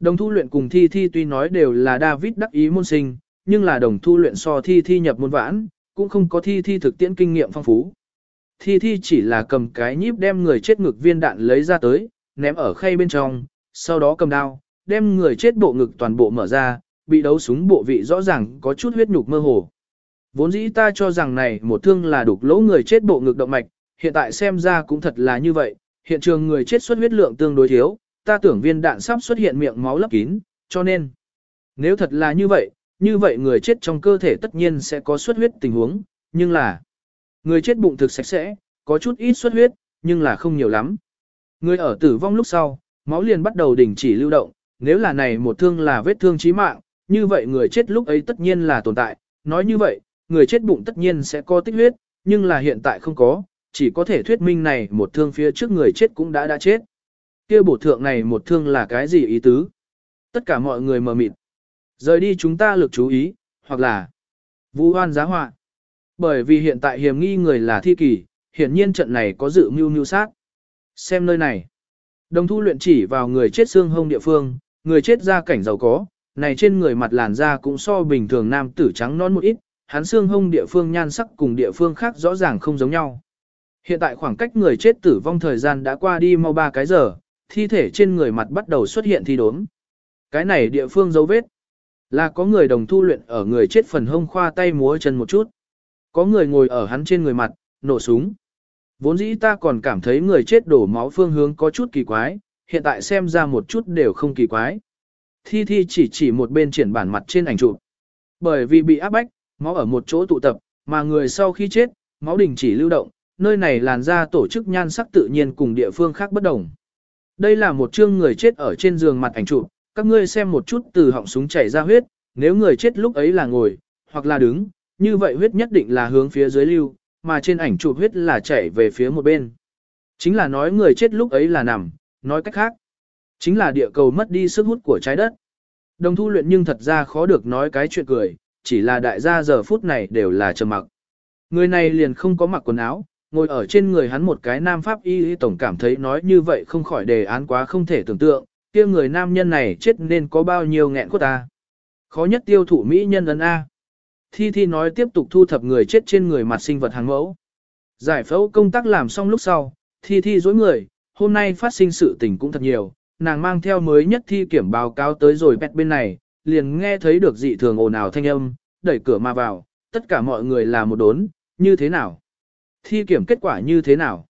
Đồng thu luyện cùng thi thi tuy nói đều là David đắc ý môn sinh, nhưng là đồng thu luyện so thi thi nhập môn vãn, cũng không có thi thi thực tiễn kinh nghiệm phong phú. Thi thi chỉ là cầm cái nhíp đem người chết ngực viên đạn lấy ra tới, ném ở khay bên trong, sau đó cầm đao, đem người chết bộ ngực toàn bộ mở ra, bị đấu súng bộ vị rõ ràng có chút huyết nhục mơ hồ. Vốn dĩ ta cho rằng này một thương là đục lỗ người chết bộ ngực động mạch, hiện tại xem ra cũng thật là như vậy, hiện trường người chết xuất huyết lượng tương đối thiếu, ta tưởng viên đạn sắp xuất hiện miệng máu lấp kín, cho nên, nếu thật là như vậy, như vậy người chết trong cơ thể tất nhiên sẽ có xuất huyết tình huống, nhưng là, người chết bụng thực sạch sẽ, có chút ít xuất huyết, nhưng là không nhiều lắm. Người ở tử vong lúc sau, máu liền bắt đầu đình chỉ lưu động, nếu là này một thương là vết thương chí mạng, như vậy người chết lúc ấy tất nhiên là tồn tại, nói như vậy, người chết bụng tất nhiên sẽ có tích huyết, nhưng là hiện tại không có, chỉ có thể thuyết minh này một thương phía trước người chết cũng đã đã chết kia bổ thượng này một thương là cái gì ý tứ? Tất cả mọi người mờ mịt. Rời đi chúng ta lực chú ý, hoặc là vu hoan giá họa. Bởi vì hiện tại hiểm nghi người là thi kỳ, hiển nhiên trận này có dự mưu mưu sát. Xem nơi này. Đồng thu luyện chỉ vào người chết xương hông địa phương, người chết ra cảnh giàu có, này trên người mặt làn da cũng so bình thường nam tử trắng non một ít, hắn xương hông địa phương nhan sắc cùng địa phương khác rõ ràng không giống nhau. Hiện tại khoảng cách người chết tử vong thời gian đã qua đi mau 3 cái giờ, thi thể trên người mặt bắt đầu xuất hiện thi đốm. Cái này địa phương dấu vết, là có người đồng thu luyện ở người chết phần hông khoa tay múa chân một chút. Có người ngồi ở hắn trên người mặt, nổ súng. Vốn dĩ ta còn cảm thấy người chết đổ máu phương hướng có chút kỳ quái, hiện tại xem ra một chút đều không kỳ quái. Thi Thi chỉ chỉ một bên triển bản mặt trên ảnh chụp. Bởi vì bị áp bách, máu ở một chỗ tụ tập, mà người sau khi chết, máu đình chỉ lưu động, nơi này làn da tổ chức nhan sắc tự nhiên cùng địa phương khác bất đồng. Đây là một chương người chết ở trên giường mặt ảnh chụp, các ngươi xem một chút từ họng súng chảy ra huyết, nếu người chết lúc ấy là ngồi, hoặc là đứng, như vậy huyết nhất định là hướng phía dưới lưu, mà trên ảnh chụp huyết là chảy về phía một bên. Chính là nói người chết lúc ấy là nằm, nói cách khác. Chính là địa cầu mất đi sức hút của trái đất. Đồng thu luyện nhưng thật ra khó được nói cái chuyện cười, chỉ là đại gia giờ phút này đều là trầm mặc. Người này liền không có mặc quần áo, ngồi ở trên người hắn một cái nam pháp y tổng cảm thấy nói như vậy không khỏi đề án quá không thể tưởng tượng, kia người nam nhân này chết nên có bao nhiêu nghẹn của ta. Khó nhất tiêu thụ mỹ nhân ấn A. Thi Thi nói tiếp tục thu thập người chết trên người mặt sinh vật hàng mẫu. Giải phẫu công tác làm xong lúc sau, Thi Thi dối người, hôm nay phát sinh sự tình cũng thật nhiều, nàng mang theo mới nhất thi kiểm báo cáo tới rồi bẹt bên này, liền nghe thấy được dị thường ồn ào thanh âm, đẩy cửa mà vào, tất cả mọi người là một đốn, như thế nào? Thi kiểm kết quả như thế nào?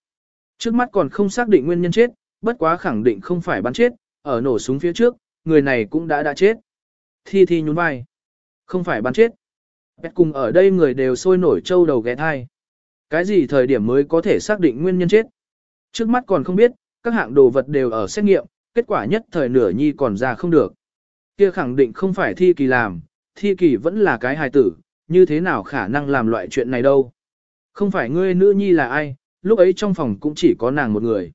Trước mắt còn không xác định nguyên nhân chết, bất quá khẳng định không phải bắn chết, ở nổ súng phía trước, người này cũng đã đã chết. Thi thi nhún vai. Không phải bắn chết. Bẹt cùng ở đây người đều sôi nổi trâu đầu ghé thai. Cái gì thời điểm mới có thể xác định nguyên nhân chết? Trước mắt còn không biết, các hạng đồ vật đều ở xét nghiệm, kết quả nhất thời nửa nhi còn ra không được. Kia khẳng định không phải thi kỳ làm, thi kỳ vẫn là cái hài tử, như thế nào khả năng làm loại chuyện này đâu. Không phải ngươi nữ nhi là ai, lúc ấy trong phòng cũng chỉ có nàng một người.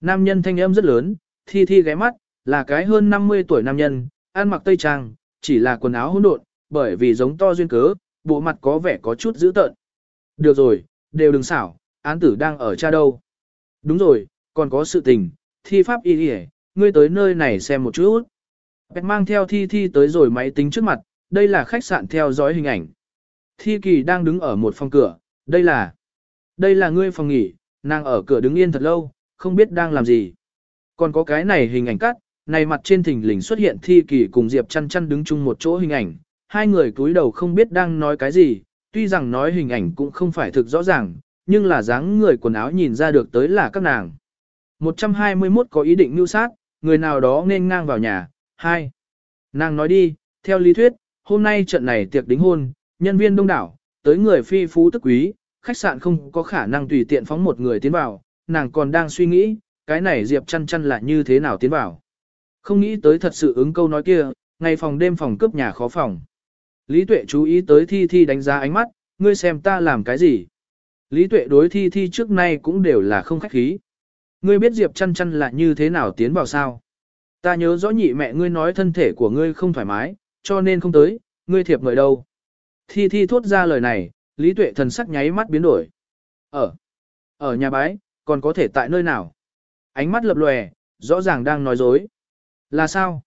Nam nhân thanh âm rất lớn, thi thi ghé mắt, là cái hơn 50 tuổi nam nhân, ăn mặc tây trang, chỉ là quần áo hỗn độn, bởi vì giống to duyên cớ, bộ mặt có vẻ có chút dữ tợn. Được rồi, đều đừng xảo, án tử đang ở cha đâu. Đúng rồi, còn có sự tình, thi pháp y đi ngươi tới nơi này xem một chút. Bẹt mang theo thi thi tới rồi máy tính trước mặt, đây là khách sạn theo dõi hình ảnh. Thi kỳ đang đứng ở một phòng cửa, đây là, đây là ngươi phòng nghỉ, nàng ở cửa đứng yên thật lâu, không biết đang làm gì. Còn có cái này hình ảnh cắt, này mặt trên thình lình xuất hiện thi kỳ cùng Diệp chăn chăn đứng chung một chỗ hình ảnh, hai người cúi đầu không biết đang nói cái gì, tuy rằng nói hình ảnh cũng không phải thực rõ ràng, nhưng là dáng người quần áo nhìn ra được tới là các nàng. 121 có ý định mưu sát, người nào đó nên ngang vào nhà, hai. Nàng nói đi, theo lý thuyết, hôm nay trận này tiệc đính hôn, nhân viên đông đảo, tới người phi phú tức quý, khách sạn không có khả năng tùy tiện phóng một người tiến vào, nàng còn đang suy nghĩ, cái này Diệp chăn chăn là như thế nào tiến vào. Không nghĩ tới thật sự ứng câu nói kia, ngày phòng đêm phòng cướp nhà khó phòng. Lý Tuệ chú ý tới Thi Thi đánh giá ánh mắt, ngươi xem ta làm cái gì. Lý Tuệ đối Thi Thi trước nay cũng đều là không khách khí. Ngươi biết Diệp chăn chăn là như thế nào tiến vào sao? Ta nhớ rõ nhị mẹ ngươi nói thân thể của ngươi không thoải mái, cho nên không tới, ngươi thiệp người đâu. Thi Thi thốt ra lời này, Lý Tuệ thần sắc nháy mắt biến đổi. Ở, ở nhà bái, còn có thể tại nơi nào? Ánh mắt lập lòe, rõ ràng đang nói dối. Là sao?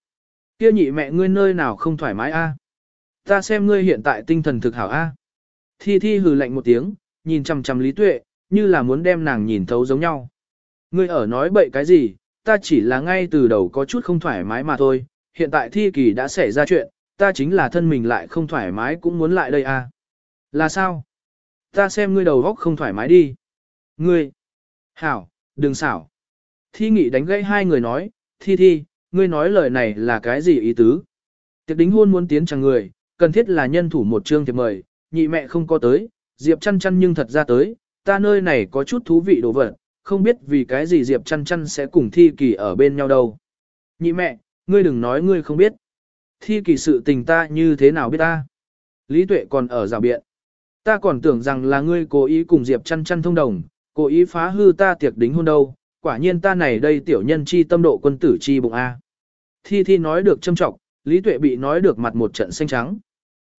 Kia nhị mẹ ngươi nơi nào không thoải mái a? Ta xem ngươi hiện tại tinh thần thực hảo a. Thi Thi hừ lạnh một tiếng, nhìn chằm chằm Lý Tuệ, như là muốn đem nàng nhìn thấu giống nhau. Ngươi ở nói bậy cái gì, ta chỉ là ngay từ đầu có chút không thoải mái mà thôi, hiện tại Thi Kỳ đã xảy ra chuyện, ta chính là thân mình lại không thoải mái cũng muốn lại đây à? Là sao? Ta xem ngươi đầu góc không thoải mái đi. Ngươi! Hảo, đừng xảo. Thi nghị đánh gãy hai người nói, Thi Thi, ngươi nói lời này là cái gì ý tứ? Tiệc đính hôn muốn tiến chẳng người, cần thiết là nhân thủ một chương thiệp mời, nhị mẹ không có tới, Diệp chăn chăn nhưng thật ra tới, ta nơi này có chút thú vị đồ vật, không biết vì cái gì Diệp chăn chăn sẽ cùng thi kỳ ở bên nhau đâu. Nhị mẹ, ngươi đừng nói ngươi không biết. Thi kỳ sự tình ta như thế nào biết ta? Lý tuệ còn ở rào biện. Ta còn tưởng rằng là ngươi cố ý cùng Diệp chăn chăn thông đồng, cố ý phá hư ta tiệc đính hôn đâu, quả nhiên ta này đây tiểu nhân chi tâm độ quân tử chi bụng A. Thi Thi nói được châm trọng, Lý Tuệ bị nói được mặt một trận xanh trắng.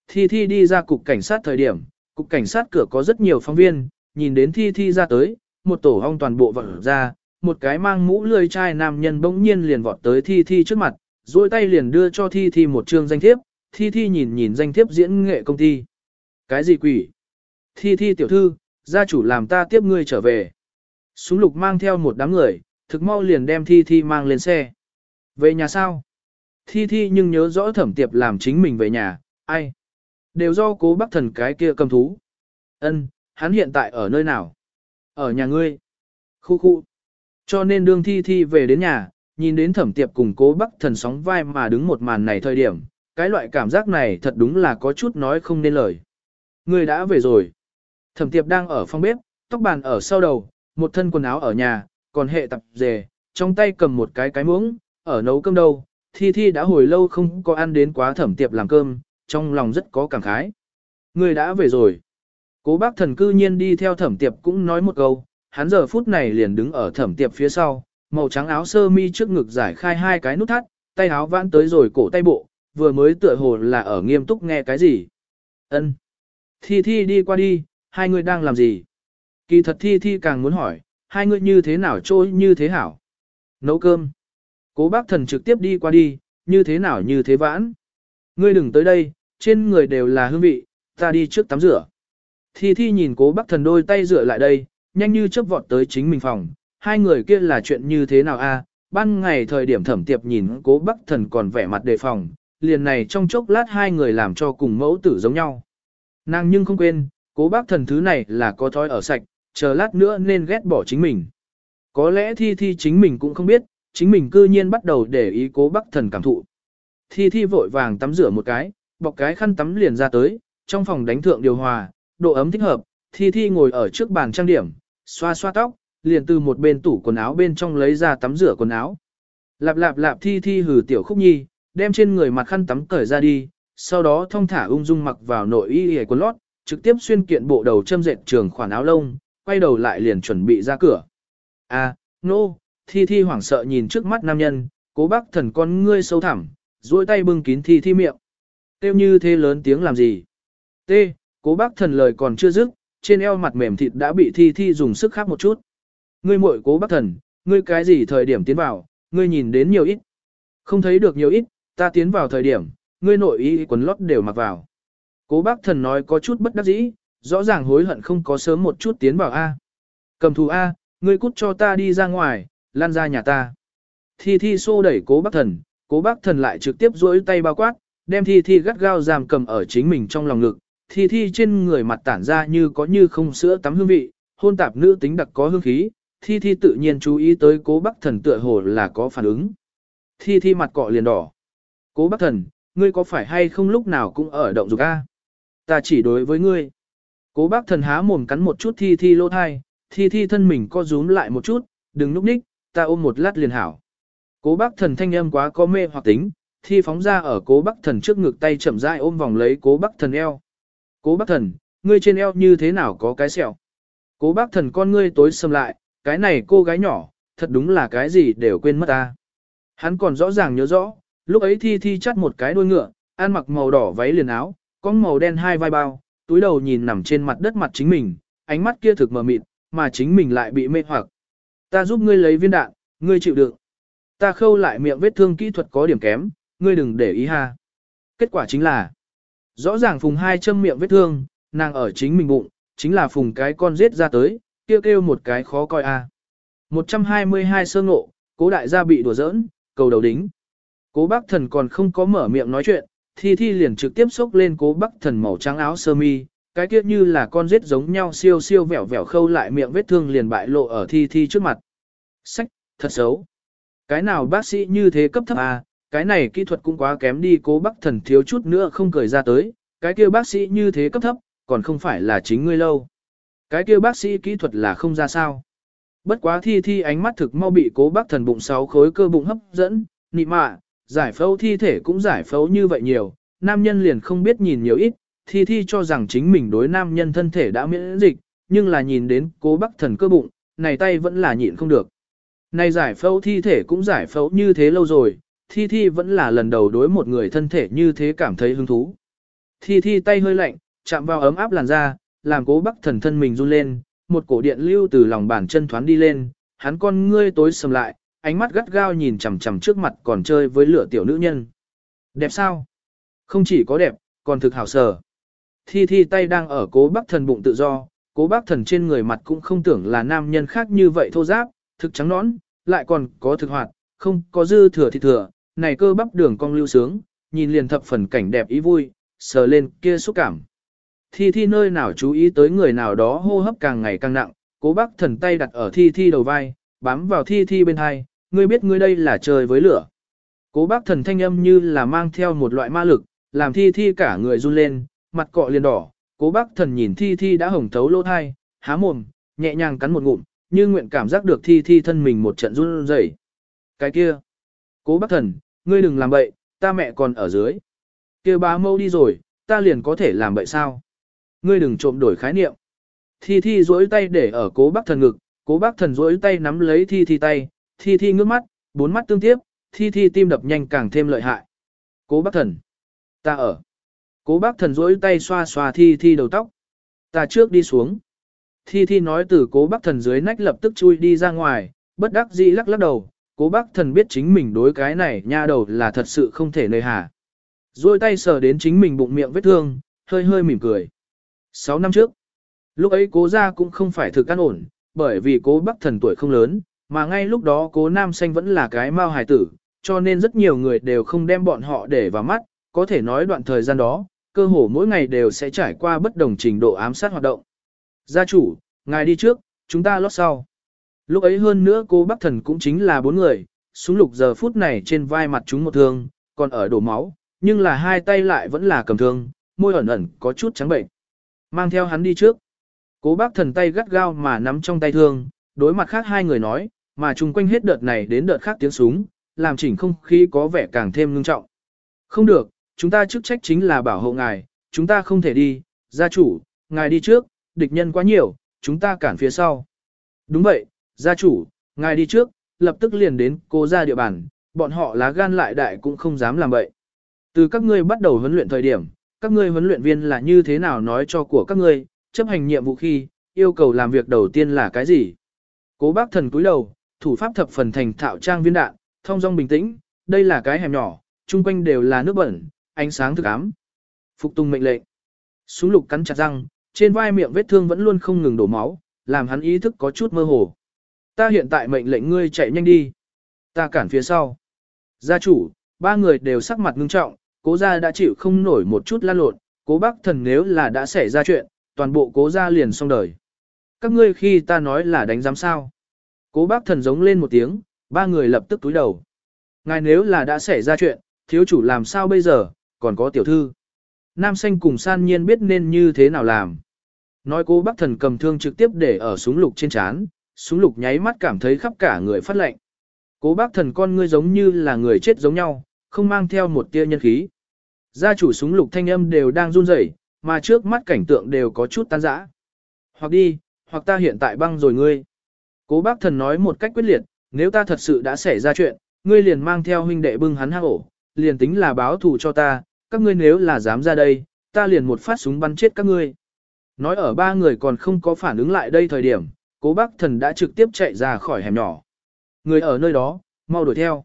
Thi Thi đi ra cục cảnh sát thời điểm, cục cảnh sát cửa có rất nhiều phóng viên, nhìn đến Thi Thi ra tới, một tổ hong toàn bộ vỡ ra, một cái mang mũ lươi chai nam nhân bỗng nhiên liền vọt tới Thi Thi trước mặt, duỗi tay liền đưa cho Thi Thi một chương danh thiếp, Thi Thi nhìn nhìn danh thiếp diễn nghệ công ty. Cái gì quỷ? Thi Thi tiểu thư, gia chủ làm ta tiếp ngươi trở về. Súng lục mang theo một đám người, thực mau liền đem Thi Thi mang lên xe. Về nhà sao? Thi Thi nhưng nhớ rõ thẩm tiệp làm chính mình về nhà, ai? Đều do cố bác thần cái kia cầm thú. Ân, hắn hiện tại ở nơi nào? Ở nhà ngươi. Khu khu. Cho nên đương Thi Thi về đến nhà, nhìn đến thẩm tiệp cùng cố bác thần sóng vai mà đứng một màn này thời điểm, cái loại cảm giác này thật đúng là có chút nói không nên lời. người đã về rồi. Thẩm tiệp đang ở phòng bếp, tóc bàn ở sau đầu, một thân quần áo ở nhà, còn hệ tập dề, trong tay cầm một cái cái muỗng, ở nấu cơm đâu. Thi Thi đã hồi lâu không có ăn đến quá thẩm tiệp làm cơm, trong lòng rất có cảm khái. Người đã về rồi. Cố bác thần cư nhiên đi theo thẩm tiệp cũng nói một câu, hắn giờ phút này liền đứng ở thẩm tiệp phía sau, màu trắng áo sơ mi trước ngực giải khai hai cái nút thắt, tay áo vãn tới rồi cổ tay bộ, vừa mới tựa hồ là ở nghiêm túc nghe cái gì. ân Thi Thi đi qua đi, hai người đang làm gì? Kỳ thật Thi Thi càng muốn hỏi, hai người như thế nào trôi như thế hảo? Nấu cơm. Cố bác thần trực tiếp đi qua đi, như thế nào như thế vãn? Ngươi đừng tới đây, trên người đều là hương vị, ta đi trước tắm rửa. Thi Thi nhìn cố bác thần đôi tay rửa lại đây, nhanh như chớp vọt tới chính mình phòng. Hai người kia là chuyện như thế nào a? Ban ngày thời điểm thẩm tiệp nhìn cố bắc thần còn vẻ mặt đề phòng, liền này trong chốc lát hai người làm cho cùng mẫu tử giống nhau. Nàng nhưng không quên, cố bác thần thứ này là có thói ở sạch, chờ lát nữa nên ghét bỏ chính mình. Có lẽ thi thi chính mình cũng không biết, chính mình cư nhiên bắt đầu để ý cố bác thần cảm thụ. Thi thi vội vàng tắm rửa một cái, bọc cái khăn tắm liền ra tới, trong phòng đánh thượng điều hòa, độ ấm thích hợp, thi thi ngồi ở trước bàn trang điểm, xoa xoa tóc, liền từ một bên tủ quần áo bên trong lấy ra tắm rửa quần áo. Lạp lạp lạp thi thi hử tiểu khúc nhi, đem trên người mặt khăn tắm cởi ra đi, sau đó thông thả ung dung mặc vào nội y y quần lót, trực tiếp xuyên kiện bộ đầu châm dệt trường khoản áo lông, quay đầu lại liền chuẩn bị ra cửa. À, nô, no, thi thi hoảng sợ nhìn trước mắt nam nhân, cố bác thần con ngươi sâu thẳm, duỗi tay bưng kín thi thi miệng. Tiêu như thế lớn tiếng làm gì? T, cố bác thần lời còn chưa dứt, trên eo mặt mềm thịt đã bị thi thi dùng sức khác một chút. Ngươi muội cố bác thần, ngươi cái gì thời điểm tiến vào, ngươi nhìn đến nhiều ít. Không thấy được nhiều ít, ta tiến vào thời điểm, ngươi nội y quần lót đều mặc vào. Cố bác thần nói có chút bất đắc dĩ, rõ ràng hối hận không có sớm một chút tiến vào A. Cầm thù A, ngươi cút cho ta đi ra ngoài, lan ra nhà ta. Thi thi xô đẩy cố bác thần, cố bác thần lại trực tiếp duỗi tay bao quát, đem thi thi gắt gao giam cầm ở chính mình trong lòng ngực. Thi thi trên người mặt tản ra như có như không sữa tắm hương vị, hôn tạp nữ tính đặc có hương khí. Thi thi tự nhiên chú ý tới cố bác thần tựa hồ là có phản ứng. Thi thi mặt cọ liền đỏ. Cố bác thần, ngươi có phải hay không lúc nào cũng ở động dục A? Ta chỉ đối với ngươi. Cố bác thần há mồm cắn một chút thi thi lô thai, thi thi thân mình co rúm lại một chút, đừng núp ních, ta ôm một lát liền hảo. Cố bác thần thanh âm quá có mê hoặc tính, thi phóng ra ở cố bác thần trước ngực tay chậm rãi ôm vòng lấy cố bác thần eo. Cố bác thần, ngươi trên eo như thế nào có cái sẹo? Cố bác thần con ngươi tối sầm lại, cái này cô gái nhỏ, thật đúng là cái gì đều quên mất ta. Hắn còn rõ ràng nhớ rõ, lúc ấy thi thi chắt một cái đuôi ngựa, ăn mặc màu đỏ váy liền áo, có màu đen hai vai bao, túi đầu nhìn nằm trên mặt đất mặt chính mình, ánh mắt kia thực mờ mịt, mà chính mình lại bị mê hoặc. Ta giúp ngươi lấy viên đạn, ngươi chịu đựng. Ta khâu lại miệng vết thương kỹ thuật có điểm kém, ngươi đừng để ý ha. Kết quả chính là, rõ ràng phùng hai châm miệng vết thương, nàng ở chính mình bụng, chính là phùng cái con giết ra tới, kêu kêu một cái khó coi a. À. 122 sơ ngộ, cố đại gia bị đùa giỡn, cầu đầu đính. Cố bác thần còn không có mở miệng nói chuyện, thi thi liền trực tiếp xốc lên cố bác thần màu trắng áo sơ mi, cái kia như là con rết giống nhau siêu siêu vẻo vẻo khâu lại miệng vết thương liền bại lộ ở thi thi trước mặt. Sách, thật xấu. Cái nào bác sĩ như thế cấp thấp à, cái này kỹ thuật cũng quá kém đi cố bác thần thiếu chút nữa không cười ra tới, cái kia bác sĩ như thế cấp thấp, còn không phải là chính ngươi lâu. Cái kia bác sĩ kỹ thuật là không ra sao. Bất quá thi thi ánh mắt thực mau bị cố bác thần bụng sáu khối cơ bụng hấp dẫn, nị mạ, giải phẫu thi thể cũng giải phẫu như vậy nhiều, nam nhân liền không biết nhìn nhiều ít, thi thi cho rằng chính mình đối nam nhân thân thể đã miễn dịch, nhưng là nhìn đến cố bác thần cơ bụng, này tay vẫn là nhịn không được. Này giải phẫu thi thể cũng giải phẫu như thế lâu rồi, thi thi vẫn là lần đầu đối một người thân thể như thế cảm thấy hứng thú. Thi thi tay hơi lạnh, chạm vào ấm áp làn da, làm cố bác thần thân mình run lên, một cổ điện lưu từ lòng bàn chân thoáng đi lên, hắn con ngươi tối sầm lại, ánh mắt gắt gao nhìn chằm chằm trước mặt còn chơi với lửa tiểu nữ nhân. Đẹp sao? Không chỉ có đẹp, còn thực hảo sở. Thi thi tay đang ở cố bác thần bụng tự do, cố bác thần trên người mặt cũng không tưởng là nam nhân khác như vậy thô giáp, thực trắng nõn, lại còn có thực hoạt, không có dư thừa thì thừa, này cơ bắp đường cong lưu sướng, nhìn liền thập phần cảnh đẹp ý vui, sờ lên kia xúc cảm. Thi thi nơi nào chú ý tới người nào đó hô hấp càng ngày càng nặng, cố bác thần tay đặt ở thi thi đầu vai, bám vào thi thi bên hai, ngươi biết ngươi đây là trời với lửa. Cố bác thần thanh âm như là mang theo một loại ma lực, làm thi thi cả người run lên, mặt cọ liền đỏ, cố bác thần nhìn thi thi đã hồng thấu lỗ thai, há mồm, nhẹ nhàng cắn một ngụm, như nguyện cảm giác được thi thi thân mình một trận run rẩy. Cái kia, cố bác thần, ngươi đừng làm bậy, ta mẹ còn ở dưới. kia bá mâu đi rồi, ta liền có thể làm bậy sao? Ngươi đừng trộm đổi khái niệm. Thi thi duỗi tay để ở cố bác thần ngực, cố bác thần duỗi tay nắm lấy thi thi tay, thi thi ngước mắt, bốn mắt tương tiếp, thi thi tim đập nhanh càng thêm lợi hại. Cố bác thần, ta ở. Cố bác thần duỗi tay xoa xoa thi thi đầu tóc. Ta trước đi xuống. Thi thi nói từ cố bác thần dưới nách lập tức chui đi ra ngoài, bất đắc dĩ lắc lắc đầu. Cố bác thần biết chính mình đối cái này nha đầu là thật sự không thể nơi hà. Rồi tay sờ đến chính mình bụng miệng vết thương, hơi hơi mỉm cười. Sáu năm trước, lúc ấy cố ra cũng không phải thực căn ổn, bởi vì cố bác thần tuổi không lớn, mà ngay lúc đó cố nam xanh vẫn là cái mao hài tử, cho nên rất nhiều người đều không đem bọn họ để vào mắt, có thể nói đoạn thời gian đó, cơ hồ mỗi ngày đều sẽ trải qua bất đồng trình độ ám sát hoạt động. Gia chủ, ngài đi trước, chúng ta lót sau. Lúc ấy hơn nữa cô bác thần cũng chính là bốn người, súng lục giờ phút này trên vai mặt chúng một thương, còn ở đổ máu, nhưng là hai tay lại vẫn là cầm thương, môi ẩn ẩn có chút trắng bệnh. Mang theo hắn đi trước. Cố bác thần tay gắt gao mà nắm trong tay thương, đối mặt khác hai người nói, mà chung quanh hết đợt này đến đợt khác tiếng súng, làm chỉnh không khí có vẻ càng thêm ngưng trọng. Không được, chúng ta chức trách chính là bảo hộ ngài, chúng ta không thể đi, gia chủ, ngài đi trước, địch nhân quá nhiều, chúng ta cản phía sau. Đúng vậy, gia chủ, ngài đi trước, lập tức liền đến cô ra địa bàn, bọn họ lá gan lại đại cũng không dám làm vậy. Từ các ngươi bắt đầu huấn luyện thời điểm, các ngươi huấn luyện viên là như thế nào nói cho của các ngươi, chấp hành nhiệm vụ khi, yêu cầu làm việc đầu tiên là cái gì? Cố bác thần cúi đầu, thủ pháp thập phần thành thạo trang viên đạn, thông dong bình tĩnh, đây là cái hẻm nhỏ, chung quanh đều là nước bẩn, ánh sáng thực ám. Phục tung mệnh lệnh. Súng lục cắn chặt răng, trên vai miệng vết thương vẫn luôn không ngừng đổ máu, làm hắn ý thức có chút mơ hồ. Ta hiện tại mệnh lệnh ngươi chạy nhanh đi. Ta cản phía sau. Gia chủ, ba người đều sắc mặt ngưng trọng, cố gia đã chịu không nổi một chút lan lộn, cố bác thần nếu là đã xảy ra chuyện, toàn bộ cố gia liền xong đời. Các ngươi khi ta nói là đánh giám sao. Cố bác thần giống lên một tiếng, ba người lập tức túi đầu. Ngài nếu là đã xảy ra chuyện, thiếu chủ làm sao bây giờ, còn có tiểu thư. Nam xanh cùng san nhiên biết nên như thế nào làm. Nói cố bác thần cầm thương trực tiếp để ở súng lục trên chán, súng lục nháy mắt cảm thấy khắp cả người phát lệnh. Cố bác thần con ngươi giống như là người chết giống nhau, không mang theo một tia nhân khí. Gia chủ súng lục thanh âm đều đang run rẩy, mà trước mắt cảnh tượng đều có chút tan rã. Hoặc đi, hoặc ta hiện tại băng rồi ngươi. Cố bác thần nói một cách quyết liệt, nếu ta thật sự đã xảy ra chuyện, ngươi liền mang theo huynh đệ bưng hắn hang ổ, liền tính là báo thù cho ta, các ngươi nếu là dám ra đây, ta liền một phát súng bắn chết các ngươi. Nói ở ba người còn không có phản ứng lại đây thời điểm, cố bác thần đã trực tiếp chạy ra khỏi hẻm nhỏ. Người ở nơi đó, mau đuổi theo.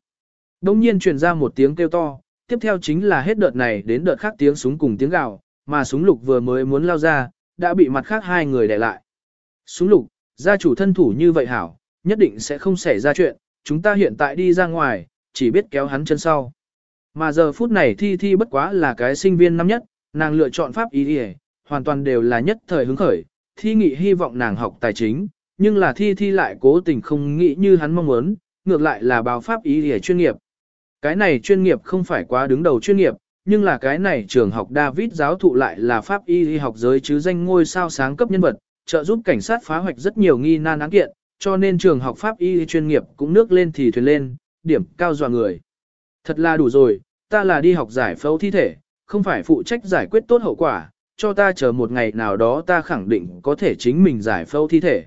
Đông nhiên truyền ra một tiếng kêu to, tiếp theo chính là hết đợt này đến đợt khác tiếng súng cùng tiếng gào, mà súng lục vừa mới muốn lao ra, đã bị mặt khác hai người đè lại. Súng lục, gia chủ thân thủ như vậy hảo, nhất định sẽ không xảy ra chuyện, chúng ta hiện tại đi ra ngoài, chỉ biết kéo hắn chân sau. Mà giờ phút này thi thi bất quá là cái sinh viên năm nhất, nàng lựa chọn pháp ý đi hoàn toàn đều là nhất thời hứng khởi, thi nghị hy vọng nàng học tài chính, nhưng là thi thi lại cố tình không nghĩ như hắn mong muốn, ngược lại là báo pháp ý y chuyên nghiệp. Cái này chuyên nghiệp không phải quá đứng đầu chuyên nghiệp, nhưng là cái này trường học David giáo thụ lại là pháp y học giới chứ danh ngôi sao sáng cấp nhân vật, trợ giúp cảnh sát phá hoạch rất nhiều nghi nan án kiện, cho nên trường học pháp y chuyên nghiệp cũng nước lên thì thuyền lên, điểm cao dọa người. Thật là đủ rồi, ta là đi học giải phẫu thi thể, không phải phụ trách giải quyết tốt hậu quả, cho ta chờ một ngày nào đó ta khẳng định có thể chính mình giải phẫu thi thể.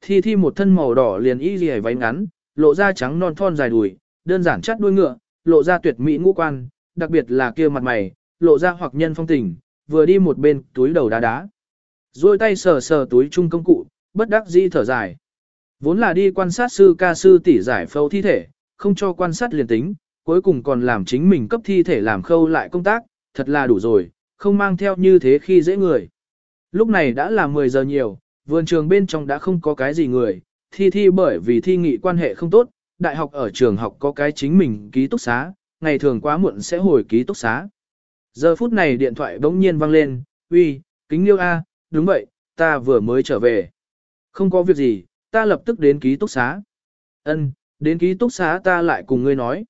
Thi thi một thân màu đỏ liền y gì váy ngắn, lộ ra trắng non thon dài đùi, đơn giản chắt đuôi ngựa, lộ ra tuyệt mỹ ngũ quan, đặc biệt là kia mặt mày, lộ ra hoặc nhân phong tình, vừa đi một bên túi đầu đá đá. Rồi tay sờ sờ túi chung công cụ, bất đắc dĩ thở dài. Vốn là đi quan sát sư ca sư tỷ giải phẫu thi thể, không cho quan sát liền tính, cuối cùng còn làm chính mình cấp thi thể làm khâu lại công tác, thật là đủ rồi, không mang theo như thế khi dễ người. Lúc này đã là 10 giờ nhiều, vườn trường bên trong đã không có cái gì người, thi thi bởi vì thi nghị quan hệ không tốt, đại học ở trường học có cái chính mình ký túc xá, ngày thường quá muộn sẽ hồi ký túc xá. Giờ phút này điện thoại bỗng nhiên vang lên, uy, kính liêu A, đúng vậy, ta vừa mới trở về. Không có việc gì, ta lập tức đến ký túc xá. Ân, đến ký túc xá ta lại cùng ngươi nói.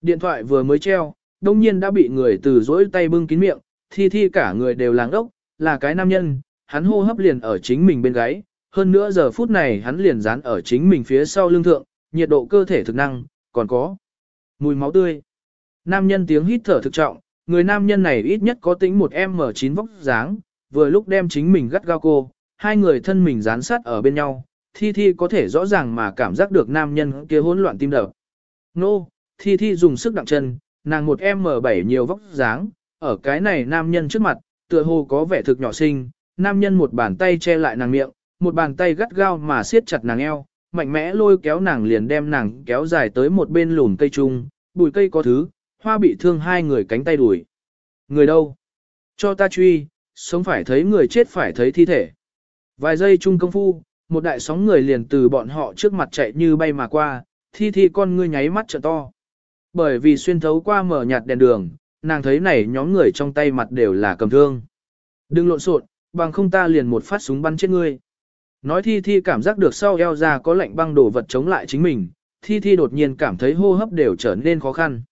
Điện thoại vừa mới treo, đông nhiên đã bị người từ dỗi tay bưng kín miệng, thi thi cả người đều làng ốc, là cái nam nhân, hắn hô hấp liền ở chính mình bên gáy, hơn nữa giờ phút này hắn liền dán ở chính mình phía sau lưng thượng, nhiệt độ cơ thể thực năng, còn có mùi máu tươi. Nam nhân tiếng hít thở thực trọng, người nam nhân này ít nhất có tính một M9 vóc dáng, vừa lúc đem chính mình gắt gao cô, hai người thân mình dán sát ở bên nhau, Thi Thi có thể rõ ràng mà cảm giác được nam nhân kia hỗn loạn tim đập. Nô, Thi Thi dùng sức đặng chân, nàng một M7 nhiều vóc dáng, ở cái này nam nhân trước mặt, tựa hồ có vẻ thực nhỏ xinh, nam nhân một bàn tay che lại nàng miệng, một bàn tay gắt gao mà siết chặt nàng eo, mạnh mẽ lôi kéo nàng liền đem nàng kéo dài tới một bên lùn cây trung, bụi cây có thứ, hoa bị thương hai người cánh tay đuổi. Người đâu? Cho ta truy, sống phải thấy người chết phải thấy thi thể. Vài giây chung công phu, một đại sóng người liền từ bọn họ trước mặt chạy như bay mà qua, thi thi con ngươi nháy mắt trợ to. Bởi vì xuyên thấu qua mở nhạt đèn đường, nàng thấy này nhóm người trong tay mặt đều là cầm thương. Đừng lộn xộn, bằng không ta liền một phát súng bắn chết ngươi. Nói thi thi cảm giác được sau eo ra có lạnh băng đổ vật chống lại chính mình, thi thi đột nhiên cảm thấy hô hấp đều trở nên khó khăn.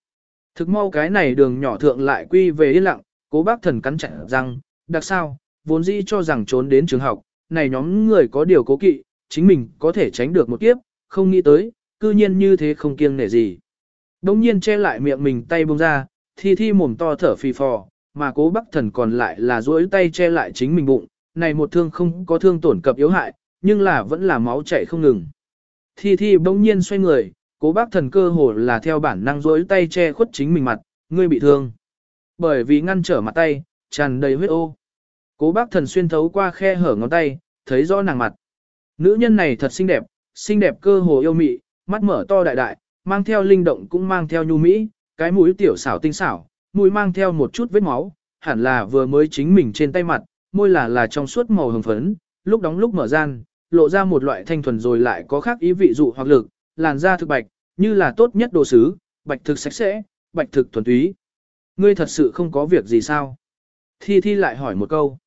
Thực mau cái này đường nhỏ thượng lại quy về yên lặng, cố bác thần cắn chặt răng, đặc sao, vốn dĩ cho rằng trốn đến trường học, này nhóm người có điều cố kỵ, chính mình có thể tránh được một kiếp, không nghĩ tới, cư nhiên như thế không kiêng nể gì. Đông nhiên che lại miệng mình tay bông ra, thi thi mồm to thở phì phò, mà cố bác thần còn lại là duỗi tay che lại chính mình bụng, này một thương không có thương tổn cập yếu hại, nhưng là vẫn là máu chảy không ngừng. Thi thi bỗng nhiên xoay người, cố bác thần cơ hồ là theo bản năng duỗi tay che khuất chính mình mặt, ngươi bị thương. Bởi vì ngăn trở mặt tay, tràn đầy huyết ô. Cố bác thần xuyên thấu qua khe hở ngón tay, thấy rõ nàng mặt. Nữ nhân này thật xinh đẹp, xinh đẹp cơ hồ yêu mị, mắt mở to đại đại, mang theo linh động cũng mang theo nhu mỹ, cái mũi tiểu xảo tinh xảo, mũi mang theo một chút vết máu, hẳn là vừa mới chính mình trên tay mặt, môi là là trong suốt màu hồng phấn, lúc đóng lúc mở gian, lộ ra một loại thanh thuần rồi lại có khác ý vị dụ hoặc lực, làn da thực bạch, như là tốt nhất đồ sứ, bạch thực sạch sẽ, bạch thực thuần túy. Ngươi thật sự không có việc gì sao? Thi Thi lại hỏi một câu.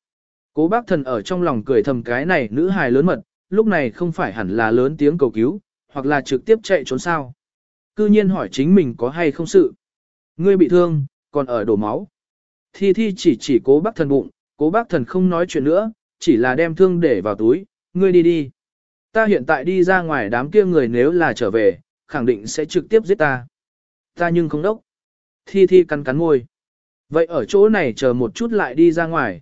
Cố bác thần ở trong lòng cười thầm cái này nữ hài lớn mật, lúc này không phải hẳn là lớn tiếng cầu cứu, hoặc là trực tiếp chạy trốn sao. Cư nhiên hỏi chính mình có hay không sự. Ngươi bị thương, còn ở đổ máu. Thi Thi chỉ chỉ cố bác thần bụng, cố bác thần không nói chuyện nữa, chỉ là đem thương để vào túi, ngươi đi đi. Ta hiện tại đi ra ngoài đám kia người nếu là trở về, khẳng định sẽ trực tiếp giết ta. Ta nhưng không đốc. Thi Thi cắn cắn môi. Vậy ở chỗ này chờ một chút lại đi ra ngoài.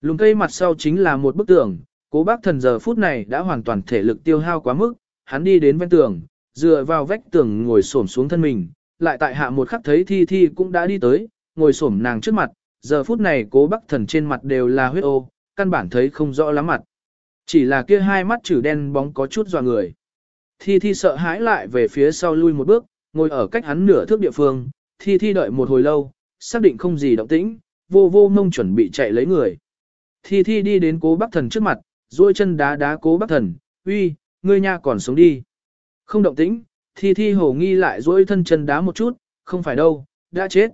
Lùng cây mặt sau chính là một bức tường, cố bác thần giờ phút này đã hoàn toàn thể lực tiêu hao quá mức, hắn đi đến ven tường, dựa vào vách tường ngồi xổm xuống thân mình, lại tại hạ một khắc thấy thi thi cũng đã đi tới, ngồi xổm nàng trước mặt, giờ phút này cố bắc thần trên mặt đều là huyết ô, căn bản thấy không rõ lắm mặt. Chỉ là kia hai mắt chữ đen bóng có chút dò người. Thi thi sợ hãi lại về phía sau lui một bước, ngồi ở cách hắn nửa thước địa phương, thi thi đợi một hồi lâu, xác định không gì động tĩnh, vô vô mông chuẩn bị chạy lấy người. Thi thi đi đến cố bắc thần trước mặt, duỗi chân đá đá cố bắc thần, uy, ngươi nha còn sống đi. Không động tĩnh, thi thi hồ nghi lại duỗi thân chân đá một chút, không phải đâu, đã chết.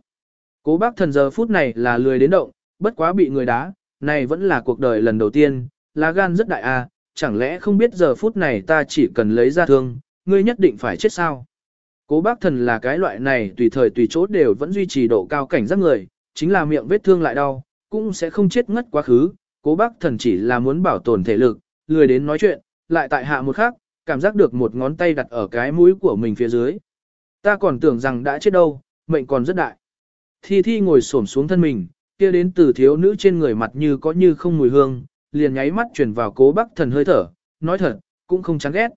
Cố bác thần giờ phút này là lười đến động, bất quá bị người đá, này vẫn là cuộc đời lần đầu tiên, lá gan rất đại à, chẳng lẽ không biết giờ phút này ta chỉ cần lấy ra thương, ngươi nhất định phải chết sao? Cố bác thần là cái loại này tùy thời tùy chỗ đều vẫn duy trì độ cao cảnh giác người, chính là miệng vết thương lại đau, cũng sẽ không chết ngất quá khứ. Cố bác thần chỉ là muốn bảo tồn thể lực, lười đến nói chuyện, lại tại hạ một khắc, cảm giác được một ngón tay đặt ở cái mũi của mình phía dưới. Ta còn tưởng rằng đã chết đâu, mệnh còn rất đại. Thi Thi ngồi xổm xuống thân mình, kia đến từ thiếu nữ trên người mặt như có như không mùi hương, liền nháy mắt chuyển vào cố bác thần hơi thở, nói thật, cũng không chán ghét.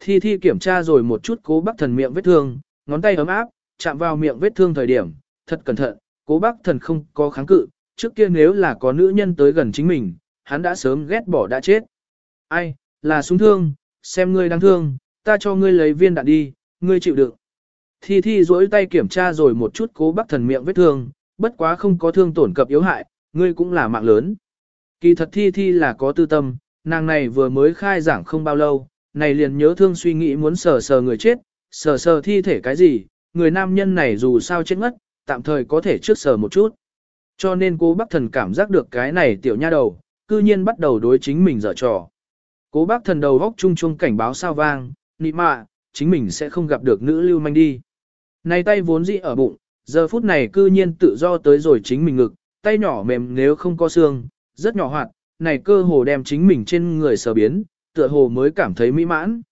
Thi Thi kiểm tra rồi một chút cố bác thần miệng vết thương, ngón tay ấm áp, chạm vào miệng vết thương thời điểm, thật cẩn thận, cố bác thần không có kháng cự, trước kia nếu là có nữ nhân tới gần chính mình, hắn đã sớm ghét bỏ đã chết. Ai, là súng thương, xem ngươi đang thương, ta cho ngươi lấy viên đạn đi, ngươi chịu đựng. Thi Thi duỗi tay kiểm tra rồi một chút cố bác thần miệng vết thương, bất quá không có thương tổn cập yếu hại, ngươi cũng là mạng lớn. Kỳ thật Thi Thi là có tư tâm, nàng này vừa mới khai giảng không bao lâu, này liền nhớ thương suy nghĩ muốn sờ sờ người chết, sờ sờ thi thể cái gì, người nam nhân này dù sao chết ngất, tạm thời có thể trước sờ một chút. Cho nên cô bác thần cảm giác được cái này tiểu nha đầu, cư nhiên bắt đầu đối chính mình dở trò. Cố bác thần đầu góc chung chung cảnh báo sao vang, nị mạ, chính mình sẽ không gặp được nữ lưu manh đi. Này tay vốn dĩ ở bụng, giờ phút này cư nhiên tự do tới rồi chính mình ngực, tay nhỏ mềm nếu không có xương, rất nhỏ hoạt, này cơ hồ đem chính mình trên người sờ biến, tựa hồ mới cảm thấy mỹ mãn.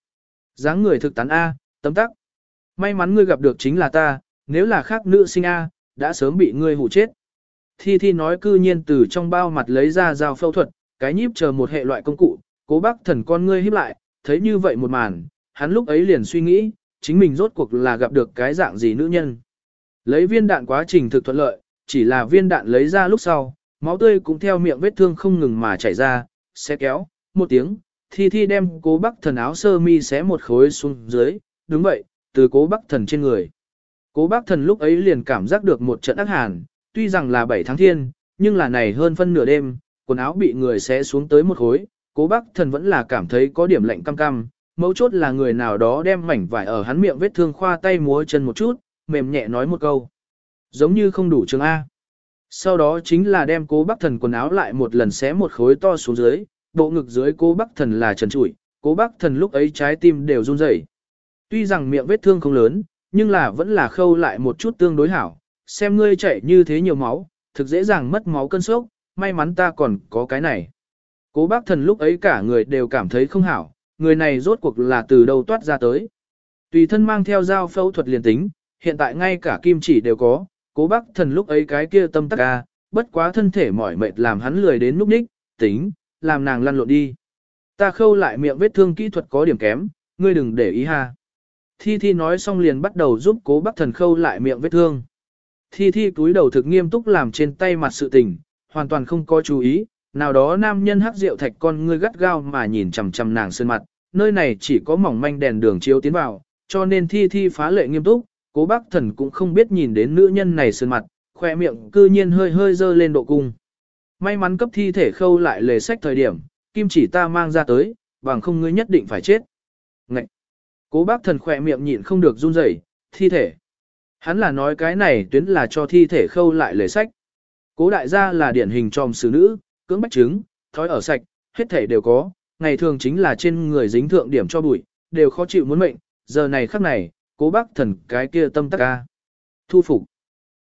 dáng người thực tán A, tấm tắc. May mắn ngươi gặp được chính là ta, nếu là khác nữ sinh A, đã sớm bị ngươi hủ chết. Thi Thi nói cư nhiên từ trong bao mặt lấy ra dao phẫu thuật, cái nhíp chờ một hệ loại công cụ, cố bác thần con ngươi híp lại, thấy như vậy một màn, hắn lúc ấy liền suy nghĩ, chính mình rốt cuộc là gặp được cái dạng gì nữ nhân. Lấy viên đạn quá trình thực thuận lợi, chỉ là viên đạn lấy ra lúc sau, máu tươi cũng theo miệng vết thương không ngừng mà chảy ra, xe kéo, một tiếng, Thi Thi đem cố bác thần áo sơ mi xé một khối xuống dưới, đúng vậy, từ cố bác thần trên người. Cố bác thần lúc ấy liền cảm giác được một trận ác hàn, tuy rằng là 7 tháng thiên, nhưng là này hơn phân nửa đêm, quần áo bị người xé xuống tới một khối, cố bác thần vẫn là cảm thấy có điểm lạnh cam cam, mấu chốt là người nào đó đem mảnh vải ở hắn miệng vết thương khoa tay múa chân một chút, mềm nhẹ nói một câu. Giống như không đủ trường A. Sau đó chính là đem cố bác thần quần áo lại một lần xé một khối to xuống dưới, bộ ngực dưới cố bác thần là trần trụi, cố bác thần lúc ấy trái tim đều run rẩy. Tuy rằng miệng vết thương không lớn, nhưng là vẫn là khâu lại một chút tương đối hảo, xem ngươi chạy như thế nhiều máu, thực dễ dàng mất máu cân sốc, may mắn ta còn có cái này. Cố bác thần lúc ấy cả người đều cảm thấy không hảo, người này rốt cuộc là từ đâu toát ra tới. Tùy thân mang theo dao phẫu thuật liền tính, hiện tại ngay cả kim chỉ đều có, cố bác thần lúc ấy cái kia tâm tắc ca, bất quá thân thể mỏi mệt làm hắn lười đến núp đích, tính, làm nàng lăn lộn đi. Ta khâu lại miệng vết thương kỹ thuật có điểm kém, ngươi đừng để ý ha. Thi Thi nói xong liền bắt đầu giúp cố bác thần khâu lại miệng vết thương. Thi Thi túi đầu thực nghiêm túc làm trên tay mặt sự tình, hoàn toàn không có chú ý, nào đó nam nhân hắc rượu thạch con ngươi gắt gao mà nhìn chằm chằm nàng sơn mặt, nơi này chỉ có mỏng manh đèn đường chiếu tiến vào, cho nên Thi Thi phá lệ nghiêm túc, cố bác thần cũng không biết nhìn đến nữ nhân này sơn mặt, khoe miệng cư nhiên hơi hơi dơ lên độ cung. May mắn cấp thi thể khâu lại lề sách thời điểm, kim chỉ ta mang ra tới, bằng không ngươi nhất định phải chết. Ngậy! Cố bác thần khỏe miệng nhịn không được run rẩy, thi thể. Hắn là nói cái này tuyến là cho thi thể khâu lại lề sách. Cố đại gia là điển hình tròm xử nữ, cưỡng bách trứng, thói ở sạch, hết thể đều có, ngày thường chính là trên người dính thượng điểm cho bụi, đều khó chịu muốn mệnh, giờ này khắc này, cố bác thần cái kia tâm tắc ca. Thu phục.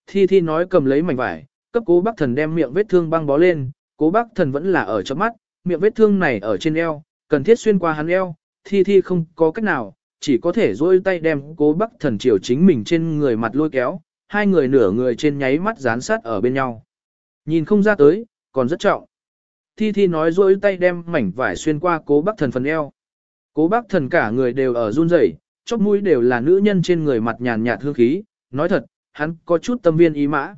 Thi thi nói cầm lấy mảnh vải, cấp cố bác thần đem miệng vết thương băng bó lên, cố bác thần vẫn là ở trong mắt, miệng vết thương này ở trên eo, cần thiết xuyên qua hắn eo, thi thi không có cách nào, chỉ có thể dôi tay đem cố bác thần chiều chính mình trên người mặt lôi kéo, hai người nửa người trên nháy mắt dán sát ở bên nhau. Nhìn không ra tới, còn rất trọng. Thi thi nói dối tay đem mảnh vải xuyên qua cố bác thần phần eo. Cố bác thần cả người đều ở run rẩy, chóp mũi đều là nữ nhân trên người mặt nhàn nhạt hương khí, nói thật, hắn có chút tâm viên ý mã.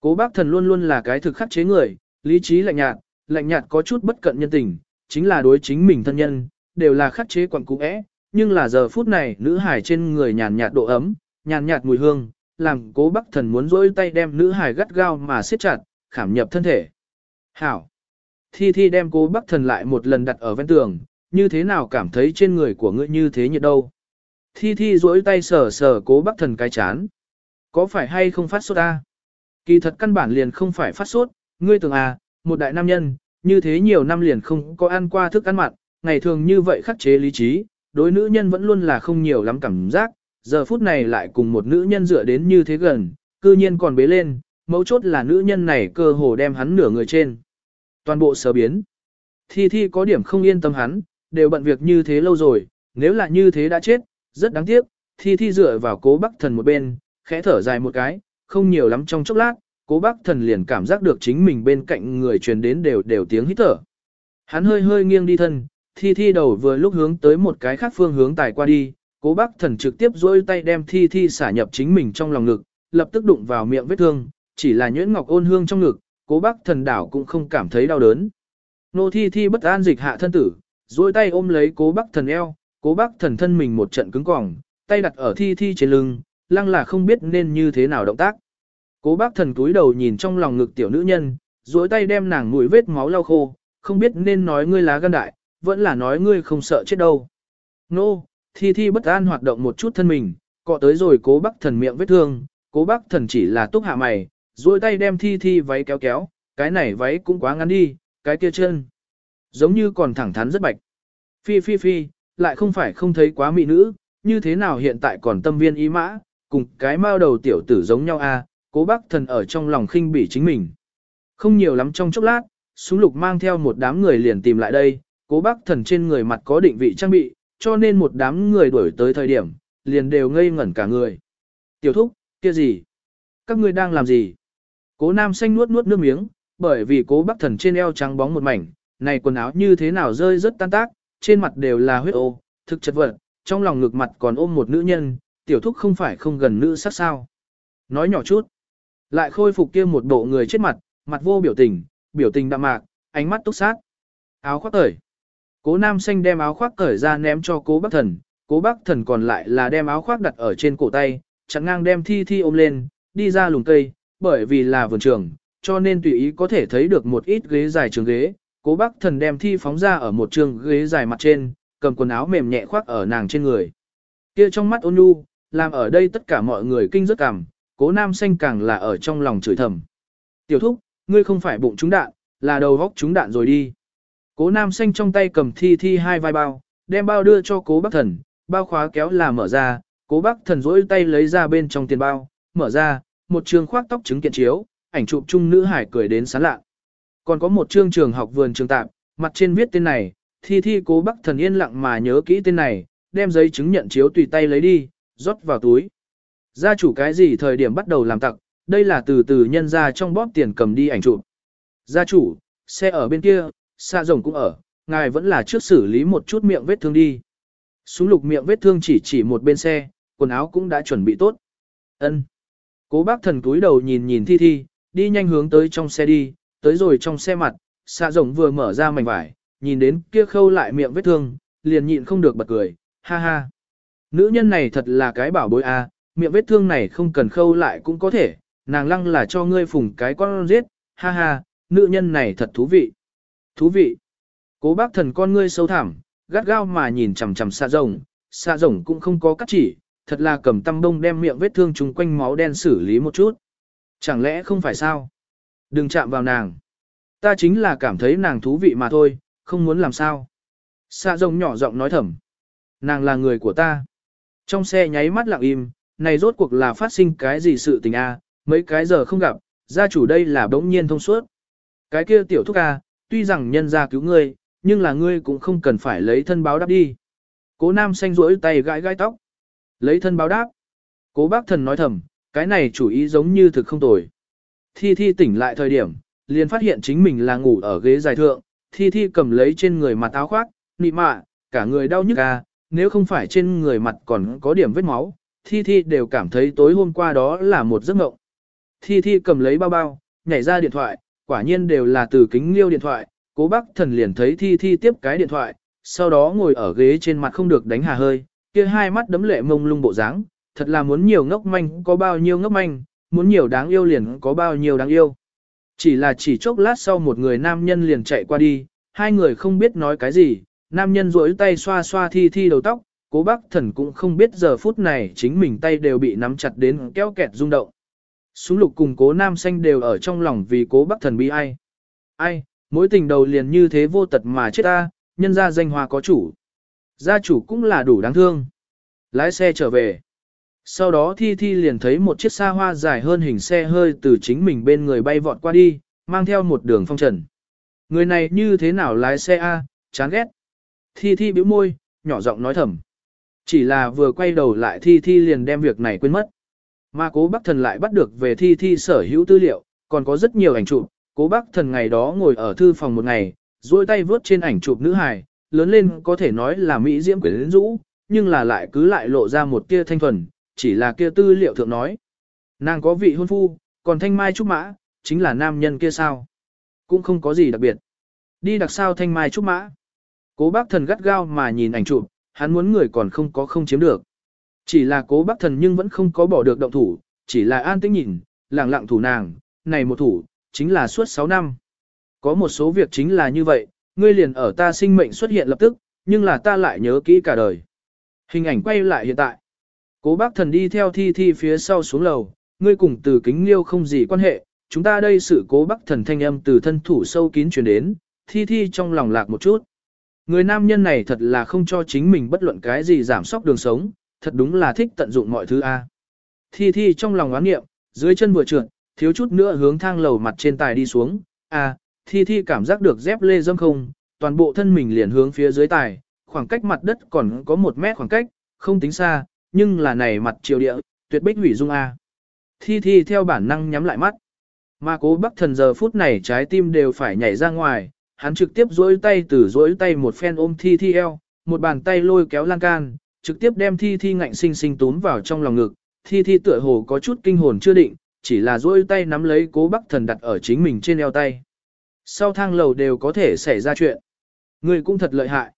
Cố bác thần luôn luôn là cái thực khắc chế người, lý trí lạnh nhạt, lạnh nhạt có chút bất cận nhân tình, chính là đối chính mình thân nhân, đều là khắc chế quặng cũ é, nhưng là giờ phút này nữ hải trên người nhàn nhạt độ ấm, nhàn nhạt mùi hương, làm cố bác thần muốn dối tay đem nữ hải gắt gao mà siết chặt, khảm nhập thân thể. Hảo! Thi Thi đem cố bác thần lại một lần đặt ở ven tường, như thế nào cảm thấy trên người của ngươi như thế nhiệt đâu. Thi Thi rỗi tay sờ sờ cố bác thần cái chán. Có phải hay không phát sốt ta? Kỳ thật căn bản liền không phải phát sốt, ngươi tưởng à, một đại nam nhân, như thế nhiều năm liền không có ăn qua thức ăn mặn, ngày thường như vậy khắc chế lý trí, đối nữ nhân vẫn luôn là không nhiều lắm cảm giác, giờ phút này lại cùng một nữ nhân dựa đến như thế gần, cư nhiên còn bế lên, mấu chốt là nữ nhân này cơ hồ đem hắn nửa người trên. Toàn bộ sở biến. Thi Thi có điểm không yên tâm hắn, đều bận việc như thế lâu rồi, nếu là như thế đã chết, rất đáng tiếc. Thi Thi dựa vào cố bắc thần một bên, khẽ thở dài một cái, không nhiều lắm trong chốc lát, cố bác thần liền cảm giác được chính mình bên cạnh người truyền đến đều đều tiếng hít thở. Hắn hơi hơi nghiêng đi thân, thi thi đầu vừa lúc hướng tới một cái khác phương hướng tài qua đi, cố bác thần trực tiếp dối tay đem thi thi xả nhập chính mình trong lòng ngực, lập tức đụng vào miệng vết thương, chỉ là nhuyễn ngọc ôn hương trong ngực, cố bác thần đảo cũng không cảm thấy đau đớn. Nô thi thi bất an dịch hạ thân tử, dôi tay ôm lấy cố bác thần eo, cố bác thần thân mình một trận cứng cỏng, tay đặt ở thi thi trên lưng, lăng là không biết nên như thế nào động tác. Cố bác thần túi đầu nhìn trong lòng ngực tiểu nữ nhân, duỗi tay đem nàng mũi vết máu lau khô, không biết nên nói ngươi lá gan đại, vẫn là nói ngươi không sợ chết đâu. Nô, thi thi bất an hoạt động một chút thân mình, cọ tới rồi cố bác thần miệng vết thương, cố bác thần chỉ là túc hạ mày, duỗi tay đem thi thi váy kéo kéo, cái này váy cũng quá ngắn đi, cái kia chân. Giống như còn thẳng thắn rất bạch. Phi phi phi, lại không phải không thấy quá mỹ nữ, như thế nào hiện tại còn tâm viên ý mã, cùng cái mao đầu tiểu tử giống nhau a, à, cố bác thần ở trong lòng khinh bỉ chính mình. Không nhiều lắm trong chốc lát, súng lục mang theo một đám người liền tìm lại đây, cố bác thần trên người mặt có định vị trang bị, cho nên một đám người đuổi tới thời điểm, liền đều ngây ngẩn cả người. Tiểu thúc, kia gì? Các ngươi đang làm gì? Cố nam xanh nuốt nuốt nước miếng, bởi vì cố bác thần trên eo trắng bóng một mảnh, này quần áo như thế nào rơi rất tan tác, trên mặt đều là huyết ô, thực chất vật, trong lòng ngực mặt còn ôm một nữ nhân, tiểu thúc không phải không gần nữ sắc sao. Nói nhỏ chút. Lại khôi phục kia một bộ người chết mặt, mặt vô biểu tình, biểu tình đạm mạc, ánh mắt túc sát. Áo khoác cởi. Cố nam xanh đem áo khoác cởi ra ném cho cố bác thần, cố bác thần còn lại là đem áo khoác đặt ở trên cổ tay, chặn ngang đem thi thi ôm lên, đi ra lùng cây, bởi vì là vườn trường, cho nên tùy ý có thể thấy được một ít ghế dài trường ghế. Cố bác thần đem thi phóng ra ở một trường ghế dài mặt trên, cầm quần áo mềm nhẹ khoác ở nàng trên người. Kia trong mắt ôn nhu, làm ở đây tất cả mọi người kinh rất cảm, cố nam xanh càng là ở trong lòng chửi thầm. Tiểu thúc, ngươi không phải bụng trúng đạn, là đầu vóc trúng đạn rồi đi. Cố nam xanh trong tay cầm thi thi hai vai bao, đem bao đưa cho cố bác thần, bao khóa kéo là mở ra, cố bác thần rỗi tay lấy ra bên trong tiền bao, mở ra, một trường khoác tóc chứng kiện chiếu, ảnh chụp chung nữ hải cười đến sán lạ. Còn có một chương trường học vườn trường tạm, mặt trên viết tên này, thi thi cố bắc thần yên lặng mà nhớ kỹ tên này, đem giấy chứng nhận chiếu tùy tay lấy đi, rót vào túi. Gia chủ cái gì thời điểm bắt đầu làm tặng, đây là từ từ nhân ra trong bóp tiền cầm đi ảnh chụp. Gia chủ, xe ở bên kia, xa rồng cũng ở, ngài vẫn là trước xử lý một chút miệng vết thương đi. Súng lục miệng vết thương chỉ chỉ một bên xe, quần áo cũng đã chuẩn bị tốt. Ân. Cố bác thần túi đầu nhìn nhìn thi thi, đi nhanh hướng tới trong xe đi, tới rồi trong xe mặt, xạ rồng vừa mở ra mảnh vải, nhìn đến kia khâu lại miệng vết thương, liền nhịn không được bật cười, ha ha. Nữ nhân này thật là cái bảo bối a, miệng vết thương này không cần khâu lại cũng có thể, nàng lăng là cho ngươi phùng cái con giết, ha ha, nữ nhân này thật thú vị. Thú vị. Cố bác thần con ngươi sâu thẳm, gắt gao mà nhìn chằm chằm xạ rồng, xạ rồng cũng không có cắt chỉ, thật là cầm tăm bông đem miệng vết thương chung quanh máu đen xử lý một chút. Chẳng lẽ không phải sao? Đừng chạm vào nàng. Ta chính là cảm thấy nàng thú vị mà thôi, không muốn làm sao. Xạ rồng nhỏ giọng nói thầm. Nàng là người của ta. Trong xe nháy mắt lặng im, này rốt cuộc là phát sinh cái gì sự tình a? mấy cái giờ không gặp, gia chủ đây là bỗng nhiên thông suốt. Cái kia tiểu thúc a, tuy rằng nhân gia cứu ngươi, nhưng là ngươi cũng không cần phải lấy thân báo đáp đi. Cố nam xanh rỗi tay gãi gãi tóc. Lấy thân báo đáp. Cố bác thần nói thầm, cái này chủ ý giống như thực không tồi. Thi Thi tỉnh lại thời điểm, liền phát hiện chính mình là ngủ ở ghế dài thượng, Thi Thi cầm lấy trên người mặt áo khoác, nị mạ, cả người đau nhức à, nếu không phải trên người mặt còn có điểm vết máu, Thi Thi đều cảm thấy tối hôm qua đó là một giấc mộng. Thi Thi cầm lấy bao bao, nhảy ra điện thoại, quả nhiên đều là từ kính liêu điện thoại, cố bác thần liền thấy Thi Thi tiếp cái điện thoại, sau đó ngồi ở ghế trên mặt không được đánh hà hơi, kia hai mắt đấm lệ mông lung bộ dáng, thật là muốn nhiều ngốc manh có bao nhiêu ngốc manh, muốn nhiều đáng yêu liền có bao nhiêu đáng yêu. Chỉ là chỉ chốc lát sau một người nam nhân liền chạy qua đi, hai người không biết nói cái gì, nam nhân duỗi tay xoa xoa thi thi đầu tóc, cố bác thần cũng không biết giờ phút này chính mình tay đều bị nắm chặt đến kéo kẹt rung động. Súng lục cùng cố nam xanh đều ở trong lòng vì cố bác thần bi ai. Ai, mối tình đầu liền như thế vô tật mà chết ta, nhân ra danh hòa có chủ. Gia chủ cũng là đủ đáng thương. Lái xe trở về. Sau đó Thi Thi liền thấy một chiếc xa hoa dài hơn hình xe hơi từ chính mình bên người bay vọt qua đi, mang theo một đường phong trần. Người này như thế nào lái xe A, chán ghét. Thi Thi bĩu môi, nhỏ giọng nói thầm. Chỉ là vừa quay đầu lại Thi Thi liền đem việc này quên mất. Mà cố bác thần lại bắt được về Thi Thi sở hữu tư liệu, còn có rất nhiều ảnh chụp. Cố bác thần ngày đó ngồi ở thư phòng một ngày, duỗi tay vướt trên ảnh chụp nữ hài, lớn lên có thể nói là Mỹ diễm quyến rũ, nhưng là lại cứ lại lộ ra một tia thanh thuần, chỉ là kia tư liệu thượng nói. Nàng có vị hôn phu, còn thanh mai trúc mã, chính là nam nhân kia sao. Cũng không có gì đặc biệt. Đi đặc sao thanh mai trúc mã. Cố bác thần gắt gao mà nhìn ảnh chụp, hắn muốn người còn không có không chiếm được. Chỉ là cố bác thần nhưng vẫn không có bỏ được động thủ, chỉ là an tĩnh nhìn, lặng lặng thủ nàng, này một thủ, chính là suốt 6 năm. Có một số việc chính là như vậy, ngươi liền ở ta sinh mệnh xuất hiện lập tức, nhưng là ta lại nhớ kỹ cả đời. Hình ảnh quay lại hiện tại. Cố bác thần đi theo thi thi phía sau xuống lầu, ngươi cùng từ kính liêu không gì quan hệ, chúng ta đây sự cố bác thần thanh âm từ thân thủ sâu kín truyền đến, thi thi trong lòng lạc một chút. Người nam nhân này thật là không cho chính mình bất luận cái gì giảm sóc đường sống, thật đúng là thích tận dụng mọi thứ a. Thi thi trong lòng oán nghiệm, dưới chân vừa trượt, thiếu chút nữa hướng thang lầu mặt trên tài đi xuống, a, thi thi cảm giác được dép lê dâm không, toàn bộ thân mình liền hướng phía dưới tài, khoảng cách mặt đất còn có một mét khoảng cách, không tính xa, nhưng là này mặt triều địa, tuyệt bích hủy dung A. Thi thi theo bản năng nhắm lại mắt. Mà cố bắc thần giờ phút này trái tim đều phải nhảy ra ngoài, hắn trực tiếp duỗi tay từ duỗi tay một phen ôm thi thi eo, một bàn tay lôi kéo lan can, trực tiếp đem thi thi ngạnh sinh sinh tún vào trong lòng ngực. Thi thi tựa hồ có chút kinh hồn chưa định, chỉ là duỗi tay nắm lấy cố bắc thần đặt ở chính mình trên eo tay. Sau thang lầu đều có thể xảy ra chuyện. Người cũng thật lợi hại.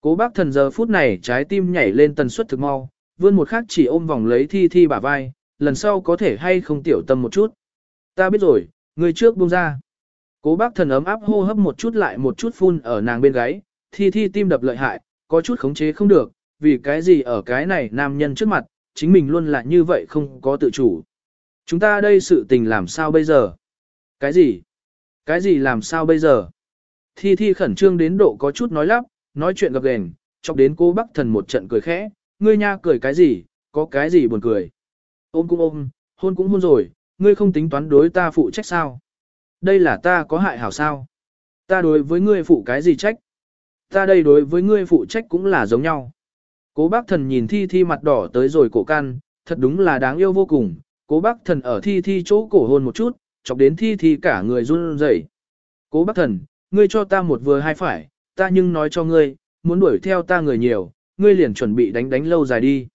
Cố bác thần giờ phút này trái tim nhảy lên tần suất thực mau, vươn một khắc chỉ ôm vòng lấy thi thi bả vai, lần sau có thể hay không tiểu tâm một chút. Ta biết rồi, người trước buông ra. Cố bác thần ấm áp hô hấp một chút lại một chút phun ở nàng bên gáy, thi thi tim đập lợi hại, có chút khống chế không được, vì cái gì ở cái này nam nhân trước mặt, chính mình luôn là như vậy không có tự chủ. Chúng ta đây sự tình làm sao bây giờ? Cái gì? Cái gì làm sao bây giờ? Thi thi khẩn trương đến độ có chút nói lắp, nói chuyện gặp gền, chọc đến cô bác thần một trận cười khẽ, ngươi nha cười cái gì, có cái gì buồn cười. Ôm cũng ôm, hôn cũng hôn rồi, ngươi không tính toán đối ta phụ trách sao? Đây là ta có hại hảo sao? Ta đối với ngươi phụ cái gì trách? Ta đây đối với ngươi phụ trách cũng là giống nhau. Cố bác thần nhìn thi thi mặt đỏ tới rồi cổ can, thật đúng là đáng yêu vô cùng. Cố bác thần ở thi thi chỗ cổ hôn một chút, chọc đến thi thi cả người run rẩy. Cố bác thần, ngươi cho ta một vừa hai phải, ta nhưng nói cho ngươi, muốn đuổi theo ta người nhiều, ngươi liền chuẩn bị đánh đánh lâu dài đi.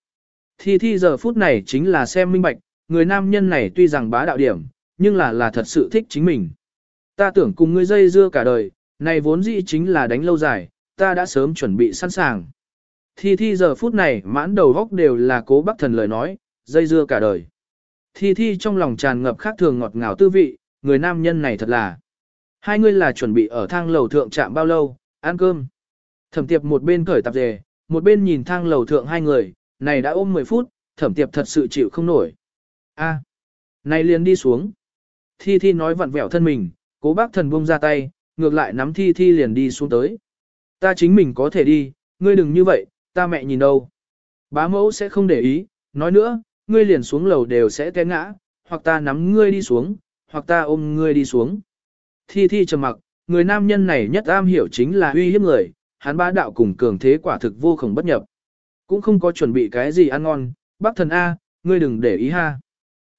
Thi thi giờ phút này chính là xem minh bạch, người nam nhân này tuy rằng bá đạo điểm, nhưng là là thật sự thích chính mình. Ta tưởng cùng ngươi dây dưa cả đời, này vốn dĩ chính là đánh lâu dài, ta đã sớm chuẩn bị sẵn sàng. Thi thi giờ phút này mãn đầu góc đều là cố bác thần lời nói, dây dưa cả đời. Thi thi trong lòng tràn ngập khác thường ngọt ngào tư vị, người nam nhân này thật là. Hai người là chuẩn bị ở thang lầu thượng chạm bao lâu, ăn cơm. Thẩm tiệp một bên cởi tạp dề, một bên nhìn thang lầu thượng hai người, này đã ôm 10 phút, thẩm tiệp thật sự chịu không nổi. a này liền đi xuống. Thi Thi nói vặn vẹo thân mình, cố bác thần buông ra tay, ngược lại nắm Thi Thi liền đi xuống tới. Ta chính mình có thể đi, ngươi đừng như vậy, ta mẹ nhìn đâu. Bá mẫu sẽ không để ý, nói nữa, ngươi liền xuống lầu đều sẽ té ngã, hoặc ta nắm ngươi đi xuống, hoặc ta ôm ngươi đi xuống. Thi Thi trầm mặc, người nam nhân này nhất am hiểu chính là uy hiếp người, hắn bá đạo cùng cường thế quả thực vô cùng bất nhập. Cũng không có chuẩn bị cái gì ăn ngon, bác thần A, ngươi đừng để ý ha.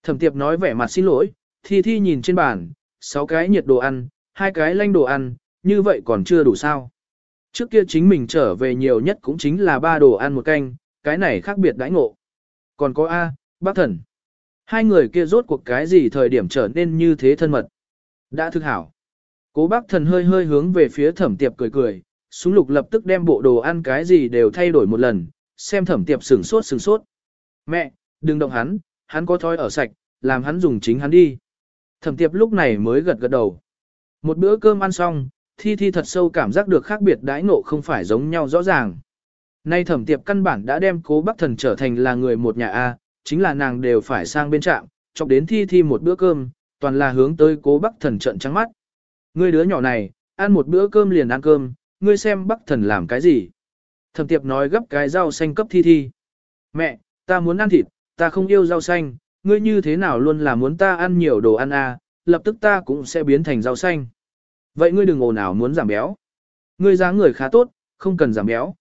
Thẩm tiệp nói vẻ mặt xin lỗi, thi thi nhìn trên bàn, sáu cái nhiệt đồ ăn, hai cái lanh đồ ăn, như vậy còn chưa đủ sao. Trước kia chính mình trở về nhiều nhất cũng chính là ba đồ ăn một canh, cái này khác biệt đãi ngộ. Còn có A, bác thần. Hai người kia rốt cuộc cái gì thời điểm trở nên như thế thân mật. Đã thực hảo. Cố bác thần hơi hơi hướng về phía thẩm tiệp cười cười, súng lục lập tức đem bộ đồ ăn cái gì đều thay đổi một lần, xem thẩm tiệp sửng sốt sửng sốt. Mẹ, đừng động hắn, hắn có thói ở sạch, làm hắn dùng chính hắn đi. Thẩm tiệp lúc này mới gật gật đầu. Một bữa cơm ăn xong, thi thi thật sâu cảm giác được khác biệt đãi ngộ không phải giống nhau rõ ràng. Nay thẩm tiệp căn bản đã đem cố bác thần trở thành là người một nhà A, chính là nàng đều phải sang bên trạm, chọc đến thi thi một bữa cơm, toàn là hướng tới cố bác thần trận trắng mắt. Ngươi đứa nhỏ này, ăn một bữa cơm liền ăn cơm, ngươi xem bác thần làm cái gì. Thẩm tiệp nói gấp cái rau xanh cấp thi thi. Mẹ, ta muốn ăn thịt, ta không yêu rau xanh, ngươi như thế nào luôn là muốn ta ăn nhiều đồ ăn à, lập tức ta cũng sẽ biến thành rau xanh. Vậy ngươi đừng ồn ào muốn giảm béo. Ngươi dáng người khá tốt, không cần giảm béo.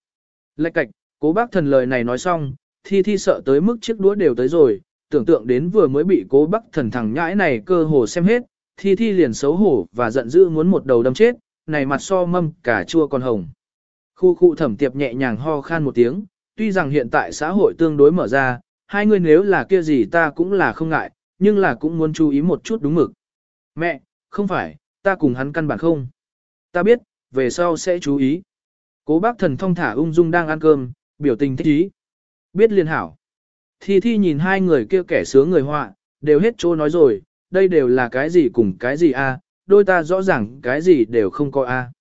Lạch cạch, cố bác thần lời này nói xong, thi thi sợ tới mức chiếc đũa đều tới rồi, tưởng tượng đến vừa mới bị cố bác thần thằng nhãi này cơ hồ xem hết, thi thi liền xấu hổ và giận dữ muốn một đầu đâm chết, này mặt so mâm cả chua còn hồng. Khu khu thẩm tiệp nhẹ nhàng ho khan một tiếng, tuy rằng hiện tại xã hội tương đối mở ra, hai người nếu là kia gì ta cũng là không ngại, nhưng là cũng muốn chú ý một chút đúng mực. Mẹ, không phải, ta cùng hắn căn bản không. Ta biết, về sau sẽ chú ý. Cố bác thần thông thả ung dung đang ăn cơm, biểu tình thích ý. Biết liên hảo. Thi thi nhìn hai người kia kẻ sướng người họa, đều hết chỗ nói rồi, đây đều là cái gì cùng cái gì a đôi ta rõ ràng cái gì đều không có a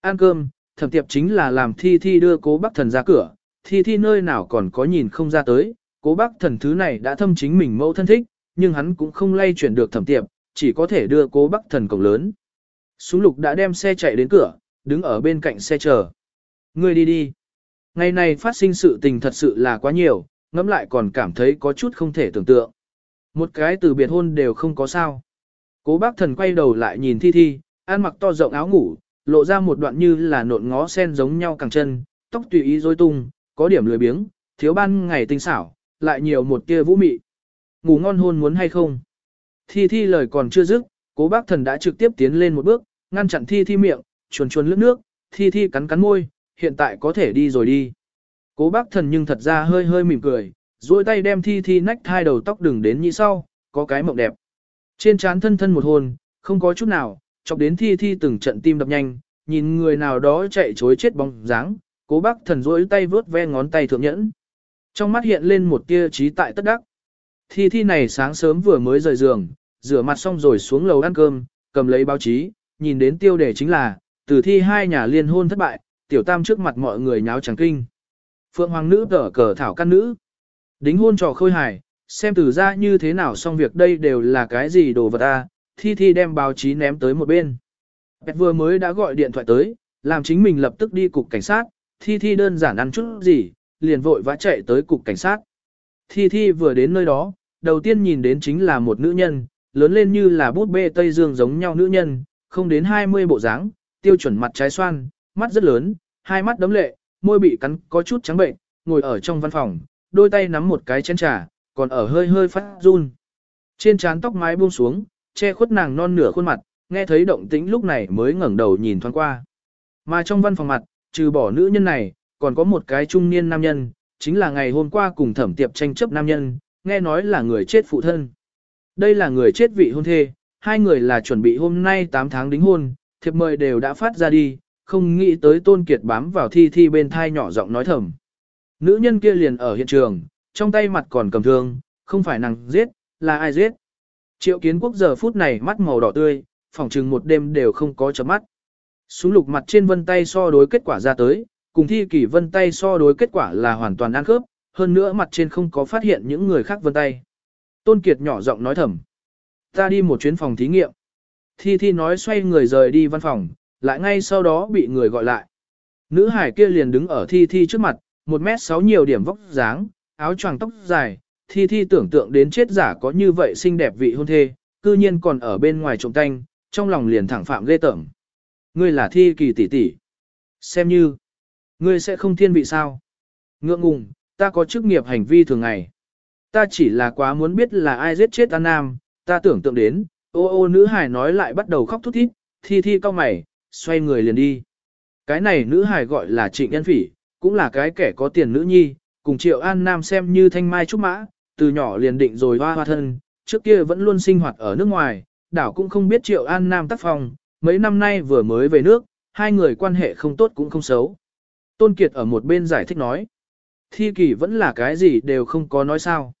Ăn cơm, thẩm tiệp chính là làm thi thi đưa cố bác thần ra cửa, thi thi nơi nào còn có nhìn không ra tới, cố bác thần thứ này đã thâm chính mình mẫu thân thích, nhưng hắn cũng không lay chuyển được thẩm tiệp, chỉ có thể đưa cố bác thần cổng lớn. Súng lục đã đem xe chạy đến cửa, đứng ở bên cạnh xe chờ. Ngươi đi đi. Ngày này phát sinh sự tình thật sự là quá nhiều, ngẫm lại còn cảm thấy có chút không thể tưởng tượng. Một cái từ biệt hôn đều không có sao. Cố bác thần quay đầu lại nhìn Thi Thi, ăn mặc to rộng áo ngủ, lộ ra một đoạn như là nộn ngó sen giống nhau càng chân, tóc tùy ý rối tung, có điểm lười biếng, thiếu ban ngày tinh xảo, lại nhiều một tia vũ mị. Ngủ ngon hôn muốn hay không? Thi Thi lời còn chưa dứt, cố bác thần đã trực tiếp tiến lên một bước, ngăn chặn Thi Thi miệng, chuồn chuồn lướt nước, Thi Thi cắn cắn môi, hiện tại có thể đi rồi đi. Cố bác thần nhưng thật ra hơi hơi mỉm cười, duỗi tay đem Thi Thi nách hai đầu tóc đừng đến như sau, có cái mộng đẹp. Trên trán thân thân một hồn, không có chút nào, chọc đến Thi Thi từng trận tim đập nhanh, nhìn người nào đó chạy chối chết bóng dáng, cố bác thần duỗi tay vướt ve ngón tay thượng nhẫn. Trong mắt hiện lên một tia trí tại tất đắc. Thi Thi này sáng sớm vừa mới rời giường, rửa mặt xong rồi xuống lầu ăn cơm, cầm lấy báo chí, nhìn đến tiêu đề chính là, từ thi hai nhà liên hôn thất bại, tiểu tam trước mặt mọi người nháo trắng kinh. Phượng hoàng nữ tở cờ thảo căn nữ. Đính hôn trò khôi hài, xem từ ra như thế nào xong việc đây đều là cái gì đồ vật ta, thi thi đem báo chí ném tới một bên. Bẹt vừa mới đã gọi điện thoại tới, làm chính mình lập tức đi cục cảnh sát, thi thi đơn giản ăn chút gì, liền vội vã chạy tới cục cảnh sát. Thi thi vừa đến nơi đó, đầu tiên nhìn đến chính là một nữ nhân, lớn lên như là bút bê Tây Dương giống nhau nữ nhân, không đến 20 bộ dáng, tiêu chuẩn mặt trái xoan, mắt rất lớn, hai mắt đấm lệ, môi bị cắn có chút trắng bệnh, ngồi ở trong văn phòng, đôi tay nắm một cái chén trà, còn ở hơi hơi phát run. Trên trán tóc mái buông xuống, che khuất nàng non nửa khuôn mặt, nghe thấy động tĩnh lúc này mới ngẩng đầu nhìn thoáng qua. Mà trong văn phòng mặt, trừ bỏ nữ nhân này, còn có một cái trung niên nam nhân, chính là ngày hôm qua cùng thẩm tiệp tranh chấp nam nhân, nghe nói là người chết phụ thân. Đây là người chết vị hôn thê, hai người là chuẩn bị hôm nay 8 tháng đính hôn, thiệp mời đều đã phát ra đi, không nghĩ tới Tôn Kiệt bám vào thi thi bên thai nhỏ giọng nói thầm. Nữ nhân kia liền ở hiện trường, trong tay mặt còn cầm thương, không phải nàng giết, là ai giết. Triệu kiến quốc giờ phút này mắt màu đỏ tươi, phỏng chừng một đêm đều không có chấm mắt. Súng lục mặt trên vân tay so đối kết quả ra tới, cùng thi kỷ vân tay so đối kết quả là hoàn toàn ăn khớp, hơn nữa mặt trên không có phát hiện những người khác vân tay. Tôn Kiệt nhỏ giọng nói thầm. Ta đi một chuyến phòng thí nghiệm. Thi Thi nói xoay người rời đi văn phòng, lại ngay sau đó bị người gọi lại. Nữ hải kia liền đứng ở Thi Thi trước mặt, một mét sáu nhiều điểm vóc dáng, áo choàng tóc dài. Thi Thi tưởng tượng đến chết giả có như vậy xinh đẹp vị hôn thê, cư nhiên còn ở bên ngoài trộm tanh, trong lòng liền thẳng phạm ghê tởm. Ngươi là Thi kỳ tỷ tỷ. Xem như, ngươi sẽ không thiên vị sao. Ngượng ngùng, ta có chức nghiệp hành vi thường ngày. Ta chỉ là quá muốn biết là ai giết chết An Nam, ta tưởng tượng đến, ô ô nữ hải nói lại bắt đầu khóc thút thít, thi thi cao mày, xoay người liền đi. Cái này nữ hải gọi là trịnh nhân phỉ, cũng là cái kẻ có tiền nữ nhi, cùng triệu An Nam xem như thanh mai trúc mã, từ nhỏ liền định rồi hoa hoa thân, trước kia vẫn luôn sinh hoạt ở nước ngoài, đảo cũng không biết triệu An Nam tác phong, mấy năm nay vừa mới về nước, hai người quan hệ không tốt cũng không xấu. Tôn Kiệt ở một bên giải thích nói, thi kỳ vẫn là cái gì đều không có nói sao.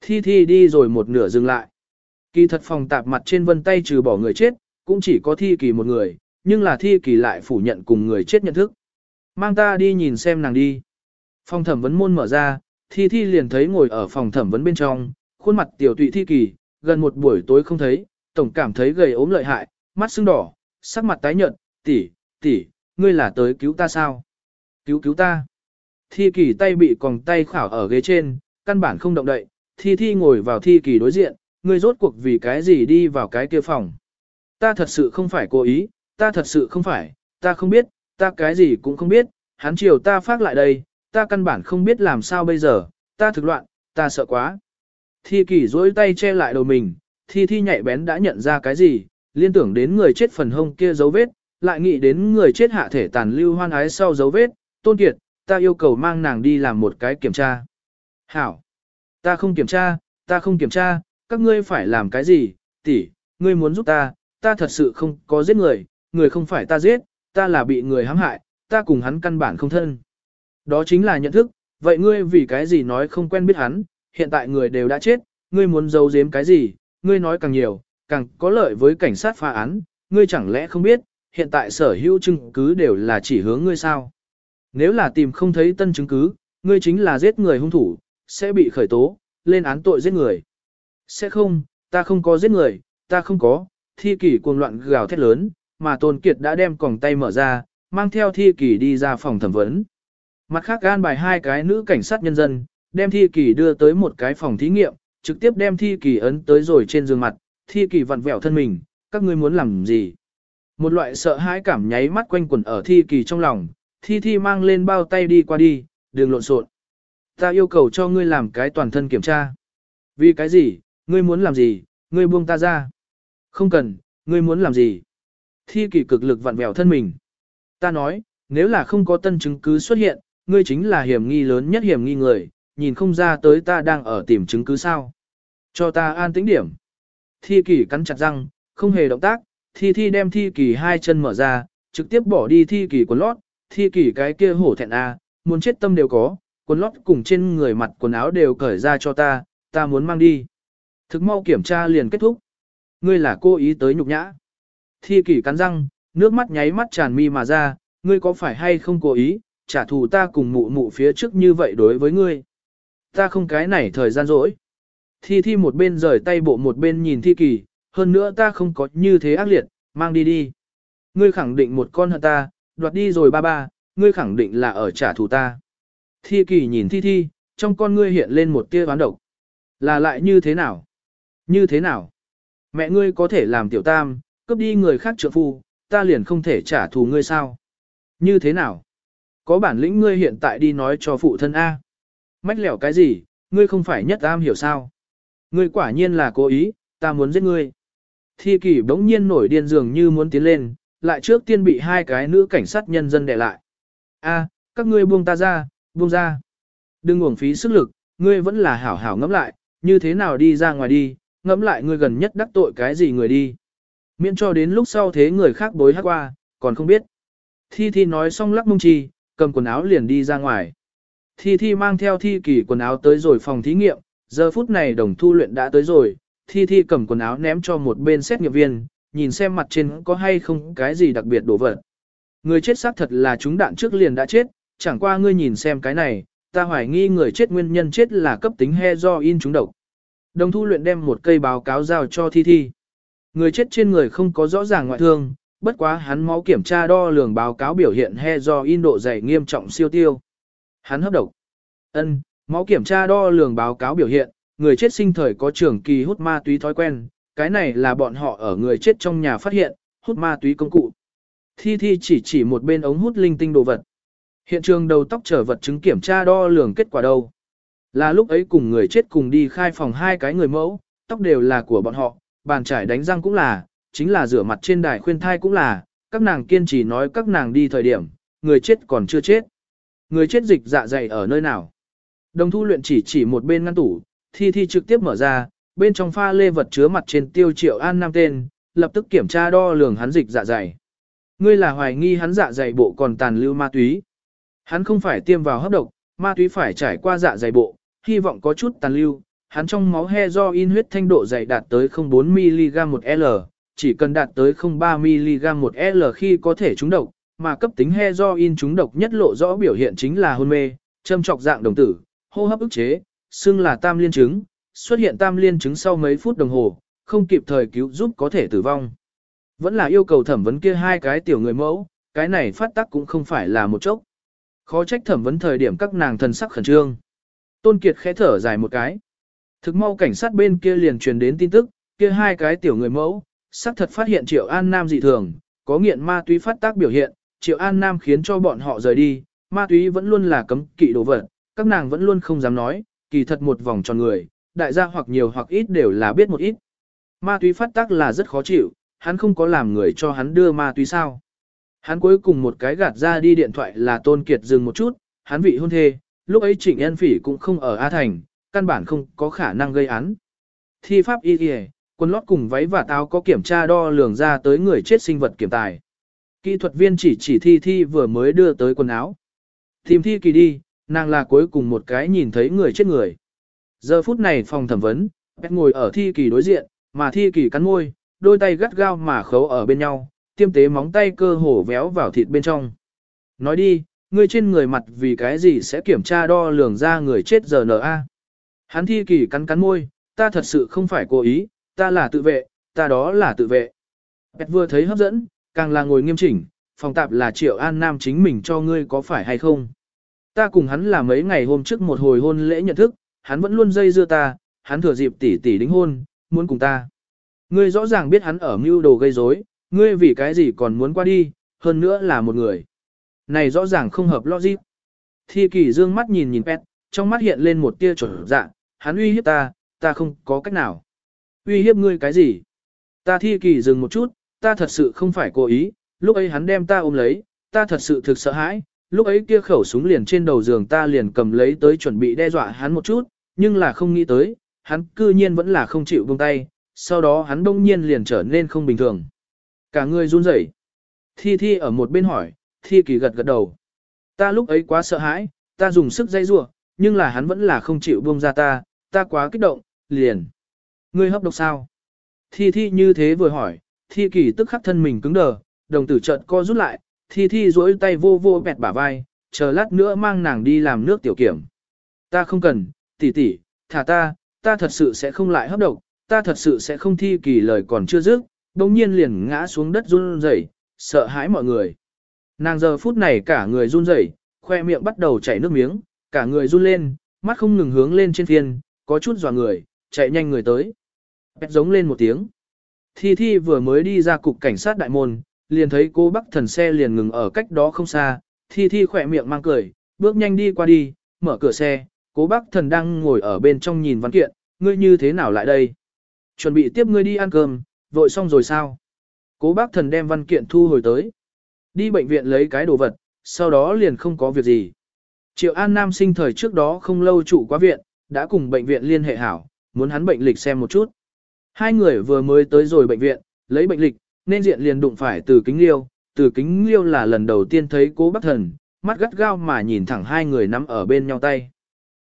Thi thi đi rồi một nửa dừng lại. Kỳ thật phòng tạp mặt trên vân tay trừ bỏ người chết, cũng chỉ có thi kỳ một người, nhưng là thi kỳ lại phủ nhận cùng người chết nhận thức. Mang ta đi nhìn xem nàng đi. Phòng thẩm vấn môn mở ra, thi thi liền thấy ngồi ở phòng thẩm vấn bên trong, khuôn mặt tiểu tụy thi kỳ, gần một buổi tối không thấy, tổng cảm thấy gầy ốm lợi hại, mắt sưng đỏ, sắc mặt tái nhợt, tỷ, tỷ, ngươi là tới cứu ta sao? Cứu cứu ta. Thi kỳ tay bị còng tay khảo ở ghế trên, căn bản không động đậy, thi thi ngồi vào thi kỳ đối diện, ngươi rốt cuộc vì cái gì đi vào cái kia phòng. Ta thật sự không phải cố ý, ta thật sự không phải, ta không biết, ta cái gì cũng không biết, hắn chiều ta phát lại đây, ta căn bản không biết làm sao bây giờ, ta thực loạn, ta sợ quá. Thi kỳ dối tay che lại đầu mình, thi thi nhạy bén đã nhận ra cái gì, liên tưởng đến người chết phần hông kia dấu vết, lại nghĩ đến người chết hạ thể tàn lưu hoan ái sau dấu vết, tôn kiệt, ta yêu cầu mang nàng đi làm một cái kiểm tra. Hảo, ta không kiểm tra, ta không kiểm tra, các ngươi phải làm cái gì, tỷ, ngươi muốn giúp ta, ta thật sự không có giết người, người không phải ta giết, ta là bị người hãm hại, ta cùng hắn căn bản không thân. Đó chính là nhận thức, vậy ngươi vì cái gì nói không quen biết hắn, hiện tại người đều đã chết, ngươi muốn giấu giếm cái gì, ngươi nói càng nhiều, càng có lợi với cảnh sát phá án, ngươi chẳng lẽ không biết, hiện tại sở hữu chứng cứ đều là chỉ hướng ngươi sao. Nếu là tìm không thấy tân chứng cứ, ngươi chính là giết người hung thủ, sẽ bị khởi tố, lên án tội giết người. Sẽ không, ta không có giết người, ta không có, thi kỷ cuồng loạn gào thét lớn, mà Tôn Kiệt đã đem còng tay mở ra, mang theo thi kỳ đi ra phòng thẩm vấn. Mặt khác gan bài hai cái nữ cảnh sát nhân dân, đem thi kỳ đưa tới một cái phòng thí nghiệm, trực tiếp đem thi kỳ ấn tới rồi trên giường mặt, thi kỳ vặn vẹo thân mình, các ngươi muốn làm gì? Một loại sợ hãi cảm nháy mắt quanh quẩn ở thi kỳ trong lòng, thi thi mang lên bao tay đi qua đi, đừng lộn xộn. Ta yêu cầu cho ngươi làm cái toàn thân kiểm tra. Vì cái gì, ngươi muốn làm gì, ngươi buông ta ra. Không cần, ngươi muốn làm gì. Thi kỳ cực lực vặn vẹo thân mình. Ta nói, nếu là không có tân chứng cứ xuất hiện, ngươi chính là hiểm nghi lớn nhất hiểm nghi người, nhìn không ra tới ta đang ở tìm chứng cứ sao. Cho ta an tĩnh điểm. Thi kỳ cắn chặt răng, không hề động tác, thi thi đem thi kỳ hai chân mở ra, trực tiếp bỏ đi thi kỳ quần lót, thi kỳ cái kia hổ thẹn a, muốn chết tâm đều có, quần lót cùng trên người mặt quần áo đều cởi ra cho ta, ta muốn mang đi. Thực mau kiểm tra liền kết thúc. Ngươi là cô ý tới nhục nhã. Thi kỳ cắn răng, nước mắt nháy mắt tràn mi mà ra, ngươi có phải hay không cố ý, trả thù ta cùng mụ mụ phía trước như vậy đối với ngươi. Ta không cái này thời gian rỗi. Thi thi một bên rời tay bộ một bên nhìn thi kỳ, hơn nữa ta không có như thế ác liệt, mang đi đi. Ngươi khẳng định một con hận ta, đoạt đi rồi ba ba, ngươi khẳng định là ở trả thù ta. Thi kỳ nhìn thi thi, trong con ngươi hiện lên một tia oán độc. Là lại như thế nào? Như thế nào? Mẹ ngươi có thể làm tiểu tam, cướp đi người khác trợ phu, ta liền không thể trả thù ngươi sao? Như thế nào? Có bản lĩnh ngươi hiện tại đi nói cho phụ thân A. Mách lẻo cái gì, ngươi không phải nhất am hiểu sao? Ngươi quả nhiên là cố ý, ta muốn giết ngươi. Thi kỷ bỗng nhiên nổi điên dường như muốn tiến lên, lại trước tiên bị hai cái nữ cảnh sát nhân dân đè lại. A, các ngươi buông ta ra, buông ra. Đừng uổng phí sức lực, ngươi vẫn là hảo hảo ngẫm lại, như thế nào đi ra ngoài đi, ngẫm lại ngươi gần nhất đắc tội cái gì người đi. Miễn cho đến lúc sau thế người khác bối hát qua, còn không biết. Thi Thi nói xong lắc mông chi, cầm quần áo liền đi ra ngoài. Thi Thi mang theo Thi kỳ quần áo tới rồi phòng thí nghiệm, giờ phút này đồng thu luyện đã tới rồi, Thi Thi cầm quần áo ném cho một bên xét nghiệm viên, nhìn xem mặt trên có hay không cái gì đặc biệt đổ vật. Người chết xác thật là chúng đạn trước liền đã chết, chẳng qua ngươi nhìn xem cái này, ta hoài nghi người chết nguyên nhân chết là cấp tính he do in chúng độc. Đồng thu luyện đem một cây báo cáo giao cho Thi Thi. Người chết trên người không có rõ ràng ngoại thương, bất quá hắn máu kiểm tra đo lường báo cáo biểu hiện he do in độ dày nghiêm trọng siêu tiêu. Hắn hấp độc. Ân, máu kiểm tra đo lường báo cáo biểu hiện, người chết sinh thời có trường kỳ hút ma túy thói quen, cái này là bọn họ ở người chết trong nhà phát hiện, hút ma túy công cụ. Thi Thi chỉ chỉ một bên ống hút linh tinh đồ vật. Hiện trường đầu tóc trở vật chứng kiểm tra đo lường kết quả đâu. Là lúc ấy cùng người chết cùng đi khai phòng hai cái người mẫu, tóc đều là của bọn họ, bàn trải đánh răng cũng là, chính là rửa mặt trên đài khuyên thai cũng là, các nàng kiên trì nói các nàng đi thời điểm, người chết còn chưa chết. Người chết dịch dạ dày ở nơi nào? Đồng thu luyện chỉ chỉ một bên ngăn tủ, thi thi trực tiếp mở ra, bên trong pha lê vật chứa mặt trên tiêu triệu an nam tên, lập tức kiểm tra đo lường hắn dịch dạ dày. Ngươi là hoài nghi hắn dạ dày bộ còn tàn lưu ma túy. Hắn không phải tiêm vào hấp độc, ma túy phải trải qua dạ dày bộ, hy vọng có chút tàn lưu, hắn trong máu heroin huyết thanh độ dày đạt tới 0,4mg một L, chỉ cần đạt tới 0,3mg một L khi có thể trúng độc, mà cấp tính heroin trúng độc nhất lộ rõ biểu hiện chính là hôn mê, châm trọc dạng đồng tử, hô hấp ức chế, xưng là tam liên chứng, xuất hiện tam liên chứng sau mấy phút đồng hồ, không kịp thời cứu giúp có thể tử vong. Vẫn là yêu cầu thẩm vấn kia hai cái tiểu người mẫu, cái này phát tác cũng không phải là một chốc. Khó trách thẩm vấn thời điểm các nàng thần sắc khẩn trương. Tôn Kiệt khẽ thở dài một cái. Thực mau cảnh sát bên kia liền truyền đến tin tức, kia hai cái tiểu người mẫu, xác thật phát hiện Triệu An Nam dị thường, có nghiện ma túy phát tác biểu hiện, Triệu An Nam khiến cho bọn họ rời đi, ma túy vẫn luôn là cấm kỵ đồ vật, các nàng vẫn luôn không dám nói, kỳ thật một vòng tròn người, đại gia hoặc nhiều hoặc ít đều là biết một ít. Ma túy phát tác là rất khó chịu, hắn không có làm người cho hắn đưa ma túy sao. Hắn cuối cùng một cái gạt ra đi điện thoại là Tôn Kiệt dừng một chút, hắn vị hôn thê, lúc ấy Trịnh Yên Phỉ cũng không ở A Thành, căn bản không có khả năng gây án. Thi pháp y kìa, quân lót cùng váy và táo có kiểm tra đo lường ra tới người chết sinh vật kiểm tài. Kỹ thuật viên chỉ chỉ thi thi vừa mới đưa tới quần áo. Tìm thi kỳ đi, nàng là cuối cùng một cái nhìn thấy người chết người. Giờ phút này phòng thẩm vấn, Bét ngồi ở thi kỳ đối diện, mà thi kỳ cắn môi, đôi tay gắt gao mà khấu ở bên nhau, tiêm tế móng tay cơ hổ véo vào thịt bên trong. Nói đi, ngươi trên người mặt vì cái gì sẽ kiểm tra đo lường ra người chết giờ a? Hắn thi kỳ cắn cắn môi, ta thật sự không phải cố ý, ta là tự vệ, ta đó là tự vệ. Bẹt vừa thấy hấp dẫn, càng là ngồi nghiêm chỉnh, phòng tạp là triệu an nam chính mình cho ngươi có phải hay không. Ta cùng hắn là mấy ngày hôm trước một hồi hôn lễ nhận thức, hắn vẫn luôn dây dưa ta, hắn thừa dịp tỷ tỷ đính hôn, muốn cùng ta. Ngươi rõ ràng biết hắn ở mưu đồ gây rối, ngươi vì cái gì còn muốn qua đi, hơn nữa là một người. Này rõ ràng không hợp logic. Thi kỳ dương mắt nhìn nhìn pet, trong mắt hiện lên một tia trở dạ, hắn uy hiếp ta, ta không có cách nào. Uy hiếp ngươi cái gì? Ta thi kỳ dừng một chút, ta thật sự không phải cố ý, lúc ấy hắn đem ta ôm lấy, ta thật sự thực sợ hãi, lúc ấy kia khẩu súng liền trên đầu giường ta liền cầm lấy tới chuẩn bị đe dọa hắn một chút, nhưng là không nghĩ tới, hắn cư nhiên vẫn là không chịu buông tay, sau đó hắn đông nhiên liền trở nên không bình thường. Cả người run rẩy. Thi Thi ở một bên hỏi, Thi Kỳ gật gật đầu. Ta lúc ấy quá sợ hãi, ta dùng sức dây rủa, nhưng là hắn vẫn là không chịu buông ra ta, ta quá kích động, liền. Ngươi hấp độc sao? Thi Thi như thế vừa hỏi, Thi Kỳ tức khắc thân mình cứng đờ, đồng tử trợn co rút lại, Thi Thi duỗi tay vô vô bẹt bả vai, chờ lát nữa mang nàng đi làm nước tiểu kiểm. Ta không cần, tỷ tỷ, thả ta, ta thật sự sẽ không lại hấp độc, ta thật sự sẽ không thi kỳ lời còn chưa dứt, đồng nhiên liền ngã xuống đất run rẩy, sợ hãi mọi người. Nàng giờ phút này cả người run rẩy, khoe miệng bắt đầu chảy nước miếng, cả người run lên, mắt không ngừng hướng lên trên thiên có chút dò người, chạy nhanh người tới. Bét giống lên một tiếng. Thi Thi vừa mới đi ra cục cảnh sát đại môn, liền thấy cô bắc thần xe liền ngừng ở cách đó không xa, Thi Thi khỏe miệng mang cười, bước nhanh đi qua đi, mở cửa xe, cố bác thần đang ngồi ở bên trong nhìn văn kiện, ngươi như thế nào lại đây? Chuẩn bị tiếp ngươi đi ăn cơm, vội xong rồi sao? Cố bác thần đem văn kiện thu hồi tới. Đi bệnh viện lấy cái đồ vật, sau đó liền không có việc gì. Triệu An Nam sinh thời trước đó không lâu trụ quá viện, đã cùng bệnh viện liên hệ hảo, muốn hắn bệnh lịch xem một chút. Hai người vừa mới tới rồi bệnh viện, lấy bệnh lịch, nên diện liền đụng phải từ kính liêu. Từ kính liêu là lần đầu tiên thấy cố bác thần, mắt gắt gao mà nhìn thẳng hai người nắm ở bên nhau tay.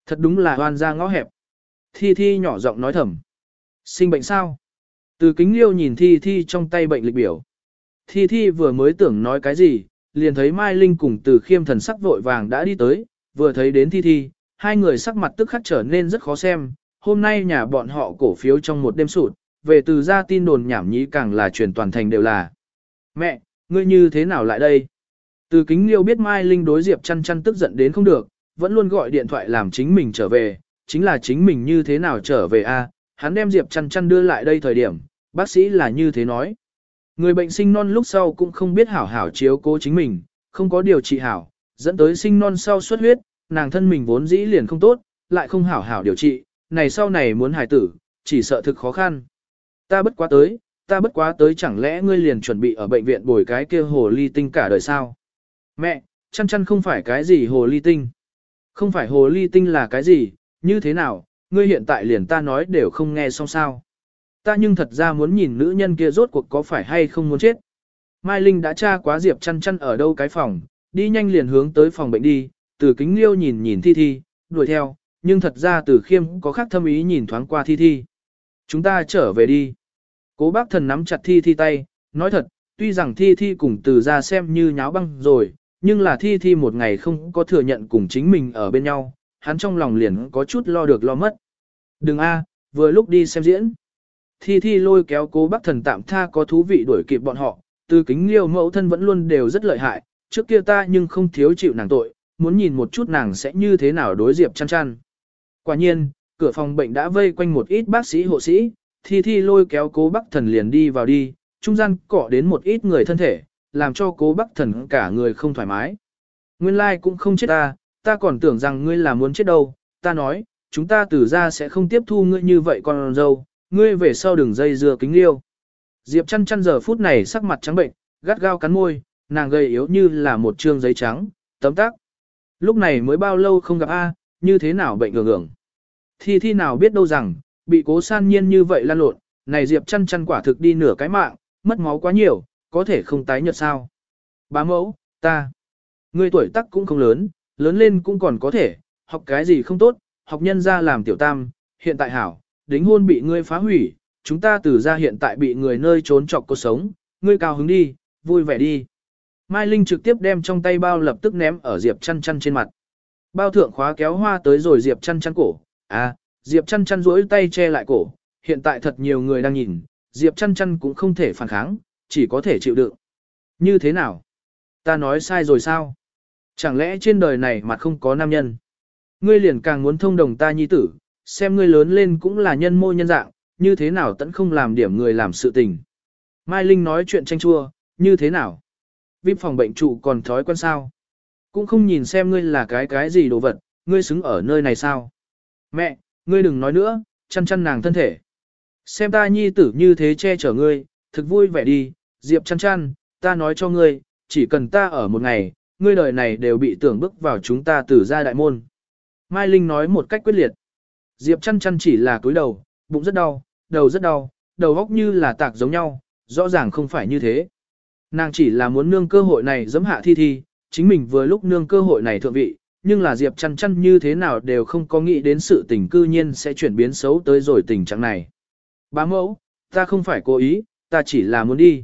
Thật đúng là hoan ra ngõ hẹp. Thi Thi nhỏ giọng nói thầm. Sinh bệnh sao? Từ kính liêu nhìn Thi Thi trong tay bệnh lịch biểu. Thi Thi vừa mới tưởng nói cái gì, liền thấy Mai Linh cùng từ khiêm thần sắc vội vàng đã đi tới, vừa thấy đến Thi Thi, hai người sắc mặt tức khắc trở nên rất khó xem. Hôm nay nhà bọn họ cổ phiếu trong một đêm sụt, về từ ra tin đồn nhảm nhí càng là truyền toàn thành đều là. Mẹ, ngươi như thế nào lại đây? Từ kính liêu biết Mai Linh đối Diệp chăn chăn tức giận đến không được, vẫn luôn gọi điện thoại làm chính mình trở về, chính là chính mình như thế nào trở về a? hắn đem Diệp chăn chăn đưa lại đây thời điểm, bác sĩ là như thế nói. Người bệnh sinh non lúc sau cũng không biết hảo hảo chiếu cố chính mình, không có điều trị hảo, dẫn tới sinh non sau xuất huyết, nàng thân mình vốn dĩ liền không tốt, lại không hảo hảo điều trị, này sau này muốn hài tử, chỉ sợ thực khó khăn. Ta bất quá tới, ta bất quá tới chẳng lẽ ngươi liền chuẩn bị ở bệnh viện bồi cái kia hồ ly tinh cả đời sao? Mẹ, chăn chăn không phải cái gì hồ ly tinh. Không phải hồ ly tinh là cái gì, như thế nào, ngươi hiện tại liền ta nói đều không nghe xong sao. Ta nhưng thật ra muốn nhìn nữ nhân kia rốt cuộc có phải hay không muốn chết. Mai Linh đã tra quá Diệp chăn chăn ở đâu cái phòng, đi nhanh liền hướng tới phòng bệnh đi, từ kính liêu nhìn nhìn thi thi, đuổi theo, nhưng thật ra từ khiêm có khác thâm ý nhìn thoáng qua thi thi. Chúng ta trở về đi. Cố bác thần nắm chặt thi thi tay, nói thật, tuy rằng thi thi cùng từ ra xem như nháo băng rồi, nhưng là thi thi một ngày không có thừa nhận cùng chính mình ở bên nhau, hắn trong lòng liền có chút lo được lo mất. Đừng a, vừa lúc đi xem diễn. Thi thi lôi kéo cố bác thần tạm tha có thú vị đuổi kịp bọn họ, từ kính liêu mẫu thân vẫn luôn đều rất lợi hại, trước kia ta nhưng không thiếu chịu nàng tội, muốn nhìn một chút nàng sẽ như thế nào đối diệp chăn chăn. Quả nhiên, cửa phòng bệnh đã vây quanh một ít bác sĩ hộ sĩ, thi thi lôi kéo cố bác thần liền đi vào đi, trung gian cỏ đến một ít người thân thể, làm cho cố bác thần cả người không thoải mái. Nguyên lai like cũng không chết ta, ta còn tưởng rằng ngươi là muốn chết đâu, ta nói, chúng ta từ ra sẽ không tiếp thu ngươi như vậy con dâu, ngươi về sau đừng dây dưa kính liêu. Diệp chăn chăn giờ phút này sắc mặt trắng bệnh, gắt gao cắn môi, nàng gầy yếu như là một trương giấy trắng, tấm tắc. Lúc này mới bao lâu không gặp A, như thế nào bệnh ngường ngường. Thi thi nào biết đâu rằng, bị cố san nhiên như vậy lan lộn, này Diệp chăn chăn quả thực đi nửa cái mạng, mất máu quá nhiều, có thể không tái nhợt sao. Bá mẫu, ta, người tuổi tác cũng không lớn, lớn lên cũng còn có thể, học cái gì không tốt, học nhân ra làm tiểu tam, hiện tại hảo, đính hôn bị ngươi phá hủy, chúng ta từ ra hiện tại bị người nơi trốn trọc cuộc sống, ngươi cao hứng đi, vui vẻ đi. Mai Linh trực tiếp đem trong tay bao lập tức ném ở Diệp chăn chăn trên mặt. Bao thượng khóa kéo hoa tới rồi Diệp chăn chăn cổ, à, Diệp chăn chăn duỗi tay che lại cổ, hiện tại thật nhiều người đang nhìn, Diệp chăn chăn cũng không thể phản kháng, chỉ có thể chịu đựng. Như thế nào? Ta nói sai rồi sao? Chẳng lẽ trên đời này mặt không có nam nhân? Ngươi liền càng muốn thông đồng ta nhi tử, xem ngươi lớn lên cũng là nhân mô nhân dạng, như thế nào tẫn không làm điểm người làm sự tình. Mai Linh nói chuyện tranh chua, như thế nào? Vip phòng bệnh trụ còn thói quen sao? Cũng không nhìn xem ngươi là cái cái gì đồ vật, ngươi xứng ở nơi này sao? Mẹ, ngươi đừng nói nữa, chăn chăn nàng thân thể. Xem ta nhi tử như thế che chở ngươi, thực vui vẻ đi, Diệp chăn chăn, ta nói cho ngươi, chỉ cần ta ở một ngày, ngươi đời này đều bị tưởng bước vào chúng ta từ gia đại môn. Mai Linh nói một cách quyết liệt. Diệp chăn chăn chỉ là cúi đầu, bụng rất đau, đầu rất đau, đầu góc như là tạc giống nhau, rõ ràng không phải như thế. Nàng chỉ là muốn nương cơ hội này giẫm hạ thi thi, chính mình vừa lúc nương cơ hội này thượng vị, nhưng là Diệp chăn chăn như thế nào đều không có nghĩ đến sự tình cư nhiên sẽ chuyển biến xấu tới rồi tình trạng này. Bá mẫu, ta không phải cố ý, ta chỉ là muốn đi.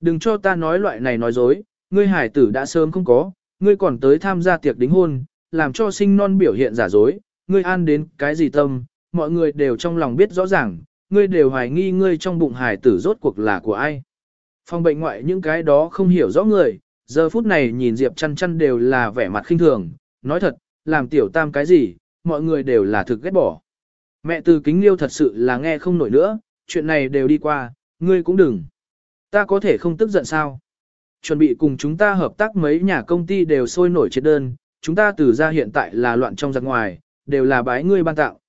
Đừng cho ta nói loại này nói dối, ngươi hải tử đã sớm không có, ngươi còn tới tham gia tiệc đính hôn, làm cho sinh non biểu hiện giả dối, ngươi an đến cái gì tâm, mọi người đều trong lòng biết rõ ràng, ngươi đều hoài nghi ngươi trong bụng hải tử rốt cuộc là của ai. Phòng bệnh ngoại những cái đó không hiểu rõ người, giờ phút này nhìn Diệp chăn chăn đều là vẻ mặt khinh thường, nói thật, làm tiểu tam cái gì, mọi người đều là thực ghét bỏ. Mẹ từ kính liêu thật sự là nghe không nổi nữa, chuyện này đều đi qua, ngươi cũng đừng. Ta có thể không tức giận sao? Chuẩn bị cùng chúng ta hợp tác mấy nhà công ty đều sôi nổi chết đơn, chúng ta từ ra hiện tại là loạn trong giặc ngoài, đều là bái ngươi ban tạo.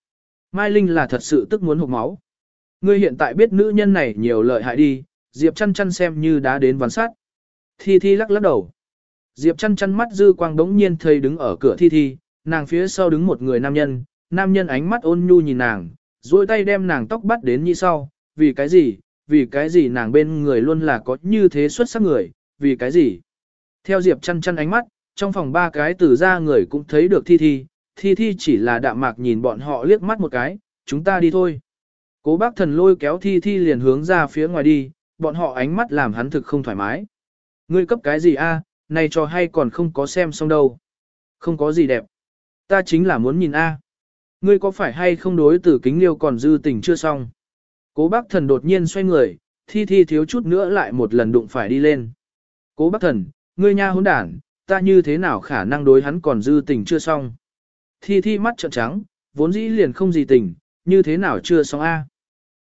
Mai Linh là thật sự tức muốn hụt máu. Ngươi hiện tại biết nữ nhân này nhiều lợi hại đi, Diệp chăn chăn xem như đã đến ván sát. Thi Thi lắc lắc đầu. Diệp chăn chăn mắt dư quang đống nhiên thấy đứng ở cửa Thi Thi, nàng phía sau đứng một người nam nhân, nam nhân ánh mắt ôn nhu nhìn nàng, duỗi tay đem nàng tóc bắt đến như sau, vì cái gì, vì cái gì nàng bên người luôn là có như thế xuất sắc người, vì cái gì. Theo Diệp chăn chăn ánh mắt, trong phòng ba cái từ ra người cũng thấy được Thi Thi, Thi Thi chỉ là đạm mạc nhìn bọn họ liếc mắt một cái, chúng ta đi thôi. Cố bác thần lôi kéo Thi Thi liền hướng ra phía ngoài đi, bọn họ ánh mắt làm hắn thực không thoải mái. Ngươi cấp cái gì a? này trò hay còn không có xem xong đâu. Không có gì đẹp. Ta chính là muốn nhìn a. Ngươi có phải hay không đối tử kính liêu còn dư tình chưa xong. Cố bác thần đột nhiên xoay người, thi thi thiếu chút nữa lại một lần đụng phải đi lên. Cố bác thần, ngươi nha hỗn đản, ta như thế nào khả năng đối hắn còn dư tình chưa xong. Thi thi mắt trợn trắng, vốn dĩ liền không gì tình, như thế nào chưa xong a?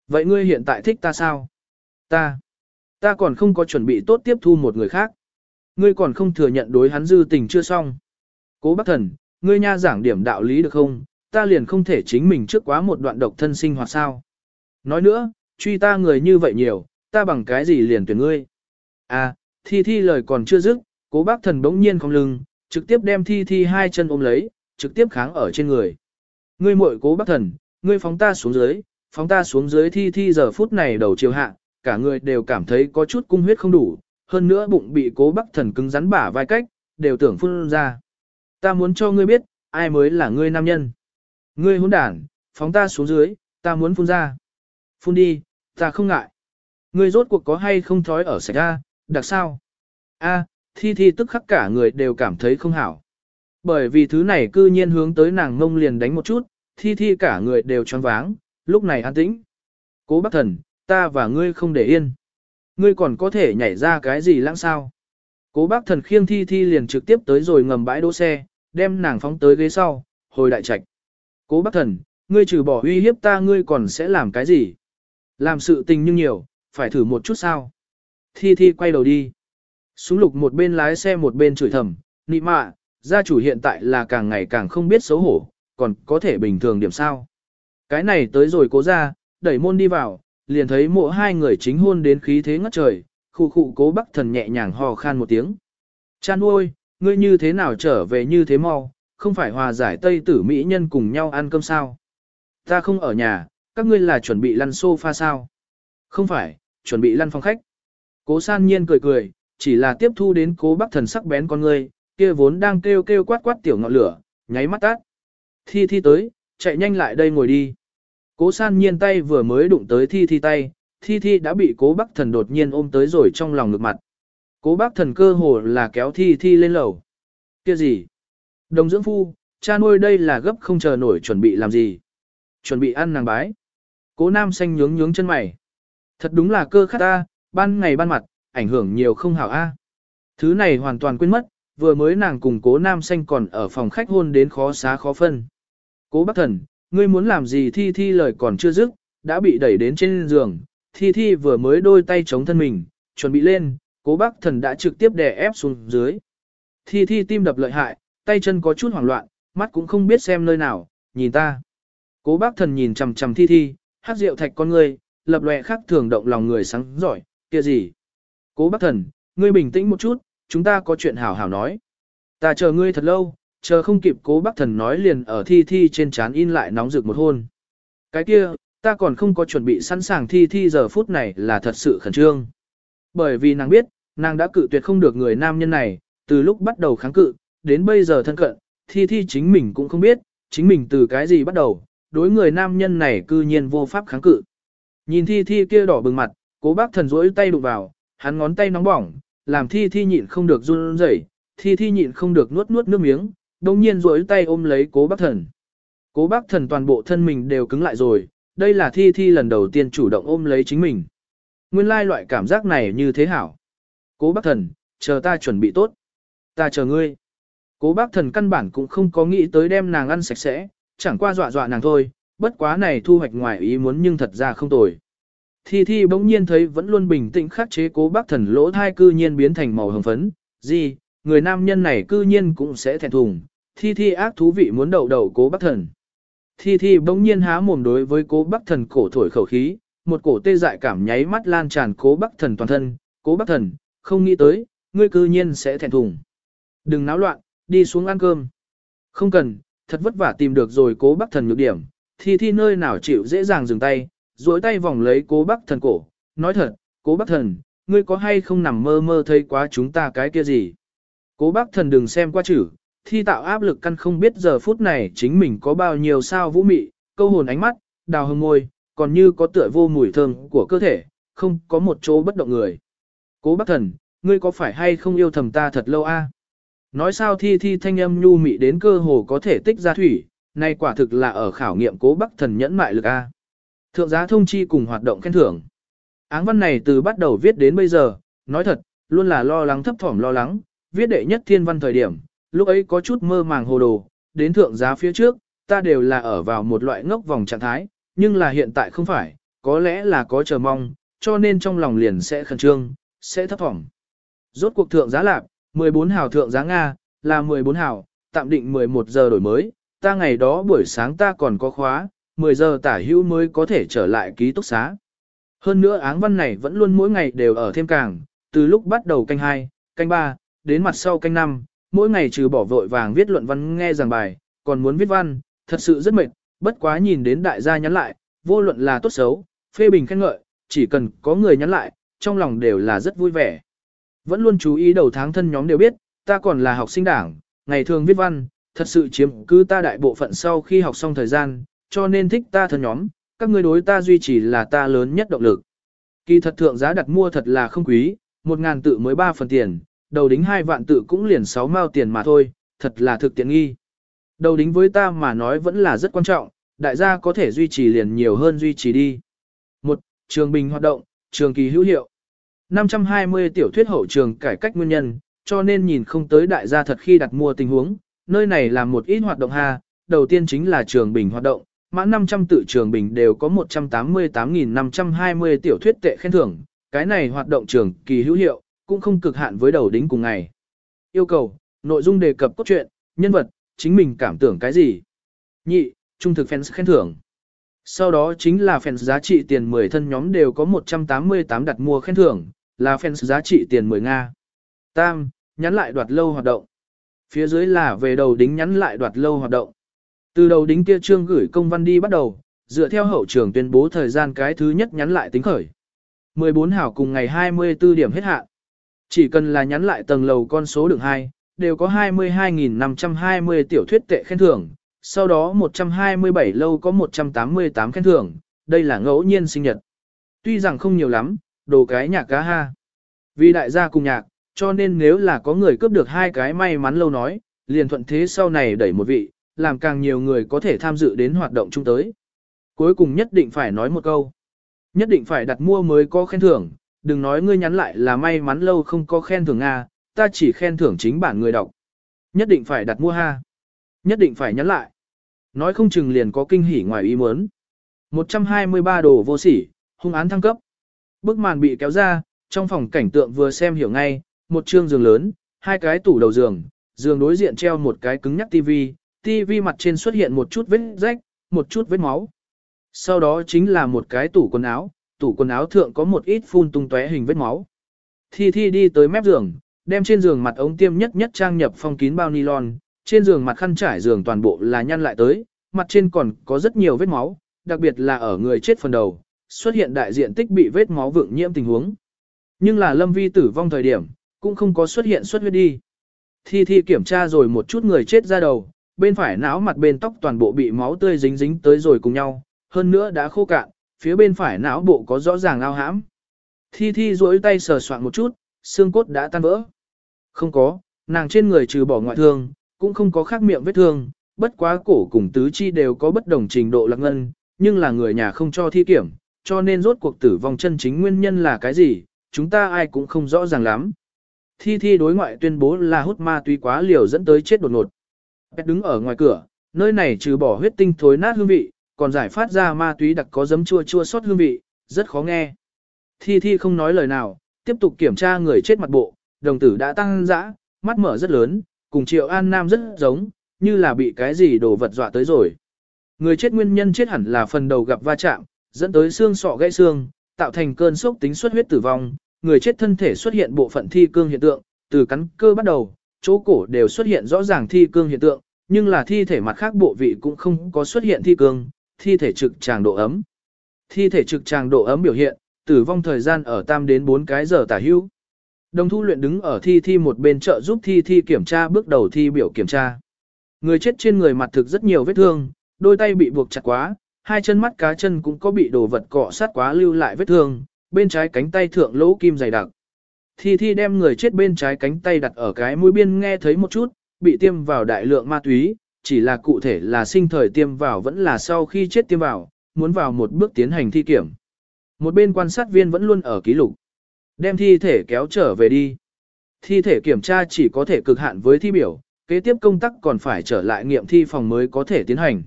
Vậy ngươi hiện tại thích ta sao? Ta, ta còn không có chuẩn bị tốt tiếp thu một người khác. Ngươi còn không thừa nhận đối hắn dư tình chưa xong. Cố bác thần, ngươi nha giảng điểm đạo lý được không? Ta liền không thể chính mình trước quá một đoạn độc thân sinh hoạt sao? Nói nữa, truy ta người như vậy nhiều, ta bằng cái gì liền tuyển ngươi? À, thi thi lời còn chưa dứt, cố bác thần bỗng nhiên không lưng, trực tiếp đem thi thi hai chân ôm lấy, trực tiếp kháng ở trên người. Ngươi muội cố bác thần, ngươi phóng ta xuống dưới, phóng ta xuống dưới thi thi giờ phút này đầu chiều hạ, cả người đều cảm thấy có chút cung huyết không đủ, hơn nữa bụng bị cố bác thần cứng rắn bả vai cách, đều tưởng phun ra. Ta muốn cho ngươi biết, ai mới là ngươi nam nhân. Ngươi hỗn đản, phóng ta xuống dưới, ta muốn phun ra. Phun đi, ta không ngại. Ngươi rốt cuộc có hay không thói ở sạch ra, đặc sao? A, thi thi tức khắc cả người đều cảm thấy không hảo. Bởi vì thứ này cư nhiên hướng tới nàng ngông liền đánh một chút, thi thi cả người đều choáng váng, lúc này an tĩnh. Cố bác thần, ta và ngươi không để yên. Ngươi còn có thể nhảy ra cái gì lãng sao? Cố bác thần khiêng thi thi liền trực tiếp tới rồi ngầm bãi đỗ xe, đem nàng phóng tới ghế sau, hồi đại trạch. Cố bác thần, ngươi trừ bỏ uy hiếp ta ngươi còn sẽ làm cái gì? Làm sự tình nhưng nhiều, phải thử một chút sao? Thi thi quay đầu đi. Súng lục một bên lái xe một bên chửi thầm, nị mạ, gia chủ hiện tại là càng ngày càng không biết xấu hổ, còn có thể bình thường điểm sao. Cái này tới rồi cố ra, đẩy môn đi vào, liền thấy mộ hai người chính hôn đến khí thế ngất trời, khu khu cố bắc thần nhẹ nhàng hò khan một tiếng. Chan ôi, ngươi như thế nào trở về như thế mau, không phải hòa giải tây tử mỹ nhân cùng nhau ăn cơm sao? Ta không ở nhà, các ngươi là chuẩn bị lăn sofa sao? Không phải, chuẩn bị lăn phòng khách. Cố san nhiên cười cười, chỉ là tiếp thu đến cố bắc thần sắc bén con ngươi, kia vốn đang kêu kêu quát quát tiểu ngọn lửa, nháy mắt tắt. Thi thi tới, chạy nhanh lại đây ngồi đi. Cố san nhiên tay vừa mới đụng tới thi thi tay, thi thi đã bị cố bắc thần đột nhiên ôm tới rồi trong lòng ngực mặt. Cố bác thần cơ hồ là kéo thi thi lên lầu. kia gì? Đồng dưỡng phu, cha nuôi đây là gấp không chờ nổi chuẩn bị làm gì? Chuẩn bị ăn nàng bái. Cố nam xanh nhướng nhướng chân mày. Thật đúng là cơ khát ta, ban ngày ban mặt, ảnh hưởng nhiều không hảo a. Thứ này hoàn toàn quên mất, vừa mới nàng cùng cố nam xanh còn ở phòng khách hôn đến khó xá khó phân. Cố bác thần, ngươi muốn làm gì thi thi lời còn chưa dứt, đã bị đẩy đến trên giường, thi thi vừa mới đôi tay chống thân mình, chuẩn bị lên, cố bác thần đã trực tiếp đè ép xuống dưới. Thi thi tim đập lợi hại, tay chân có chút hoảng loạn, mắt cũng không biết xem nơi nào, nhìn ta. Cố bác thần nhìn chầm chầm thi thi, hát rượu thạch con ngươi, lập lòe khắc thường động lòng người sáng giỏi, kia gì. Cố bác thần, ngươi bình tĩnh một chút, chúng ta có chuyện hảo hảo nói. Ta chờ ngươi thật lâu, chờ không kịp cố bác thần nói liền ở thi thi trên chán in lại nóng rực một hôn. Cái kia, ta còn không có chuẩn bị sẵn sàng thi thi giờ phút này là thật sự khẩn trương. Bởi vì nàng biết, nàng đã cự tuyệt không được người nam nhân này, từ lúc bắt đầu kháng cự, đến bây giờ thân cận, thi thi chính mình cũng không biết, chính mình từ cái gì bắt đầu, đối người nam nhân này cư nhiên vô pháp kháng cự. Nhìn thi thi kia đỏ bừng mặt, cố bác thần rỗi tay đụng vào, hắn ngón tay nóng bỏng, làm thi thi nhịn không được run rẩy, thi thi nhịn không được nuốt nuốt nước miếng, đồng nhiên rỗi tay ôm lấy cố bác thần. Cố bác thần toàn bộ thân mình đều cứng lại rồi, đây là thi thi lần đầu tiên chủ động ôm lấy chính mình. Nguyên lai loại cảm giác này như thế hảo. Cố bác thần, chờ ta chuẩn bị tốt. Ta chờ ngươi. Cố bác thần căn bản cũng không có nghĩ tới đem nàng ăn sạch sẽ, chẳng qua dọa dọa nàng thôi, bất quá này thu hoạch ngoài ý muốn nhưng thật ra không tồi. Thi Thi bỗng nhiên thấy vẫn luôn bình tĩnh khắc chế cố bác thần lỗ thai cư nhiên biến thành màu hồng phấn, gì, người nam nhân này cư nhiên cũng sẽ thẹn thùng, Thi Thi ác thú vị muốn đậu đầu cố bác thần. Thi Thi bỗng nhiên há mồm đối với cố bác thần cổ thổi khẩu khí, một cổ tê dại cảm nháy mắt lan tràn cố bác thần toàn thân, cố bác thần, không nghĩ tới, ngươi cư nhiên sẽ thẹn thùng. Đừng náo loạn, đi xuống ăn cơm. Không cần, thật vất vả tìm được rồi cố bác thần nhược điểm, thi thi nơi nào chịu dễ dàng dừng tay, duỗi tay vòng lấy cố bác thần cổ, nói thật, cố bác thần, ngươi có hay không nằm mơ mơ thấy quá chúng ta cái kia gì. Cố bác thần đừng xem qua chữ, thi tạo áp lực căn không biết giờ phút này chính mình có bao nhiêu sao vũ mị, câu hồn ánh mắt, đào hương môi, còn như có tựa vô mùi thơm của cơ thể, không có một chỗ bất động người. Cố bác thần, ngươi có phải hay không yêu thầm ta thật lâu a? Nói sao thi thi thanh âm nhu mị đến cơ hồ có thể tích ra thủy, nay quả thực là ở khảo nghiệm cố bắc thần nhẫn mại lực a. Thượng giá thông chi cùng hoạt động khen thưởng. Áng văn này từ bắt đầu viết đến bây giờ, nói thật, luôn là lo lắng thấp thỏm lo lắng, viết đệ nhất thiên văn thời điểm, lúc ấy có chút mơ màng hồ đồ, đến thượng giá phía trước, ta đều là ở vào một loại ngốc vòng trạng thái, nhưng là hiện tại không phải, có lẽ là có chờ mong, cho nên trong lòng liền sẽ khẩn trương, sẽ thấp thỏm. Rốt cuộc thượng giá lạp, 14 hào thượng giá Nga, là 14 hào, tạm định 11 giờ đổi mới, ta ngày đó buổi sáng ta còn có khóa, 10 giờ tả hữu mới có thể trở lại ký túc xá. Hơn nữa áng văn này vẫn luôn mỗi ngày đều ở thêm càng, từ lúc bắt đầu canh 2, canh 3, đến mặt sau canh năm, mỗi ngày trừ bỏ vội vàng viết luận văn nghe giảng bài, còn muốn viết văn, thật sự rất mệt, bất quá nhìn đến đại gia nhắn lại, vô luận là tốt xấu, phê bình khen ngợi, chỉ cần có người nhắn lại, trong lòng đều là rất vui vẻ. Vẫn luôn chú ý đầu tháng thân nhóm đều biết, ta còn là học sinh đảng, ngày thường viết văn, thật sự chiếm cứ ta đại bộ phận sau khi học xong thời gian, cho nên thích ta thân nhóm, các ngươi đối ta duy trì là ta lớn nhất động lực. Kỳ thật thượng giá đặt mua thật là không quý, một ngàn tự mới 3 phần tiền, đầu đính hai vạn tự cũng liền sáu mao tiền mà thôi, thật là thực tiện nghi. Đầu đính với ta mà nói vẫn là rất quan trọng, đại gia có thể duy trì liền nhiều hơn duy trì đi. Một, Trường bình hoạt động, trường kỳ hữu hiệu. 520 tiểu thuyết hậu trường cải cách nguyên nhân, cho nên nhìn không tới đại gia thật khi đặt mua tình huống, nơi này là một ít hoạt động ha, đầu tiên chính là trường bình hoạt động, mãn 500 tự trường bình đều có 188.520 tiểu thuyết tệ khen thưởng, cái này hoạt động trường kỳ hữu hiệu, cũng không cực hạn với đầu đính cùng ngày. Yêu cầu, nội dung đề cập cốt truyện, nhân vật, chính mình cảm tưởng cái gì. Nhị, trung thực fans khen thưởng. Sau đó chính là fans giá trị tiền 10 thân nhóm đều có 188 đặt mua khen thưởng, là fans giá trị tiền 10 Nga. Tam, nhắn lại đoạt lâu hoạt động. Phía dưới là về đầu đính nhắn lại đoạt lâu hoạt động. Từ đầu đính kia trương gửi công văn đi bắt đầu, dựa theo hậu trường tuyên bố thời gian cái thứ nhất nhắn lại tính khởi. 14 hảo cùng ngày 24 điểm hết hạn. Chỉ cần là nhắn lại tầng lầu con số đường 2, đều có 22.520 tiểu thuyết tệ khen thưởng, sau đó 127 lâu có 188 khen thưởng, đây là ngẫu nhiên sinh nhật. Tuy rằng không nhiều lắm, đồ cái nhạc cá ha. Vì đại gia cùng nhạc, cho nên nếu là có người cướp được hai cái may mắn lâu nói, liền thuận thế sau này đẩy một vị, làm càng nhiều người có thể tham dự đến hoạt động chung tới. Cuối cùng nhất định phải nói một câu. Nhất định phải đặt mua mới có khen thưởng, đừng nói ngươi nhắn lại là may mắn lâu không có khen thưởng Nga, ta chỉ khen thưởng chính bản người đọc. Nhất định phải đặt mua ha. Nhất định phải nhắn lại. Nói không chừng liền có kinh hỉ ngoài ý muốn. 123 đồ vô sỉ, hung án thăng cấp. Bức màn bị kéo ra, trong phòng cảnh tượng vừa xem hiểu ngay, một chương giường lớn, hai cái tủ đầu giường, giường đối diện treo một cái cứng nhắc tivi, tivi mặt trên xuất hiện một chút vết rách, một chút vết máu. Sau đó chính là một cái tủ quần áo, tủ quần áo thượng có một ít phun tung tóe hình vết máu. Thi Thi đi tới mép giường, đem trên giường mặt ống tiêm nhất nhất trang nhập phong kín bao nylon, trên giường mặt khăn trải giường toàn bộ là nhăn lại tới, mặt trên còn có rất nhiều vết máu, đặc biệt là ở người chết phần đầu, xuất hiện đại diện tích bị vết máu vượng nhiễm tình huống. Nhưng là Lâm Vi tử vong thời điểm, cũng không có xuất hiện xuất huyết đi. Thi Thi kiểm tra rồi một chút người chết ra đầu, bên phải não mặt bên tóc toàn bộ bị máu tươi dính dính tới rồi cùng nhau, hơn nữa đã khô cạn, phía bên phải não bộ có rõ ràng ao hãm. Thi Thi duỗi tay sờ soạn một chút, xương cốt đã tan vỡ. Không có, nàng trên người trừ bỏ ngoại thương, cũng không có khác miệng vết thương, bất quá cổ cùng tứ chi đều có bất đồng trình độ lạc ngân, nhưng là người nhà không cho thi kiểm, cho nên rốt cuộc tử vong chân chính nguyên nhân là cái gì, chúng ta ai cũng không rõ ràng lắm. Thi thi đối ngoại tuyên bố là hút ma túy quá liều dẫn tới chết đột ngột. Pet đứng ở ngoài cửa, nơi này trừ bỏ huyết tinh thối nát hương vị, còn giải phát ra ma túy đặc có giấm chua chua sót hương vị, rất khó nghe. Thi thi không nói lời nào, tiếp tục kiểm tra người chết mặt bộ, đồng tử đã tăng dã, mắt mở rất lớn, cùng triệu an nam rất giống, như là bị cái gì đồ vật dọa tới rồi. Người chết nguyên nhân chết hẳn là phần đầu gặp va chạm, dẫn tới xương sọ gãy xương, tạo thành cơn sốc tính xuất huyết tử vong, người chết thân thể xuất hiện bộ phận thi cương hiện tượng, từ cắn cơ bắt đầu, chỗ cổ đều xuất hiện rõ ràng thi cương hiện tượng, nhưng là thi thể mặt khác bộ vị cũng không có xuất hiện thi cương, thi thể trực tràng độ ấm. Thi thể trực tràng độ ấm biểu hiện, tử vong thời gian ở tam đến 4 cái giờ tả hữu. Đồng thu luyện đứng ở thi thi một bên trợ giúp thi thi kiểm tra bước đầu thi biểu kiểm tra. Người chết trên người mặt thực rất nhiều vết thương, đôi tay bị buộc chặt quá, hai chân mắt cá chân cũng có bị đồ vật cọ sát quá lưu lại vết thương, bên trái cánh tay thượng lỗ kim dày đặc. Thi Thi đem người chết bên trái cánh tay đặt ở cái mũi biên nghe thấy một chút, bị tiêm vào đại lượng ma túy, chỉ là cụ thể là sinh thời tiêm vào vẫn là sau khi chết tiêm vào, muốn vào một bước tiến hành thi kiểm. Một bên quan sát viên vẫn luôn ở ký lục. Đem thi thể kéo trở về đi. Thi thể kiểm tra chỉ có thể cực hạn với thi biểu, kế tiếp công tác còn phải trở lại nghiệm thi phòng mới có thể tiến hành.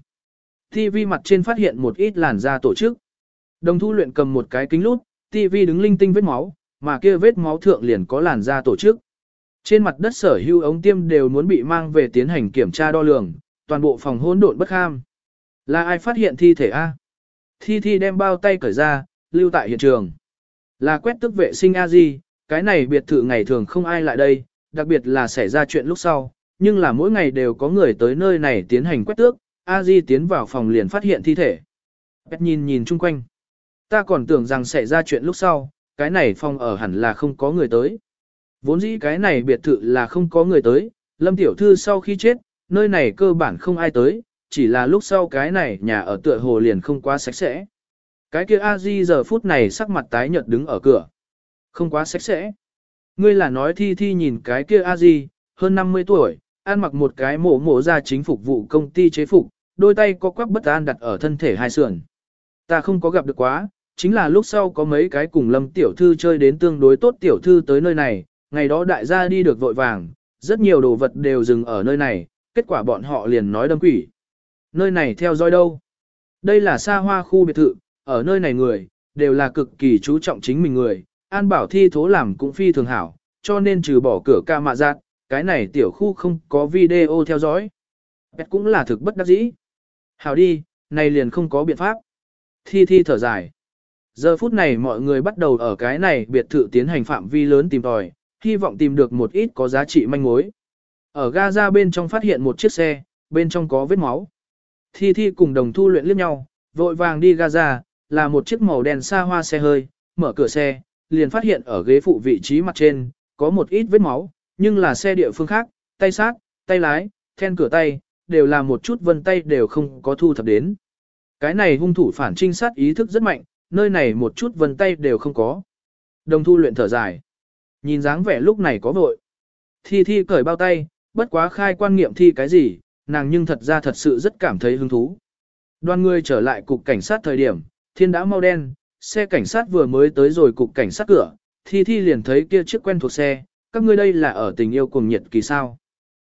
Thi vi mặt trên phát hiện một ít làn da tổ chức. Đồng thu luyện cầm một cái kính lút, TV đứng linh tinh vết máu, mà kia vết máu thượng liền có làn da tổ chức. Trên mặt đất sở hữu ống tiêm đều muốn bị mang về tiến hành kiểm tra đo lường, toàn bộ phòng hỗn độn bất ham. Là ai phát hiện thi thể A? Thi thi đem bao tay cởi ra, lưu tại hiện trường. Là quét tức vệ sinh a di, cái này biệt thự ngày thường không ai lại đây, đặc biệt là xảy ra chuyện lúc sau, nhưng là mỗi ngày đều có người tới nơi này tiến hành quét tước, a di tiến vào phòng liền phát hiện thi thể. Bét nhìn nhìn chung quanh. Ta còn tưởng rằng xảy ra chuyện lúc sau, cái này phòng ở hẳn là không có người tới. Vốn dĩ cái này biệt thự là không có người tới, Lâm Tiểu Thư sau khi chết, nơi này cơ bản không ai tới, chỉ là lúc sau cái này nhà ở tựa hồ liền không quá sạch sẽ. Cái kia a di giờ phút này sắc mặt tái nhợt đứng ở cửa. Không quá sạch sẽ. Ngươi là nói thi thi nhìn cái kia a di, hơn 50 tuổi, ăn mặc một cái mổ mổ ra chính phục vụ công ty chế phục, đôi tay có quắc bất an đặt ở thân thể hai sườn. Ta không có gặp được quá, chính là lúc sau có mấy cái cùng lâm tiểu thư chơi đến tương đối tốt tiểu thư tới nơi này, ngày đó đại gia đi được vội vàng, rất nhiều đồ vật đều dừng ở nơi này, kết quả bọn họ liền nói đâm quỷ. Nơi này theo dõi đâu? Đây là xa hoa khu biệt thự, ở nơi này người, đều là cực kỳ chú trọng chính mình người, an bảo thi thố làm cũng phi thường hảo, cho nên trừ bỏ cửa ca mạ giác, cái này tiểu khu không có video theo dõi. Bẹt cũng là thực bất đắc dĩ. Hảo đi, này liền không có biện pháp. Thi thi thở dài. Giờ phút này mọi người bắt đầu ở cái này biệt thự tiến hành phạm vi lớn tìm tòi, hy vọng tìm được một ít có giá trị manh mối. Ở Gaza bên trong phát hiện một chiếc xe, bên trong có vết máu. Thi Thi cùng đồng thu luyện liếc nhau, vội vàng đi Gaza, là một chiếc màu đen xa hoa xe hơi, mở cửa xe, liền phát hiện ở ghế phụ vị trí mặt trên, có một ít vết máu, nhưng là xe địa phương khác, tay sát, tay lái, then cửa tay, đều là một chút vân tay đều không có thu thập đến. Cái này hung thủ phản trinh sát ý thức rất mạnh, nơi này một chút vân tay đều không có. Đồng thu luyện thở dài. Nhìn dáng vẻ lúc này có vội. Thi thi cởi bao tay, bất quá khai quan nghiệm thi cái gì, nàng nhưng thật ra thật sự rất cảm thấy hứng thú. Đoàn người trở lại cục cảnh sát thời điểm, thiên đã mau đen, xe cảnh sát vừa mới tới rồi cục cảnh sát cửa, thi thi liền thấy kia chiếc quen thuộc xe, các ngươi đây là ở tình yêu cùng nhiệt kỳ sao.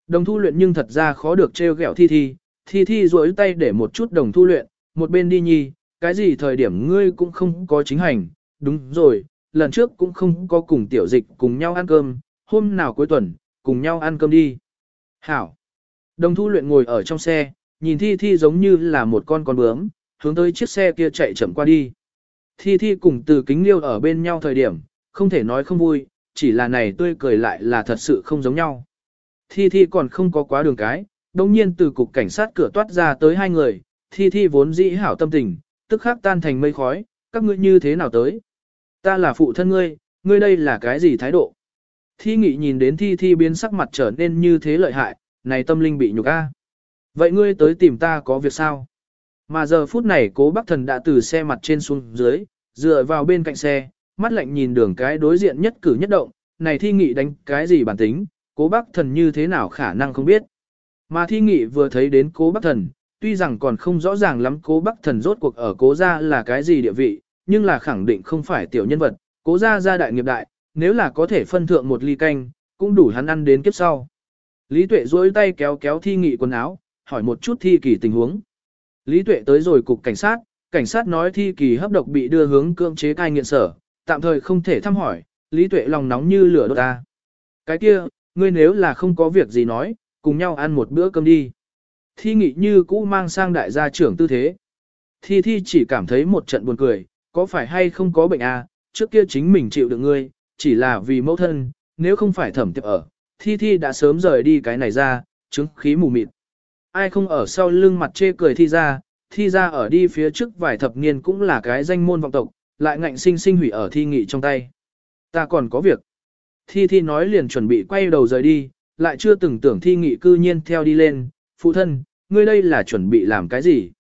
Đồng thu luyện nhưng thật ra khó được trêu ghẹo thi thi, thi thi duỗi tay để một chút đồng thu luyện, một bên đi nhi, cái gì thời điểm ngươi cũng không có chính hành, đúng rồi, lần trước cũng không có cùng tiểu dịch cùng nhau ăn cơm, hôm nào cuối tuần, cùng nhau ăn cơm đi. Hảo. Đồng thu luyện ngồi ở trong xe, nhìn thi thi giống như là một con con bướm, hướng tới chiếc xe kia chạy chậm qua đi. Thi thi cùng từ kính liêu ở bên nhau thời điểm, không thể nói không vui, chỉ là này tươi cười lại là thật sự không giống nhau. Thi thi còn không có quá đường cái, đồng nhiên từ cục cảnh sát cửa toát ra tới hai người, thi thi vốn dĩ hảo tâm tình, tức khắc tan thành mây khói, các ngươi như thế nào tới? Ta là phụ thân ngươi, ngươi đây là cái gì thái độ? Thi nghị nhìn đến thi thi biến sắc mặt trở nên như thế lợi hại, này tâm linh bị nhục a. Vậy ngươi tới tìm ta có việc sao? Mà giờ phút này cố bác thần đã từ xe mặt trên xuống dưới, dựa vào bên cạnh xe, mắt lạnh nhìn đường cái đối diện nhất cử nhất động, này thi nghị đánh cái gì bản tính, cố bác thần như thế nào khả năng không biết. Mà thi nghị vừa thấy đến cố bác thần, tuy rằng còn không rõ ràng lắm cố bác thần rốt cuộc ở cố gia là cái gì địa vị, nhưng là khẳng định không phải tiểu nhân vật, cố gia gia đại nghiệp đại, nếu là có thể phân thượng một ly canh, cũng đủ hắn ăn đến kiếp sau. Lý Tuệ duỗi tay kéo kéo thi nghị quần áo, hỏi một chút thi kỳ tình huống. Lý Tuệ tới rồi cục cảnh sát, cảnh sát nói thi kỳ hấp độc bị đưa hướng cưỡng chế cai nghiện sở, tạm thời không thể thăm hỏi, Lý Tuệ lòng nóng như lửa đốt ta. Cái kia, ngươi nếu là không có việc gì nói, cùng nhau ăn một bữa cơm đi. Thi nghị như cũ mang sang đại gia trưởng tư thế. Thi thi chỉ cảm thấy một trận buồn cười, có phải hay không có bệnh à, trước kia chính mình chịu được ngươi, chỉ là vì mẫu thân, nếu không phải thẩm tiệp ở, thi thi đã sớm rời đi cái này ra, chứng khí mù mịt. Ai không ở sau lưng mặt chê cười thi ra, thi ra ở đi phía trước vài thập niên cũng là cái danh môn vọng tộc, lại ngạnh sinh sinh hủy ở thi nghị trong tay. Ta còn có việc. Thi thi nói liền chuẩn bị quay đầu rời đi, lại chưa từng tưởng thi nghị cư nhiên theo đi lên, phụ thân, ngươi đây là chuẩn bị làm cái gì?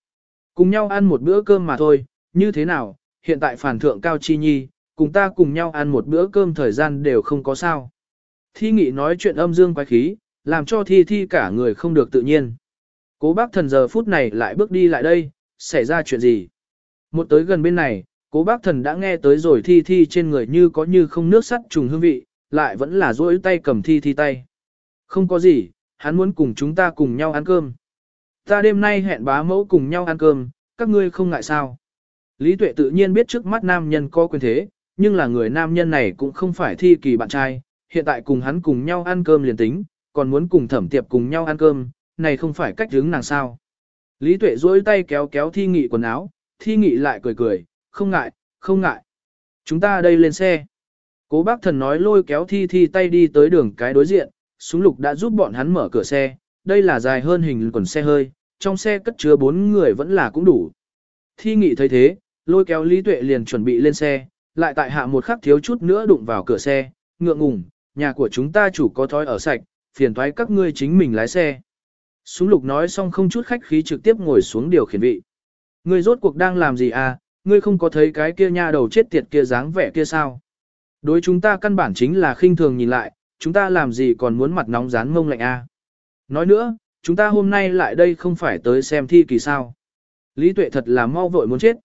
Cùng nhau ăn một bữa cơm mà thôi, như thế nào, hiện tại phản thượng cao chi nhi, cùng ta cùng nhau ăn một bữa cơm thời gian đều không có sao. Thi nghị nói chuyện âm dương quái khí, làm cho thi thi cả người không được tự nhiên. Cố bác thần giờ phút này lại bước đi lại đây, xảy ra chuyện gì? Một tới gần bên này, cố bác thần đã nghe tới rồi thi thi trên người như có như không nước sắt trùng hương vị, lại vẫn là rỗi tay cầm thi thi tay. Không có gì, hắn muốn cùng chúng ta cùng nhau ăn cơm. Ta đêm nay hẹn bá mẫu cùng nhau ăn cơm, các ngươi không ngại sao. Lý tuệ tự nhiên biết trước mắt nam nhân có quyền thế, nhưng là người nam nhân này cũng không phải thi kỳ bạn trai, hiện tại cùng hắn cùng nhau ăn cơm liền tính, còn muốn cùng thẩm tiệp cùng nhau ăn cơm, này không phải cách hướng nàng sao. Lý tuệ duỗi tay kéo kéo thi nghị quần áo, thi nghị lại cười cười, không ngại, không ngại. Chúng ta đây lên xe. Cố bác thần nói lôi kéo thi thi tay đi tới đường cái đối diện, súng lục đã giúp bọn hắn mở cửa xe, đây là dài hơn hình quần xe hơi, trong xe cất chứa bốn người vẫn là cũng đủ. Thi nghị thấy thế, lôi kéo Lý Tuệ liền chuẩn bị lên xe, lại tại hạ một khắc thiếu chút nữa đụng vào cửa xe, ngượng ngùng, nhà của chúng ta chủ có thói ở sạch, phiền thoái các ngươi chính mình lái xe. Súng lục nói xong không chút khách khí trực tiếp ngồi xuống điều khiển vị. Ngươi rốt cuộc đang làm gì à, ngươi không có thấy cái kia nha đầu chết tiệt kia dáng vẻ kia sao? Đối chúng ta căn bản chính là khinh thường nhìn lại, chúng ta làm gì còn muốn mặt nóng rán mông lạnh a? À? Nói nữa, chúng ta hôm nay lại đây không phải tới xem thi kỳ sao. Lý tuệ thật là mau vội muốn chết.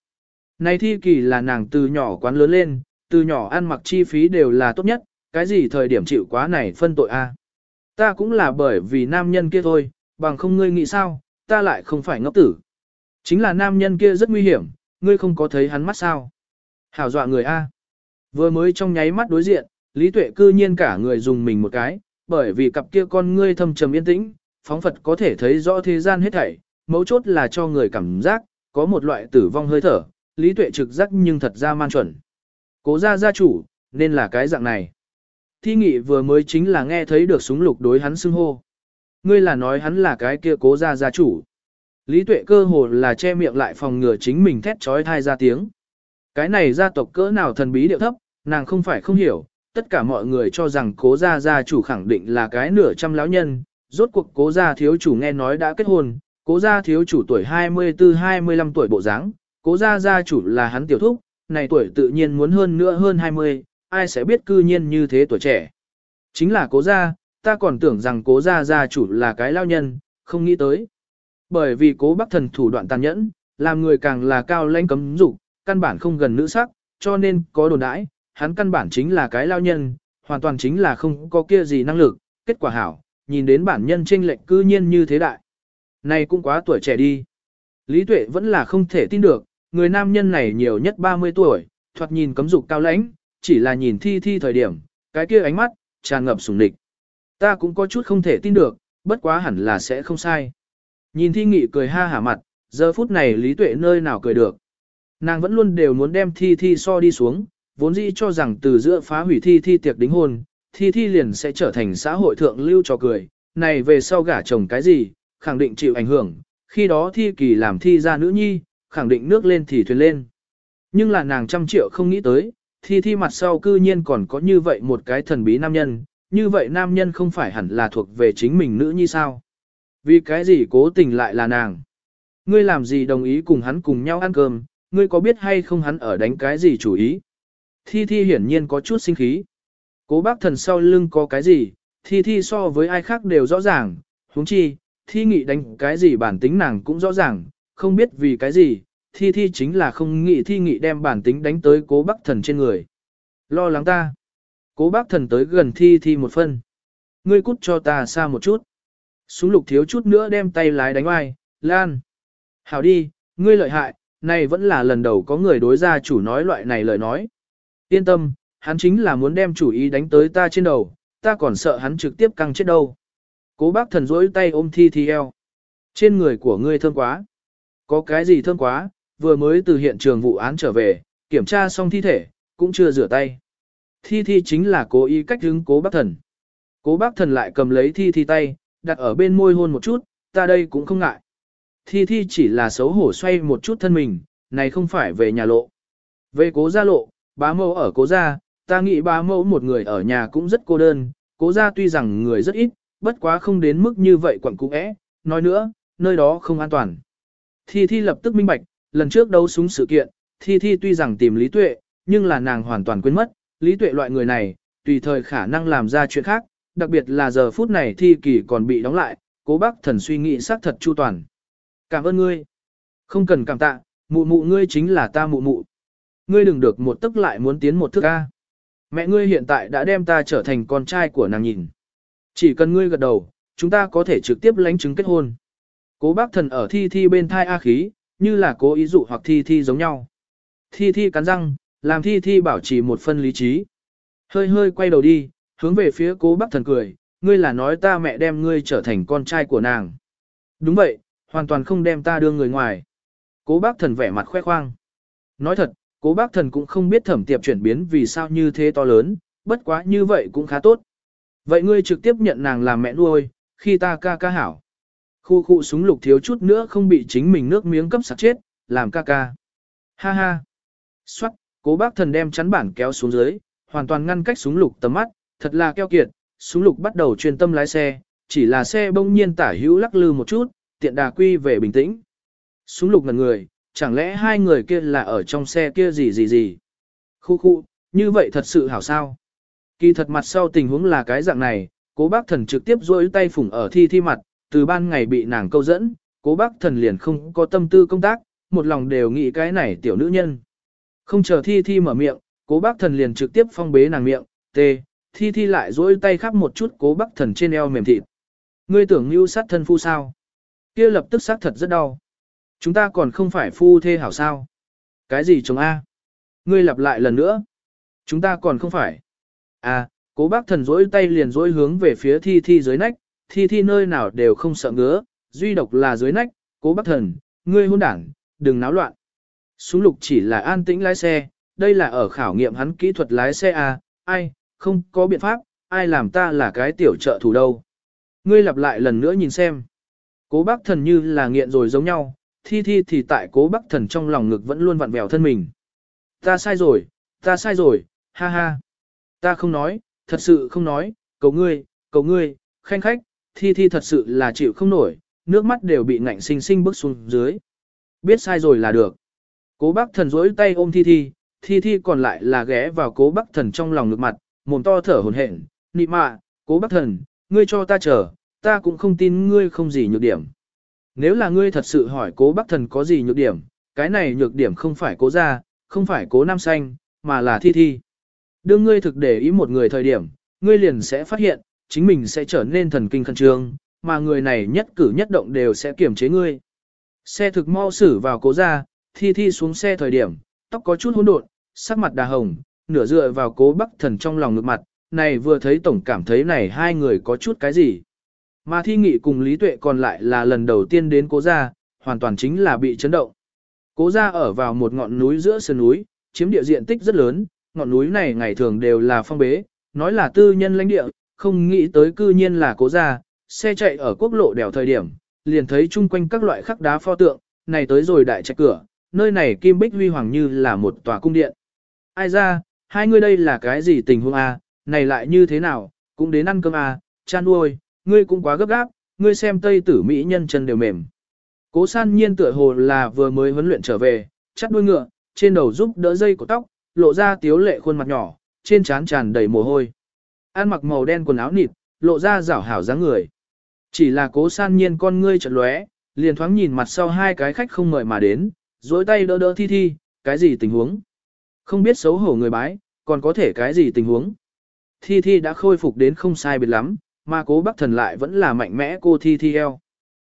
Này thi kỳ là nàng từ nhỏ quán lớn lên, từ nhỏ ăn mặc chi phí đều là tốt nhất, cái gì thời điểm chịu quá này phân tội a? Ta cũng là bởi vì nam nhân kia thôi, bằng không ngươi nghĩ sao, ta lại không phải ngốc tử. Chính là nam nhân kia rất nguy hiểm, ngươi không có thấy hắn mắt sao. Hảo dọa người A. Vừa mới trong nháy mắt đối diện, Lý Tuệ cư nhiên cả người dùng mình một cái, bởi vì cặp kia con ngươi thâm trầm yên tĩnh, phóng Phật có thể thấy rõ thế gian hết thảy, mấu chốt là cho người cảm giác, có một loại tử vong hơi thở, Lý Tuệ trực giác nhưng thật ra man chuẩn. Cố gia gia chủ, nên là cái dạng này. Thi nghị vừa mới chính là nghe thấy được súng lục đối hắn xưng hô. Ngươi là nói hắn là cái kia cố gia gia chủ. Lý tuệ cơ hồ là che miệng lại phòng ngừa chính mình thét trói thai ra tiếng. Cái này gia tộc cỡ nào thần bí điệu thấp, nàng không phải không hiểu, tất cả mọi người cho rằng cố gia gia chủ khẳng định là cái nửa trăm lão nhân, rốt cuộc cố gia thiếu chủ nghe nói đã kết hôn, cố gia thiếu chủ tuổi 24-25 tuổi bộ dáng, cố gia gia chủ là hắn tiểu thúc, này tuổi tự nhiên muốn hơn nữa hơn 20, ai sẽ biết cư nhiên như thế tuổi trẻ. Chính là cố gia, ta còn tưởng rằng cố gia gia chủ là cái lao nhân, không nghĩ tới. Bởi vì cố bác thần thủ đoạn tàn nhẫn, làm người càng là cao lãnh cấm dục, căn bản không gần nữ sắc, cho nên có đồn đãi, hắn căn bản chính là cái lao nhân, hoàn toàn chính là không có kia gì năng lực, kết quả hảo, nhìn đến bản nhân tranh lệnh cư nhiên như thế đại. Này cũng quá tuổi trẻ đi. Lý Tuệ vẫn là không thể tin được, người nam nhân này nhiều nhất 30 tuổi, thoạt nhìn cấm dục cao lãnh, chỉ là nhìn thi thi thời điểm, cái kia ánh mắt, tràn ngập sùng địch. Ta cũng có chút không thể tin được, bất quá hẳn là sẽ không sai. Nhìn thi nghị cười ha hả mặt, giờ phút này lý tuệ nơi nào cười được. Nàng vẫn luôn đều muốn đem thi thi so đi xuống, vốn dĩ cho rằng từ giữa phá hủy thi thi tiệc đính hôn, thi thi liền sẽ trở thành xã hội thượng lưu cho cười, này về sau gả chồng cái gì, khẳng định chịu ảnh hưởng, khi đó thi kỳ làm thi ra nữ nhi, khẳng định nước lên thì thuyền lên. Nhưng là nàng trăm triệu không nghĩ tới, thi thi mặt sau cư nhiên còn có như vậy một cái thần bí nam nhân, như vậy nam nhân không phải hẳn là thuộc về chính mình nữ như sao. Vì cái gì cố tình lại là nàng? Ngươi làm gì đồng ý cùng hắn cùng nhau ăn cơm, ngươi có biết hay không hắn ở đánh cái gì chủ ý? Thi Thi hiển nhiên có chút sinh khí. Cố bác thần sau lưng có cái gì, Thi Thi so với ai khác đều rõ ràng, huống chi, Thi nghị đánh cái gì bản tính nàng cũng rõ ràng, không biết vì cái gì, Thi Thi chính là không nghĩ Thi nghị đem bản tính đánh tới cố bác thần trên người. Lo lắng ta. Cố bác thần tới gần Thi Thi một phân. Ngươi cút cho ta xa một chút. Súng lục thiếu chút nữa đem tay lái đánh oai, lan. Hảo đi, ngươi lợi hại, này vẫn là lần đầu có người đối gia chủ nói loại này lời nói. Yên tâm, hắn chính là muốn đem chủ ý đánh tới ta trên đầu, ta còn sợ hắn trực tiếp căng chết đâu. Cố bác thần rỗi tay ôm thi thi eo. Trên người của ngươi thơm quá. Có cái gì thơm quá, vừa mới từ hiện trường vụ án trở về, kiểm tra xong thi thể, cũng chưa rửa tay. Thi thi chính là cố ý cách hứng cố bác thần. Cố bác thần lại cầm lấy thi thi tay, đặt ở bên môi hôn một chút, ta đây cũng không ngại. Thi Thi chỉ là xấu hổ xoay một chút thân mình, này không phải về nhà lộ. Về cố gia lộ, bá mẫu ở cố gia, ta nghĩ bá mẫu một người ở nhà cũng rất cô đơn, cố gia tuy rằng người rất ít, bất quá không đến mức như vậy quẩn cũng ẽ, nói nữa, nơi đó không an toàn. Thi Thi lập tức minh bạch, lần trước đấu súng sự kiện, Thi Thi tuy rằng tìm Lý Tuệ, nhưng là nàng hoàn toàn quên mất, Lý Tuệ loại người này, tùy thời khả năng làm ra chuyện khác, đặc biệt là giờ phút này thi kỳ còn bị đóng lại, cố bác thần suy nghĩ xác thật chu toàn. Cảm ơn ngươi. Không cần cảm tạ, mụ mụ ngươi chính là ta mụ mụ. Ngươi đừng được một tức lại muốn tiến một thức A. Mẹ ngươi hiện tại đã đem ta trở thành con trai của nàng nhìn. Chỉ cần ngươi gật đầu, chúng ta có thể trực tiếp lãnh chứng kết hôn. Cố bác thần ở thi thi bên thai A khí, như là cố ý dụ hoặc thi thi giống nhau. Thi thi cắn răng, làm thi thi bảo trì một phân lý trí. Hơi hơi quay đầu đi, hướng về phía cố bác thần cười, ngươi là nói ta mẹ đem ngươi trở thành con trai của nàng. Đúng vậy, hoàn toàn không đem ta đưa người ngoài. Cố bác thần vẻ mặt khoe khoang. Nói thật, cố bác thần cũng không biết thẩm tiệp chuyển biến vì sao như thế to lớn, bất quá như vậy cũng khá tốt. Vậy ngươi trực tiếp nhận nàng làm mẹ nuôi, khi ta ca ca hảo. Khu khu súng lục thiếu chút nữa không bị chính mình nước miếng cấp sạc chết, làm ca ca. Ha ha. Xoát, cố bác thần đem chắn bản kéo xuống dưới, hoàn toàn ngăn cách súng lục tầm mắt, thật là keo kiệt, súng lục bắt đầu chuyên tâm lái xe, chỉ là xe bỗng nhiên tả hữu lắc lư một chút, tiện đà quy về bình tĩnh. Súng lục ngần người, chẳng lẽ hai người kia là ở trong xe kia gì gì gì. Khu khu, như vậy thật sự hảo sao. Kỳ thật mặt sau tình huống là cái dạng này, cố bác thần trực tiếp rôi tay phủng ở thi thi mặt, từ ban ngày bị nàng câu dẫn, cố bác thần liền không có tâm tư công tác, một lòng đều nghĩ cái này tiểu nữ nhân. Không chờ thi thi mở miệng, cố bác thần liền trực tiếp phong bế nàng miệng, tê, thi thi lại dỗi tay khắp một chút cố bác thần trên eo mềm thịt. Ngươi tưởng như sát thân phu sao? kia lập tức sát thật rất đau. Chúng ta còn không phải phu thê hảo sao? Cái gì chồng A? Ngươi lặp lại lần nữa. Chúng ta còn không phải. À, cố bác thần dỗi tay liền dỗi hướng về phía thi thi dưới nách, thi thi nơi nào đều không sợ ngứa, duy độc là dưới nách, cố bác thần, ngươi hôn đảng, đừng náo loạn. Súng lục chỉ là an tĩnh lái xe, đây là ở khảo nghiệm hắn kỹ thuật lái xe à, ai, không có biện pháp, ai làm ta là cái tiểu trợ thủ đâu. Ngươi lặp lại lần nữa nhìn xem. Cố bác thần như là nghiện rồi giống nhau, thi thi thì tại cố bác thần trong lòng ngực vẫn luôn vặn vẹo thân mình. Ta sai rồi, ta sai rồi, ha ha. Ta không nói, thật sự không nói, cầu ngươi, cầu ngươi, khanh khách, thi thi thật sự là chịu không nổi, nước mắt đều bị ngạnh sinh sinh bước xuống dưới. Biết sai rồi là được. Cố bác thần rỗi tay ôm thi thi, thi thi còn lại là ghé vào cố bác thần trong lòng ngực mặt, mồm to thở hồn hển, nị mạ, cố bác thần, ngươi cho ta chờ, ta cũng không tin ngươi không gì nhược điểm. Nếu là ngươi thật sự hỏi cố bác thần có gì nhược điểm, cái này nhược điểm không phải cố ra, không phải cố nam xanh, mà là thi thi. Đương ngươi thực để ý một người thời điểm, ngươi liền sẽ phát hiện, chính mình sẽ trở nên thần kinh khẩn trương, mà người này nhất cử nhất động đều sẽ kiểm chế ngươi. Xe thực mau xử vào cố ra, thi thi xuống xe thời điểm, tóc có chút hỗn độn, sắc mặt đà hồng, nửa dựa vào cố bắc thần trong lòng ngực mặt, này vừa thấy tổng cảm thấy này hai người có chút cái gì. Mà thi nghị cùng Lý Tuệ còn lại là lần đầu tiên đến cố gia, hoàn toàn chính là bị chấn động. Cố gia ở vào một ngọn núi giữa sườn núi, chiếm địa diện tích rất lớn, ngọn núi này ngày thường đều là phong bế, nói là tư nhân lãnh địa, không nghĩ tới cư nhiên là cố gia, xe chạy ở quốc lộ đèo thời điểm, liền thấy chung quanh các loại khắc đá pho tượng, này tới rồi đại trạch cửa, nơi này kim bích huy hoàng như là một tòa cung điện. Ai ra, hai người đây là cái gì tình huống a? À? này lại như thế nào, cũng đến ăn cơm à, cha nuôi, ngươi cũng quá gấp gáp, ngươi xem tây tử mỹ nhân chân đều mềm. Cố san nhiên tựa hồ là vừa mới huấn luyện trở về, chắt đuôi ngựa, trên đầu giúp đỡ dây của tóc, lộ ra tiếu lệ khuôn mặt nhỏ, trên trán tràn đầy mồ hôi. Ăn mặc màu đen quần áo nịt, lộ ra rảo hảo dáng người. Chỉ là cố san nhiên con ngươi chợt lóe, liền thoáng nhìn mặt sau hai cái khách không mời mà đến, dối tay đỡ đỡ thi thi, cái gì tình huống? Không biết xấu hổ người bái, còn có thể cái gì tình huống? Thi thi đã khôi phục đến không sai biệt lắm, mà cố bác thần lại vẫn là mạnh mẽ cô thi thi eo.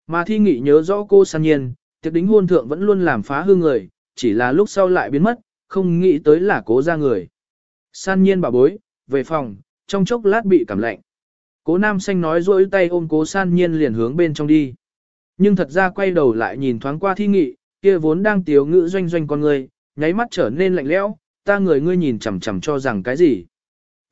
Mà thi nghị nhớ rõ cô san nhiên, tiệc đính hôn thượng vẫn luôn làm phá hư người, chỉ là lúc sau lại biến mất, không nghĩ tới là cố ra người. San nhiên bà bối, về phòng, trong chốc lát bị cảm lạnh. Cố nam xanh nói rỗi tay ôm cố san nhiên liền hướng bên trong đi. Nhưng thật ra quay đầu lại nhìn thoáng qua thi nghị, kia vốn đang tiếu ngữ doanh doanh con người, nháy mắt trở nên lạnh lẽo, ta người ngươi nhìn chằm chằm cho rằng cái gì.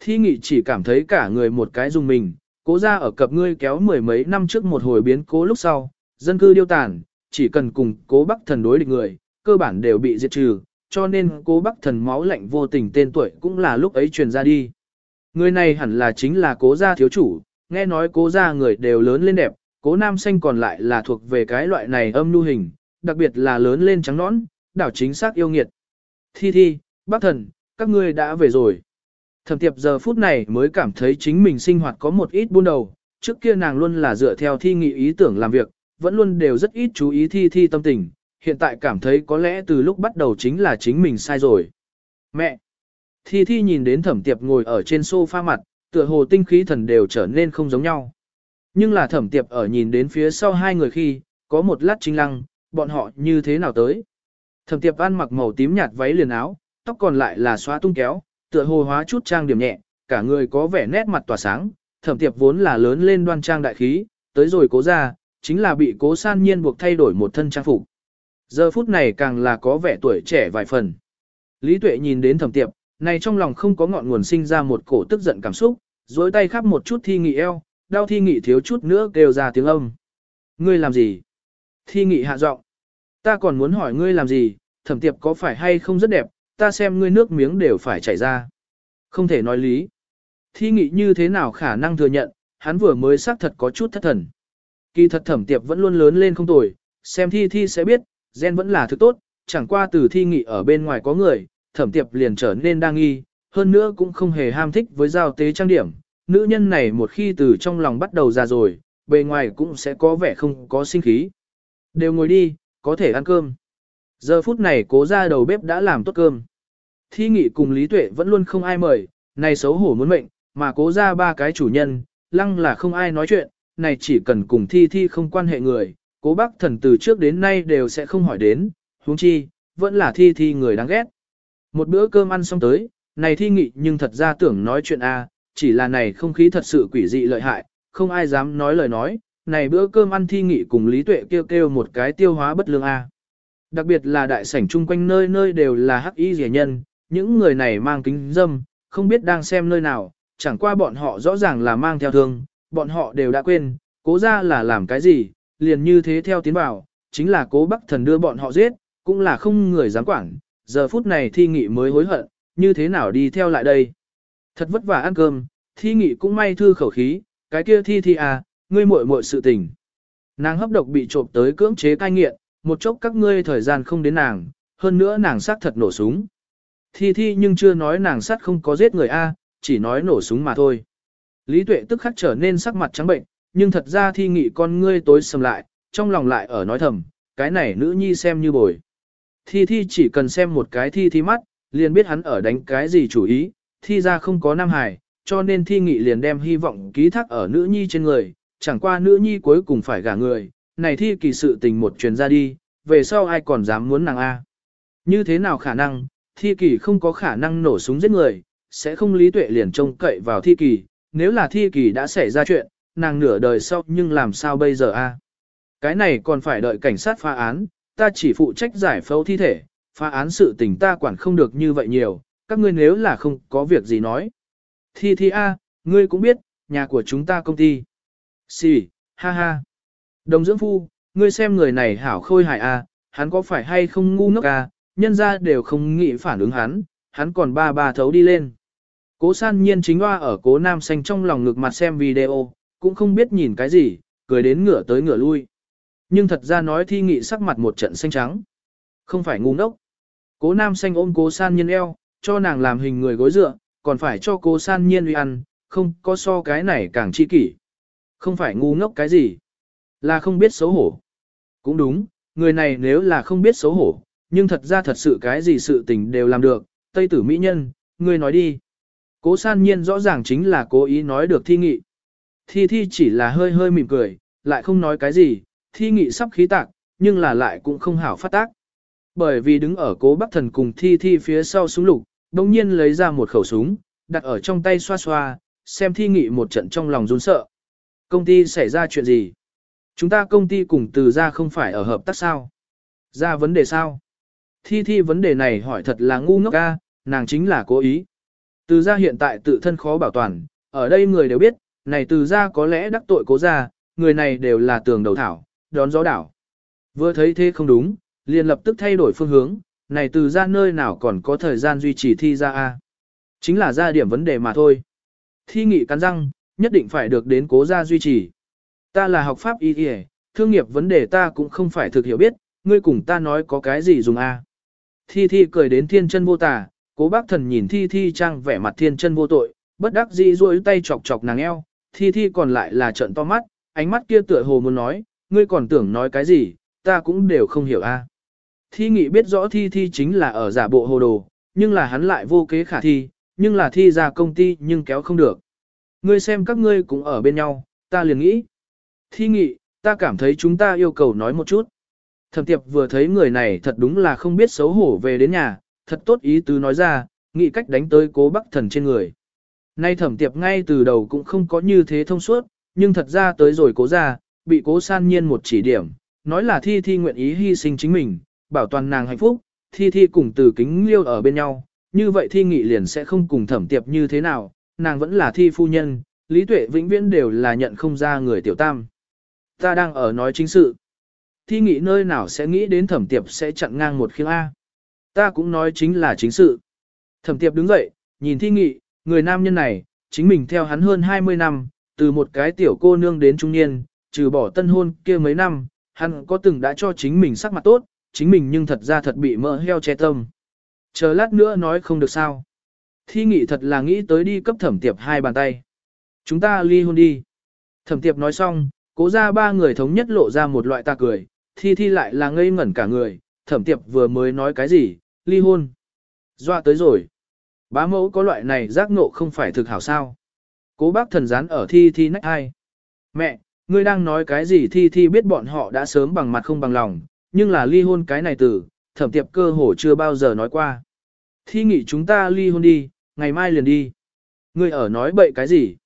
Thi nghị chỉ cảm thấy cả người một cái dùng mình, cố ra ở cập ngươi kéo mười mấy năm trước một hồi biến cố lúc sau, dân cư điêu tàn, chỉ cần cùng cố bắc thần đối địch người, cơ bản đều bị diệt trừ, cho nên cố bắc thần máu lạnh vô tình tên tuổi cũng là lúc ấy truyền ra đi. Người này hẳn là chính là cố gia thiếu chủ, nghe nói cố gia người đều lớn lên đẹp, cố nam xanh còn lại là thuộc về cái loại này âm nu hình, đặc biệt là lớn lên trắng nõn, đảo chính xác yêu nghiệt. Thi thi, bác thần, các ngươi đã về rồi. Thẩm tiệp giờ phút này mới cảm thấy chính mình sinh hoạt có một ít buôn đầu, trước kia nàng luôn là dựa theo thi nghị ý tưởng làm việc, vẫn luôn đều rất ít chú ý thi thi tâm tình, hiện tại cảm thấy có lẽ từ lúc bắt đầu chính là chính mình sai rồi. Mẹ! Thi thi nhìn đến thẩm tiệp ngồi ở trên sofa mặt, tựa hồ tinh khí thần đều trở nên không giống nhau. Nhưng là thẩm tiệp ở nhìn đến phía sau hai người khi, có một lát chính lăng, bọn họ như thế nào tới. Thẩm tiệp ăn mặc màu tím nhạt váy liền áo, tóc còn lại là xóa tung kéo, tựa hồ hóa chút trang điểm nhẹ, cả người có vẻ nét mặt tỏa sáng, thẩm tiệp vốn là lớn lên đoan trang đại khí, tới rồi cố ra, chính là bị cố san nhiên buộc thay đổi một thân trang phục. Giờ phút này càng là có vẻ tuổi trẻ vài phần. Lý tuệ nhìn đến thẩm tiệp, này trong lòng không có ngọn nguồn sinh ra một cổ tức giận cảm xúc, dối tay khắp một chút thi nghị eo, đau thi nghị thiếu chút nữa kêu ra tiếng âm. Ngươi làm gì? Thi nghị hạ giọng. Ta còn muốn hỏi ngươi làm gì, thẩm tiệp có phải hay không rất đẹp, ta xem ngươi nước miếng đều phải chảy ra. Không thể nói lý. Thi nghị như thế nào khả năng thừa nhận, hắn vừa mới xác thật có chút thất thần. Kỳ thật thẩm tiệp vẫn luôn lớn lên không tồi, xem thi thi sẽ biết, gen vẫn là thứ tốt, chẳng qua từ thi nghị ở bên ngoài có người, thẩm tiệp liền trở nên đa nghi, hơn nữa cũng không hề ham thích với giao tế trang điểm. Nữ nhân này một khi từ trong lòng bắt đầu ra rồi, bề ngoài cũng sẽ có vẻ không có sinh khí. Đều ngồi đi, có thể ăn cơm. Giờ phút này cố ra đầu bếp đã làm tốt cơm. Thi nghị cùng Lý Tuệ vẫn luôn không ai mời, này xấu hổ muốn mệnh, mà cố ra ba cái chủ nhân, lăng là không ai nói chuyện, này chỉ cần cùng thi thi không quan hệ người, cố bác thần từ trước đến nay đều sẽ không hỏi đến, huống chi, vẫn là thi thi người đáng ghét. Một bữa cơm ăn xong tới, này thi nghị nhưng thật ra tưởng nói chuyện A, chỉ là này không khí thật sự quỷ dị lợi hại, không ai dám nói lời nói, này bữa cơm ăn thi nghị cùng Lý Tuệ kêu kêu một cái tiêu hóa bất lương A. Đặc biệt là đại sảnh chung quanh nơi nơi đều là hắc y rẻ nhân, những người này mang kính dâm, không biết đang xem nơi nào, chẳng qua bọn họ rõ ràng là mang theo thương, bọn họ đều đã quên, cố ra là làm cái gì, liền như thế theo tiến vào, chính là cố bắc thần đưa bọn họ giết, cũng là không người dám quản, giờ phút này thi nghị mới hối hận, như thế nào đi theo lại đây. Thật vất vả ăn cơm, thi nghị cũng may thư khẩu khí, cái kia thi thi à, ngươi muội muội sự tình. Nàng hấp độc bị trộm tới cưỡng chế cai nghiện, một chốc các ngươi thời gian không đến nàng, hơn nữa nàng sát thật nổ súng. Thi thi nhưng chưa nói nàng sát không có giết người A, chỉ nói nổ súng mà thôi. Lý tuệ tức khắc trở nên sắc mặt trắng bệnh, nhưng thật ra thi nghị con ngươi tối sầm lại, trong lòng lại ở nói thầm, cái này nữ nhi xem như bồi. Thi thi chỉ cần xem một cái thi thi mắt, liền biết hắn ở đánh cái gì chủ ý, thi ra không có nam hài, cho nên thi nghị liền đem hy vọng ký thác ở nữ nhi trên người, chẳng qua nữ nhi cuối cùng phải gả người, này thi kỳ sự tình một truyền ra đi, về sau ai còn dám muốn nàng A. Như thế nào khả năng, thi kỳ không có khả năng nổ súng giết người, sẽ không lý tuệ liền trông cậy vào thi kỳ, nếu là thi kỳ đã xảy ra chuyện, nàng nửa đời sau nhưng làm sao bây giờ A. Cái này còn phải đợi cảnh sát phá án, ta chỉ phụ trách giải phẫu thi thể, phá án sự tình ta quản không được như vậy nhiều, các ngươi nếu là không có việc gì nói. Thi thi A, ngươi cũng biết, nhà của chúng ta công ty. Xì, ha ha. Đồng dưỡng phu, ngươi xem người này hảo khôi hài A, hắn có phải hay không ngu ngốc A, nhân ra đều không nghĩ phản ứng hắn, hắn còn ba ba thấu đi lên. Cố san nhiên chính hoa ở cố nam xanh trong lòng ngực mặt xem video, cũng không biết nhìn cái gì, cười đến ngửa tới ngửa lui. Nhưng thật ra nói thi nghị sắc mặt một trận xanh trắng. Không phải ngu ngốc. Cố nam xanh ôm cố san nhiên eo, cho nàng làm hình người gối dựa, còn phải cho cố san nhiên uy ăn, không có so cái này càng chi kỷ. Không phải ngu ngốc cái gì, là không biết xấu hổ. Cũng đúng, người này nếu là không biết xấu hổ, nhưng thật ra thật sự cái gì sự tình đều làm được, Tây tử mỹ nhân, ngươi nói đi. Cố san nhiên rõ ràng chính là cố ý nói được thi nghị. Thi thi chỉ là hơi hơi mỉm cười, lại không nói cái gì, thi nghị sắp khí tạc, nhưng là lại cũng không hảo phát tác. Bởi vì đứng ở cố bắc thần cùng thi thi phía sau súng lục, đồng nhiên lấy ra một khẩu súng, đặt ở trong tay xoa xoa, xem thi nghị một trận trong lòng run sợ. Công ty xảy ra chuyện gì? Chúng ta công ty cùng từ ra không phải ở hợp tác sao? Ra vấn đề sao? Thi thi vấn đề này hỏi thật là ngu ngốc ca, nàng chính là cố ý. Từ ra hiện tại tự thân khó bảo toàn, ở đây người đều biết, này từ ra có lẽ đắc tội cố ra, người này đều là tường đầu thảo, đón gió đảo. Vừa thấy thế không đúng, liền lập tức thay đổi phương hướng, này từ ra nơi nào còn có thời gian duy trì thi ra a Chính là ra điểm vấn đề mà thôi. Thi nghị cắn răng, nhất định phải được đến cố gia duy trì. Ta là học pháp y y, thương nghiệp vấn đề ta cũng không phải thực hiểu biết, ngươi cùng ta nói có cái gì dùng a Thi thi cười đến thiên chân vô tà, cố bác thần nhìn thi thi trang vẻ mặt thiên chân vô tội, bất đắc dĩ duỗi tay chọc chọc nàng eo, thi thi còn lại là trận to mắt, ánh mắt kia tựa hồ muốn nói, ngươi còn tưởng nói cái gì, ta cũng đều không hiểu a Thi nghị biết rõ thi thi chính là ở giả bộ hồ đồ, nhưng là hắn lại vô kế khả thi, nhưng là thi ra công ty nhưng kéo không được. Ngươi xem các ngươi cũng ở bên nhau, ta liền nghĩ. Thi nghị, ta cảm thấy chúng ta yêu cầu nói một chút. Thẩm tiệp vừa thấy người này thật đúng là không biết xấu hổ về đến nhà, thật tốt ý tứ nói ra, nghĩ cách đánh tới cố bắc thần trên người. Nay thẩm tiệp ngay từ đầu cũng không có như thế thông suốt, nhưng thật ra tới rồi cố ra, bị cố san nhiên một chỉ điểm, nói là thi thi nguyện ý hy sinh chính mình, bảo toàn nàng hạnh phúc, thi thi cùng từ kính liêu ở bên nhau, như vậy thi nghị liền sẽ không cùng thẩm tiệp như thế nào, nàng vẫn là thi phu nhân, lý tuệ vĩnh viễn đều là nhận không ra người tiểu tam. Ta đang ở nói chính sự. Thi nghị nơi nào sẽ nghĩ đến thẩm tiệp sẽ chặn ngang một khiêng A. Ta cũng nói chính là chính sự. Thẩm tiệp đứng dậy, nhìn thi nghị, người nam nhân này, chính mình theo hắn hơn 20 năm, từ một cái tiểu cô nương đến trung niên, trừ bỏ tân hôn kia mấy năm, hắn có từng đã cho chính mình sắc mặt tốt, chính mình nhưng thật ra thật bị mỡ heo che tâm. Chờ lát nữa nói không được sao. Thi nghị thật là nghĩ tới đi cấp thẩm tiệp hai bàn tay. Chúng ta ly hôn đi. Thẩm tiệp nói xong, cố ra ba người thống nhất lộ ra một loại ta cười, thi thi lại là ngây ngẩn cả người, thẩm tiệp vừa mới nói cái gì, ly hôn. Doa tới rồi. Bá mẫu có loại này giác ngộ không phải thực hảo sao. Cố bác thần gián ở thi thi nách hai. Mẹ, ngươi đang nói cái gì thi thi biết bọn họ đã sớm bằng mặt không bằng lòng, nhưng là ly hôn cái này từ, thẩm tiệp cơ hồ chưa bao giờ nói qua. Thi nghị chúng ta ly hôn đi, ngày mai liền đi. Ngươi ở nói bậy cái gì?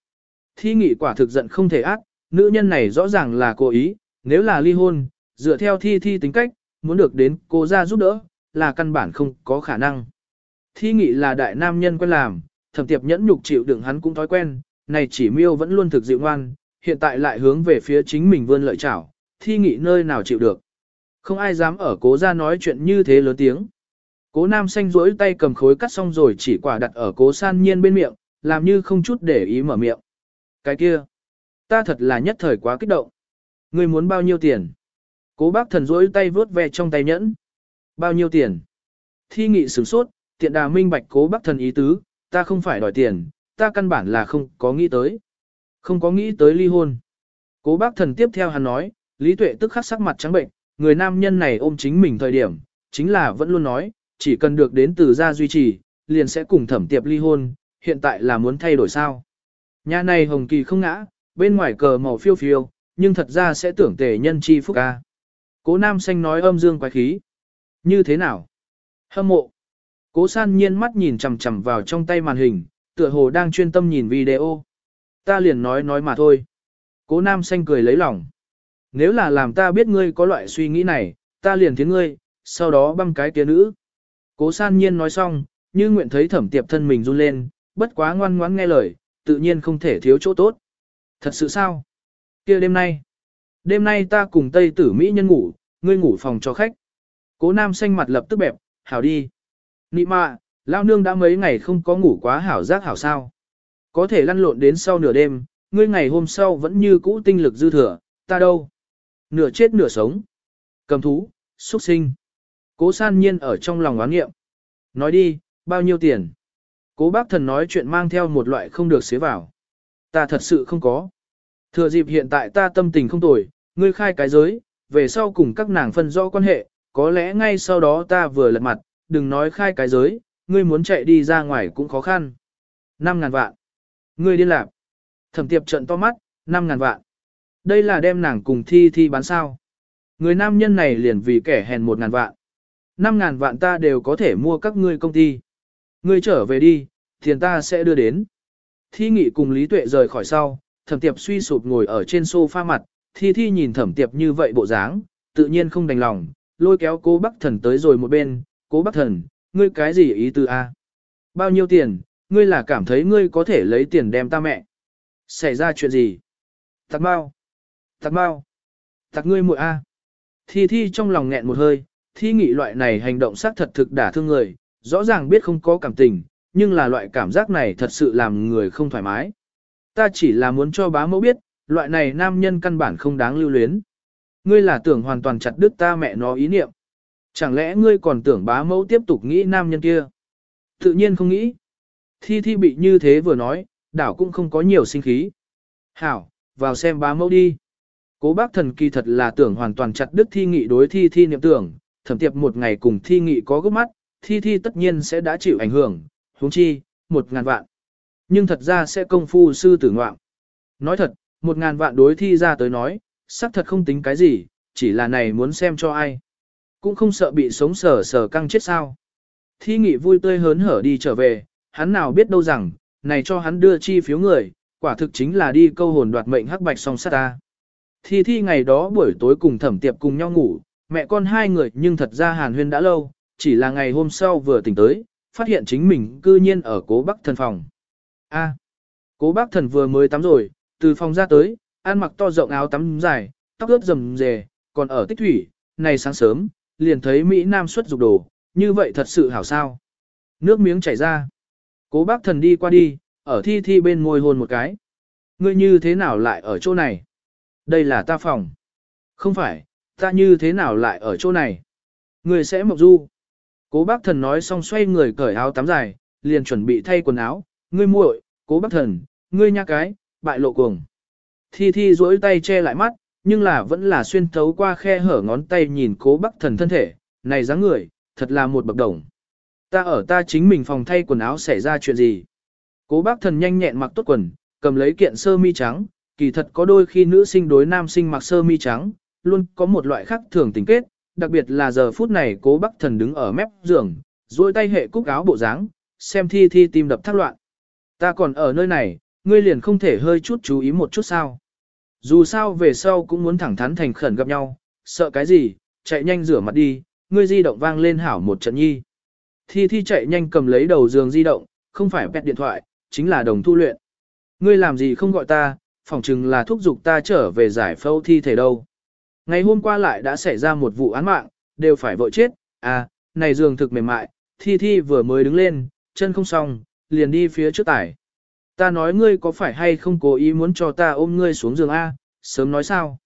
Thi nghị quả thực giận không thể ác, nữ nhân này rõ ràng là cố ý, nếu là ly hôn, dựa theo thi thi tính cách, muốn được đến cô ra giúp đỡ, là căn bản không có khả năng. Thi nghị là đại nam nhân quen làm, thẩm tiệp nhẫn nhục chịu đựng hắn cũng thói quen, này chỉ miêu vẫn luôn thực dịu ngoan, hiện tại lại hướng về phía chính mình vươn lợi chảo, thi nghị nơi nào chịu được. Không ai dám ở cố ra nói chuyện như thế lớn tiếng. Cố nam xanh rỗi tay cầm khối cắt xong rồi chỉ quả đặt ở cố san nhiên bên miệng, làm như không chút để ý mở miệng. Cái kia, ta thật là nhất thời quá kích động. Ngươi muốn bao nhiêu tiền? Cố bác thần rỗi tay vướt ve trong tay nhẫn. Bao nhiêu tiền? Thi nghị sửng sốt, tiện đà minh bạch cố bác thần ý tứ, ta không phải đòi tiền, ta căn bản là không có nghĩ tới. Không có nghĩ tới ly hôn. Cố bác thần tiếp theo hắn nói, Lý Tuệ tức khắc sắc mặt trắng bệnh, người nam nhân này ôm chính mình thời điểm, chính là vẫn luôn nói, chỉ cần được đến từ gia duy trì, liền sẽ cùng thẩm tiệp ly hôn, hiện tại là muốn thay đổi sao. Nhà này hồng kỳ không ngã, bên ngoài cờ màu phiêu phiêu, nhưng thật ra sẽ tưởng tề nhân chi phúc ca. Cố nam xanh nói âm dương quái khí. Như thế nào? Hâm mộ. Cố san nhiên mắt nhìn chằm chằm vào trong tay màn hình, tựa hồ đang chuyên tâm nhìn video. Ta liền nói nói mà thôi. Cố nam xanh cười lấy lòng. Nếu là làm ta biết ngươi có loại suy nghĩ này, ta liền thiến ngươi, sau đó băm cái kia nữ. Cố san nhiên nói xong, như nguyện thấy thẩm tiệp thân mình run lên, bất quá ngoan ngoãn nghe lời, tự nhiên không thể thiếu chỗ tốt. Thật sự sao? kia đêm nay. Đêm nay ta cùng Tây tử Mỹ nhân ngủ, ngươi ngủ phòng cho khách. Cố nam xanh mặt lập tức bẹp, hảo đi. Nị mạ, lao nương đã mấy ngày không có ngủ quá hảo giác hảo sao. Có thể lăn lộn đến sau nửa đêm, ngươi ngày hôm sau vẫn như cũ tinh lực dư thừa, ta đâu. Nửa chết nửa sống. Cầm thú, xuất sinh. Cố san nhiên ở trong lòng oán nghiệm. Nói đi, bao nhiêu tiền? Cố bác thần nói chuyện mang theo một loại không được xế vào. Ta thật sự không có. Thừa dịp hiện tại ta tâm tình không tồi, ngươi khai cái giới, về sau cùng các nàng phân rõ quan hệ, có lẽ ngay sau đó ta vừa lật mặt, đừng nói khai cái giới, ngươi muốn chạy đi ra ngoài cũng khó khăn. 5.000 vạn. Ngươi điên lạc. Thẩm tiệp trận to mắt, 5.000 vạn. Đây là đem nàng cùng thi thi bán sao. Người nam nhân này liền vì kẻ hèn 1.000 vạn. 5.000 vạn ta đều có thể mua các ngươi công ty. Ngươi trở về đi, tiền ta sẽ đưa đến. Thi nghị cùng Lý Tuệ rời khỏi sau, thẩm tiệp suy sụp ngồi ở trên sofa mặt, thi thi nhìn thẩm tiệp như vậy bộ dáng, tự nhiên không đành lòng, lôi kéo cố bắc thần tới rồi một bên, cố bắc thần, ngươi cái gì ý tư a? Bao nhiêu tiền, ngươi là cảm thấy ngươi có thể lấy tiền đem ta mẹ. Xảy ra chuyện gì? Tạc bao. Tạc bao. Tạc ngươi muội a. Thi thi trong lòng nghẹn một hơi, thi nghị loại này hành động xác thật thực đả thương người, rõ ràng biết không có cảm tình, nhưng là loại cảm giác này thật sự làm người không thoải mái. Ta chỉ là muốn cho bá mẫu biết, loại này nam nhân căn bản không đáng lưu luyến. Ngươi là tưởng hoàn toàn chặt đứt ta mẹ nó ý niệm. Chẳng lẽ ngươi còn tưởng bá mẫu tiếp tục nghĩ nam nhân kia? Tự nhiên không nghĩ. Thi thi bị như thế vừa nói, đảo cũng không có nhiều sinh khí. Hảo, vào xem bá mẫu đi. Cố bác thần kỳ thật là tưởng hoàn toàn chặt đứt thi nghị đối thi thi niệm tưởng, thẩm tiệp một ngày cùng thi nghị có gốc mắt, thi thi tất nhiên sẽ đã chịu ảnh hưởng, huống chi, một ngàn vạn. Nhưng thật ra sẽ công phu sư tử ngoạm. Nói thật, một ngàn vạn đối thi ra tới nói, xác thật không tính cái gì, chỉ là này muốn xem cho ai. Cũng không sợ bị sống sờ sờ căng chết sao. Thi nghị vui tươi hớn hở đi trở về, hắn nào biết đâu rằng, này cho hắn đưa chi phiếu người, quả thực chính là đi câu hồn đoạt mệnh hắc bạch song sát ta. Thi thi ngày đó buổi tối cùng thẩm tiệp cùng nhau ngủ, mẹ con hai người nhưng thật ra hàn huyên đã lâu, chỉ là ngày hôm sau vừa tỉnh tới, phát hiện chính mình cư nhiên ở cố bắc thần phòng. A, cố bác thần vừa mới tắm rồi, từ phòng ra tới, ăn mặc to rộng áo tắm dài, tóc ướt rầm rề, còn ở tích thủy, này sáng sớm, liền thấy Mỹ Nam xuất dục đồ, như vậy thật sự hảo sao. Nước miếng chảy ra. Cố bác thần đi qua đi, ở thi thi bên môi hôn một cái. ngươi như thế nào lại ở chỗ này? Đây là ta phòng. Không phải, ta như thế nào lại ở chỗ này? Ngươi sẽ mộc du. Cố bác thần nói xong xoay người cởi áo tắm dài, liền chuẩn bị thay quần áo. Ngươi muội, cố bác thần, ngươi nha cái, bại lộ cuồng. Thi Thi duỗi tay che lại mắt, nhưng là vẫn là xuyên thấu qua khe hở ngón tay nhìn cố bác thần thân thể, này dáng người, thật là một bậc đồng. Ta ở ta chính mình phòng thay quần áo xảy ra chuyện gì? Cố bác thần nhanh nhẹn mặc tốt quần, cầm lấy kiện sơ mi trắng, kỳ thật có đôi khi nữ sinh đối nam sinh mặc sơ mi trắng, luôn có một loại khác thường tình kết, đặc biệt là giờ phút này cố bác thần đứng ở mép giường, duỗi tay hệ cúc áo bộ dáng, xem thi thi tim đập thác loạn. Ta còn ở nơi này, ngươi liền không thể hơi chút chú ý một chút sao. Dù sao về sau cũng muốn thẳng thắn thành khẩn gặp nhau, sợ cái gì, chạy nhanh rửa mặt đi, ngươi di động vang lên hảo một trận nhi. Thi Thi chạy nhanh cầm lấy đầu giường di động, không phải bẹt điện thoại, chính là đồng thu luyện. Ngươi làm gì không gọi ta, phỏng chừng là thúc giục ta trở về giải phẫu thi thể đâu. Ngày hôm qua lại đã xảy ra một vụ án mạng, đều phải vội chết, à, này giường thực mềm mại, Thi Thi vừa mới đứng lên, chân không xong, liền đi phía trước tải. Ta nói ngươi có phải hay không cố ý muốn cho ta ôm ngươi xuống giường A, sớm nói sao.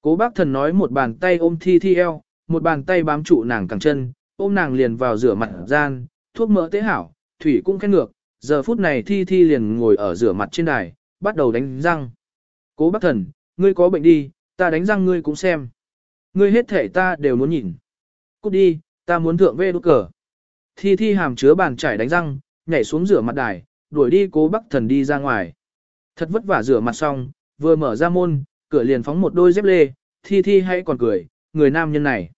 Cố bác thần nói một bàn tay ôm Thi Thi eo, một bàn tay bám trụ nàng cẳng chân, ôm nàng liền vào rửa mặt gian, thuốc mỡ tế hảo, thủy cũng khen ngược, giờ phút này thi thi liền ngồi ở rửa mặt trên đài, bắt đầu đánh răng. Cố bác thần, ngươi có bệnh đi, ta đánh răng ngươi cũng xem. Ngươi hết thể ta đều muốn nhìn. Cút đi, ta muốn thượng về đốt cờ. Thi thi hàm chứa bàn chải đánh răng, nhảy xuống rửa mặt đài, đuổi đi cố bác thần đi ra ngoài. Thật vất vả rửa mặt xong, vừa mở ra môn, cửa liền phóng một đôi dép lê, thi thi hay còn cười, người nam nhân này.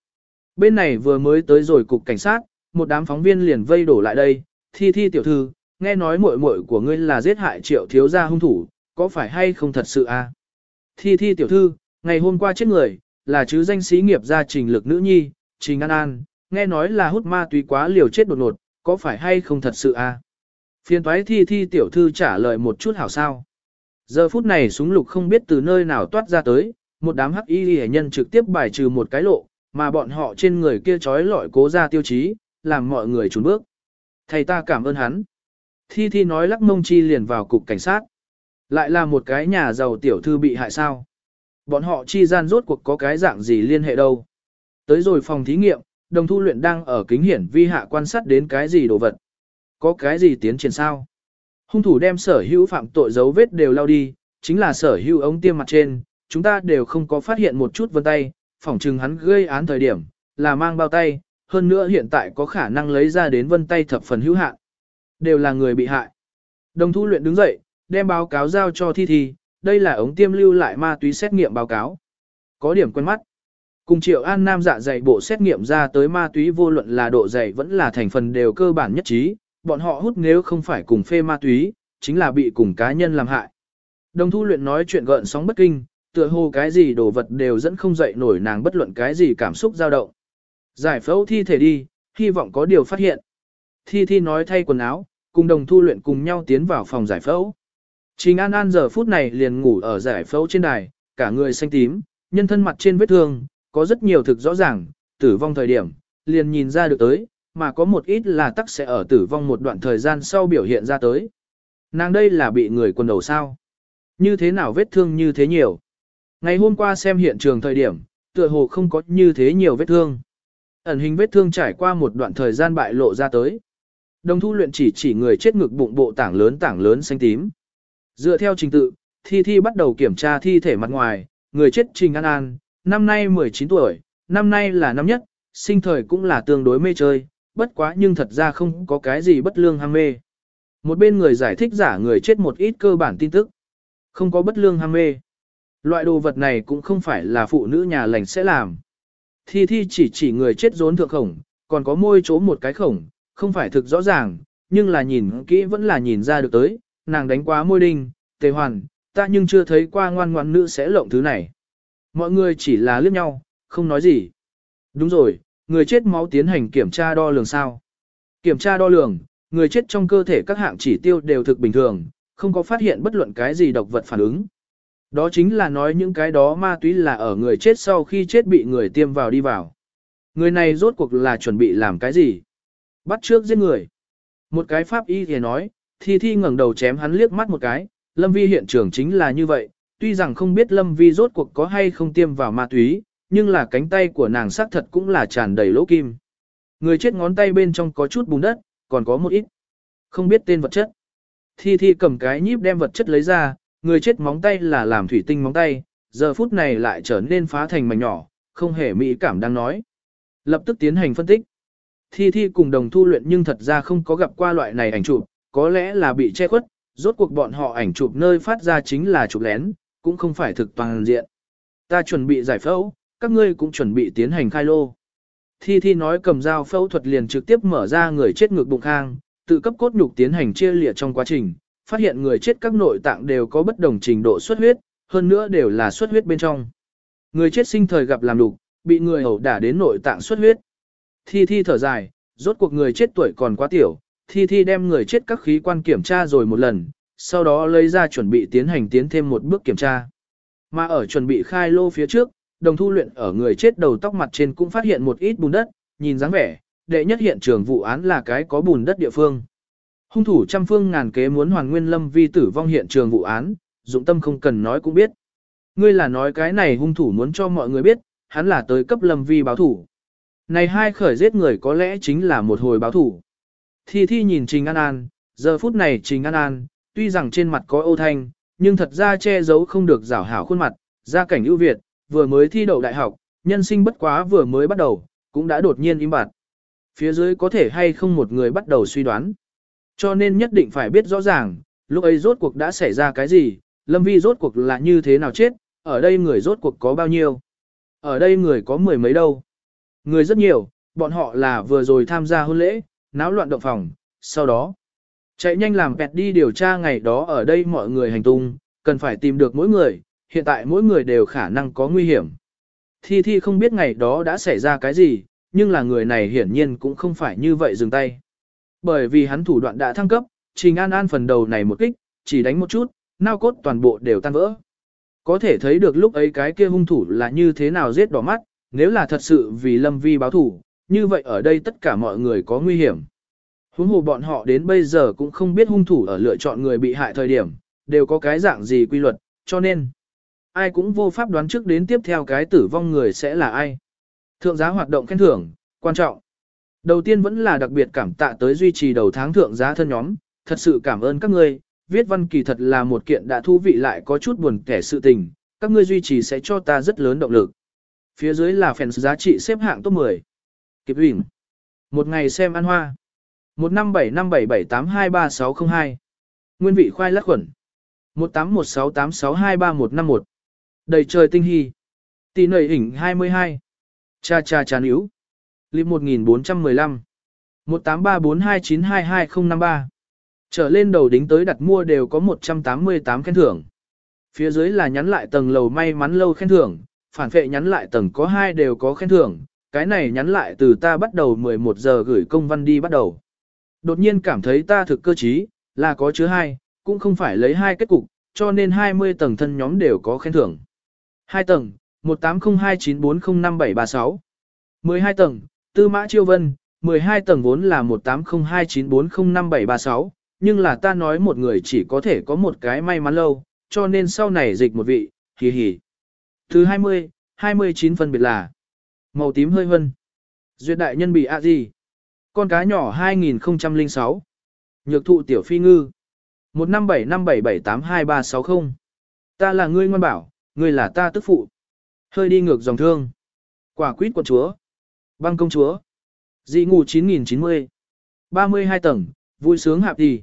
Bên này vừa mới tới rồi cục cảnh sát, một đám phóng viên liền vây đổ lại đây, thi thi tiểu thư, nghe nói muội muội của ngươi là giết hại triệu thiếu gia hung thủ, có phải hay không thật sự a? À? Thi thi tiểu thư, ngày hôm qua chết người, là chứ danh sĩ nghiệp gia trình lực nữ nhi, trình an an, nghe nói là hút ma túy quá liều chết đột ngột, có phải hay không thật sự a? À? Phiên toái thi thi tiểu thư trả lời một chút hảo sao. Giờ phút này súng lục không biết từ nơi nào toát ra tới, một đám hắc y hệ nhân trực tiếp bài trừ một cái lộ, mà bọn họ trên người kia trói lọi cố ra tiêu chí, làm mọi người trốn bước. Thầy ta cảm ơn hắn. Thi Thi nói lắc mông chi liền vào cục cảnh sát. Lại là một cái nhà giàu tiểu thư bị hại sao. Bọn họ chi gian rốt cuộc có cái dạng gì liên hệ đâu. Tới rồi phòng thí nghiệm, đồng thu luyện đang ở kính hiển vi hạ quan sát đến cái gì đồ vật. Có cái gì tiến triển sao? Hung thủ đem sở hữu phạm tội dấu vết đều lao đi, chính là sở hữu ống tiêm mặt trên, chúng ta đều không có phát hiện một chút vân tay, phỏng chừng hắn gây án thời điểm, là mang bao tay, hơn nữa hiện tại có khả năng lấy ra đến vân tay thập phần hữu hạn. Đều là người bị hại. Đồng thu luyện đứng dậy, đem báo cáo giao cho thi thi, đây là ống tiêm lưu lại ma túy xét nghiệm báo cáo. Có điểm quen mắt. Cùng triệu an nam dạ dày bộ xét nghiệm ra tới ma túy vô luận là độ dày vẫn là thành phần đều cơ bản nhất trí, bọn họ hút nếu không phải cùng phê ma túy, chính là bị cùng cá nhân làm hại. Đồng thu luyện nói chuyện gợn sóng bất kinh, tựa hồ cái gì đồ vật đều dẫn không dậy nổi nàng bất luận cái gì cảm xúc dao động. Giải phẫu thi thể đi, hy vọng có điều phát hiện. Thi Thi nói thay quần áo, cùng đồng thu luyện cùng nhau tiến vào phòng giải phẫu. Trình An An giờ phút này liền ngủ ở giải phẫu trên đài, cả người xanh tím, nhân thân mặt trên vết thương, có rất nhiều thực rõ ràng, tử vong thời điểm, liền nhìn ra được tới, mà có một ít là tắc sẽ ở tử vong một đoạn thời gian sau biểu hiện ra tới. Nàng đây là bị người quần đầu sao? Như thế nào vết thương như thế nhiều? Ngày hôm qua xem hiện trường thời điểm, tựa hồ không có như thế nhiều vết thương. Ẩn hình vết thương trải qua một đoạn thời gian bại lộ ra tới. Đồng thu luyện chỉ chỉ người chết ngực bụng bộ tảng lớn tảng lớn xanh tím. Dựa theo trình tự, thi thi bắt đầu kiểm tra thi thể mặt ngoài, người chết Trình An An, năm nay 19 tuổi, năm nay là năm nhất, sinh thời cũng là tương đối mê chơi, bất quá nhưng thật ra không có cái gì bất lương ham mê. Một bên người giải thích giả người chết một ít cơ bản tin tức. Không có bất lương ham mê. Loại đồ vật này cũng không phải là phụ nữ nhà lành sẽ làm. Thi thi chỉ chỉ người chết rốn thượng khổng, còn có môi chỗ một cái khổng, không phải thực rõ ràng, nhưng là nhìn kỹ vẫn là nhìn ra được tới, nàng đánh quá môi đinh, tề hoàn, ta nhưng chưa thấy qua ngoan ngoan nữ sẽ lộng thứ này. Mọi người chỉ là liếc nhau, không nói gì. Đúng rồi, người chết máu tiến hành kiểm tra đo lường sao. Kiểm tra đo lường, người chết trong cơ thể các hạng chỉ tiêu đều thực bình thường, không có phát hiện bất luận cái gì độc vật phản ứng. Đó chính là nói những cái đó ma túy là ở người chết sau khi chết bị người tiêm vào đi vào. Người này rốt cuộc là chuẩn bị làm cái gì? Bắt trước giết người. Một cái pháp y thì nói, thi thi ngẩng đầu chém hắn liếc mắt một cái, Lâm Vi hiện trường chính là như vậy, tuy rằng không biết Lâm Vi rốt cuộc có hay không tiêm vào ma túy, nhưng là cánh tay của nàng xác thật cũng là tràn đầy lỗ kim. Người chết ngón tay bên trong có chút bùn đất, còn có một ít. Không biết tên vật chất. Thi Thi cầm cái nhíp đem vật chất lấy ra, người chết móng tay là làm thủy tinh móng tay, giờ phút này lại trở nên phá thành mảnh nhỏ, không hề mỹ cảm đang nói. Lập tức tiến hành phân tích. Thi Thi cùng đồng thu luyện nhưng thật ra không có gặp qua loại này ảnh chụp, có lẽ là bị che khuất, rốt cuộc bọn họ ảnh chụp nơi phát ra chính là chụp lén, cũng không phải thực toàn diện. Ta chuẩn bị giải phẫu, các ngươi cũng chuẩn bị tiến hành khai lô. Thi Thi nói cầm dao phẫu thuật liền trực tiếp mở ra người chết ngược bụng khang, tự cấp cốt nhục tiến hành chia lịa trong quá trình, phát hiện người chết các nội tạng đều có bất đồng trình độ xuất huyết, hơn nữa đều là xuất huyết bên trong. Người chết sinh thời gặp làm đục, bị người ẩu đả đến nội tạng xuất huyết. Thi Thi thở dài, rốt cuộc người chết tuổi còn quá tiểu, Thi Thi đem người chết các khí quan kiểm tra rồi một lần, sau đó lấy ra chuẩn bị tiến hành tiến thêm một bước kiểm tra. Mà ở chuẩn bị khai lô phía trước, đồng thu luyện ở người chết đầu tóc mặt trên cũng phát hiện một ít bùn đất, nhìn dáng vẻ, đệ nhất hiện trường vụ án là cái có bùn đất địa phương. Hung thủ trăm phương ngàn kế muốn hoàn nguyên lâm vi tử vong hiện trường vụ án, dụng tâm không cần nói cũng biết. Ngươi là nói cái này hung thủ muốn cho mọi người biết, hắn là tới cấp lâm vi báo thủ. Này hai khởi giết người có lẽ chính là một hồi báo thủ. Thi Thi nhìn Trình An An, giờ phút này Trình An An, tuy rằng trên mặt có ô thanh, nhưng thật ra che giấu không được rảo hảo khuôn mặt, gia cảnh ưu việt, vừa mới thi đậu đại học, nhân sinh bất quá vừa mới bắt đầu, cũng đã đột nhiên im bặt. Phía dưới có thể hay không một người bắt đầu suy đoán. Cho nên nhất định phải biết rõ ràng, lúc ấy rốt cuộc đã xảy ra cái gì, Lâm Vi rốt cuộc là như thế nào chết, ở đây người rốt cuộc có bao nhiêu. Ở đây người có mười mấy đâu. Người rất nhiều, bọn họ là vừa rồi tham gia hôn lễ, náo loạn động phòng, sau đó chạy nhanh làm pẹt đi điều tra ngày đó ở đây mọi người hành tung, cần phải tìm được mỗi người, hiện tại mỗi người đều khả năng có nguy hiểm. Thi Thi không biết ngày đó đã xảy ra cái gì, nhưng là người này hiển nhiên cũng không phải như vậy dừng tay. Bởi vì hắn thủ đoạn đã thăng cấp, Trình An An phần đầu này một kích, chỉ đánh một chút, nao cốt toàn bộ đều tan vỡ. Có thể thấy được lúc ấy cái kia hung thủ là như thế nào giết đỏ mắt, nếu là thật sự vì Lâm Vi báo thủ, như vậy ở đây tất cả mọi người có nguy hiểm. Huống hồ bọn họ đến bây giờ cũng không biết hung thủ ở lựa chọn người bị hại thời điểm, đều có cái dạng gì quy luật, cho nên ai cũng vô pháp đoán trước đến tiếp theo cái tử vong người sẽ là ai. Thượng giá hoạt động khen thưởng, quan trọng. Đầu tiên vẫn là đặc biệt cảm tạ tới duy trì đầu tháng thượng giá thân nhóm, thật sự cảm ơn các ngươi, viết văn kỳ thật là một kiện đã thú vị lại có chút buồn kẻ sự tình, các ngươi duy trì sẽ cho ta rất lớn động lực. Phía dưới là fans giá trị xếp hạng top 10. Kịp huyền Một ngày xem ăn hoa. 1575778236202. Nguyên vị khoai lát khuẩn. 18168623151. Đầy trời tinh hy. Tỷ nầy hình 22. Cha cha cha níu. Lịp 1415. 18342922053. Trở lên đầu đính tới đặt mua đều có 188 khen thưởng. Phía dưới là nhắn lại tầng lầu may mắn lâu khen thưởng, phản vệ nhắn lại tầng có 2 đều có khen thưởng, cái này nhắn lại từ ta bắt đầu 11 giờ gửi công văn đi bắt đầu. Đột nhiên cảm thấy ta thực cơ trí, là có chứa 2, cũng không phải lấy 2 kết cục, cho nên 20 tầng thân nhóm đều có khen thưởng. 2 tầng, 18029405736. 12 tầng, Tư Mã Chiêu Vân, 12 tầng vốn là 18029405736, nhưng là ta nói một người chỉ có thể có một cái may mắn lâu, cho nên sau này dịch một vị, hì hì. Thứ 20, 29 phân biệt là màu tím hơi vân. Duyệt đại nhân bị ạ gì? Con cá nhỏ 2006. Nhược thụ tiểu phi ngư. 15757782360. Ta là ngươi ngoan bảo, ngươi là ta tức phụ. Hơi đi ngược dòng thương. Quả quýt quận chúa. Băng công chúa. Dị ngủ 9090. 32 tầng, vui sướng hạp đi.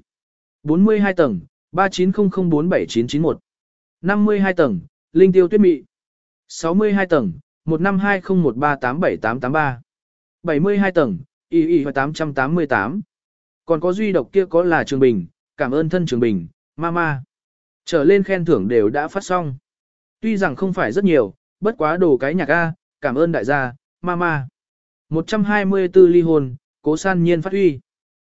42 tầng, 39004791. 52 tầng, linh tiêu tuyết mị. 62 tầng, 15201387883. 72 tầng, y y 888. Còn có duy độc kia có là Trường Bình, cảm ơn thân Trường Bình, mama. Trở lên khen thưởng đều đã phát xong. Tuy rằng không phải rất nhiều, bất quá đồ cái nhạc A, cảm ơn đại gia, mama. 124 ly hôn, cố san nhiên phát huy.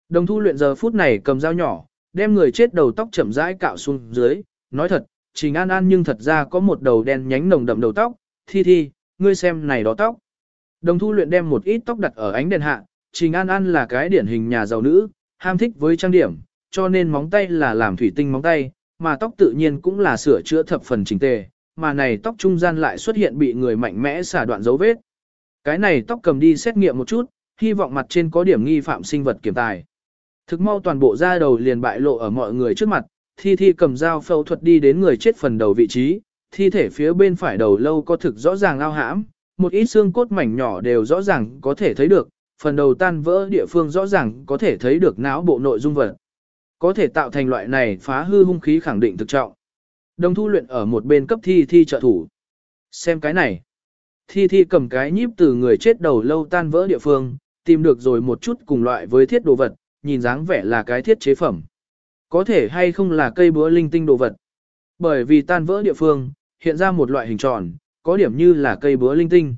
Đồng thu luyện giờ phút này cầm dao nhỏ, đem người chết đầu tóc chậm rãi cạo xuống dưới, nói thật, Trình An An nhưng thật ra có một đầu đen nhánh nồng đậm đầu tóc, thi thi, ngươi xem này đó tóc. Đồng thu luyện đem một ít tóc đặt ở ánh đèn hạ, Trình An An là cái điển hình nhà giàu nữ, ham thích với trang điểm, cho nên móng tay là làm thủy tinh móng tay, mà tóc tự nhiên cũng là sửa chữa thập phần chỉnh tề, mà này tóc trung gian lại xuất hiện bị người mạnh mẽ xả đoạn dấu vết. Cái này tóc cầm đi xét nghiệm một chút, hy vọng mặt trên có điểm nghi phạm sinh vật kiểm tài. Thực mau toàn bộ da đầu liền bại lộ ở mọi người trước mặt, thi thi cầm dao phẫu thuật đi đến người chết phần đầu vị trí, thi thể phía bên phải đầu lâu có thực rõ ràng ao hãm, một ít xương cốt mảnh nhỏ đều rõ ràng có thể thấy được, phần đầu tan vỡ địa phương rõ ràng có thể thấy được não bộ nội dung vật. Có thể tạo thành loại này phá hư hung khí khẳng định thực trọng. Đồng thu luyện ở một bên cấp thi thi trợ thủ. Xem cái này. Thi thi cầm cái nhíp từ người chết đầu lâu tan vỡ địa phương, tìm được rồi một chút cùng loại với thiết đồ vật, nhìn dáng vẻ là cái thiết chế phẩm. Có thể hay không là cây búa linh tinh đồ vật. Bởi vì tan vỡ địa phương, hiện ra một loại hình tròn, có điểm như là cây búa linh tinh.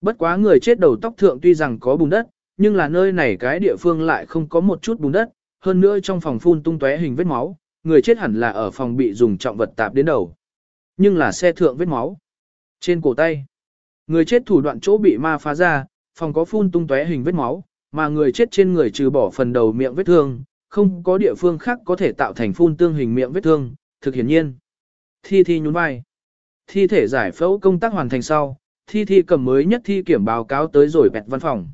Bất quá người chết đầu tóc thượng tuy rằng có bùn đất, nhưng là nơi này cái địa phương lại không có một chút bùn đất, hơn nữa trong phòng phun tung tóe hình vết máu, người chết hẳn là ở phòng bị dùng trọng vật tạp đến đầu. Nhưng là xe thượng vết máu. Trên cổ tay, người chết thủ đoạn chỗ bị ma phá ra, phòng có phun tung tóe hình vết máu, mà người chết trên người trừ bỏ phần đầu miệng vết thương, không có địa phương khác có thể tạo thành phun tương hình miệng vết thương, thực hiển nhiên. Thi thi nhún vai. Thi thể giải phẫu công tác hoàn thành sau, thi thi cầm mới nhất thi kiểm báo cáo tới rồi bẹt văn phòng.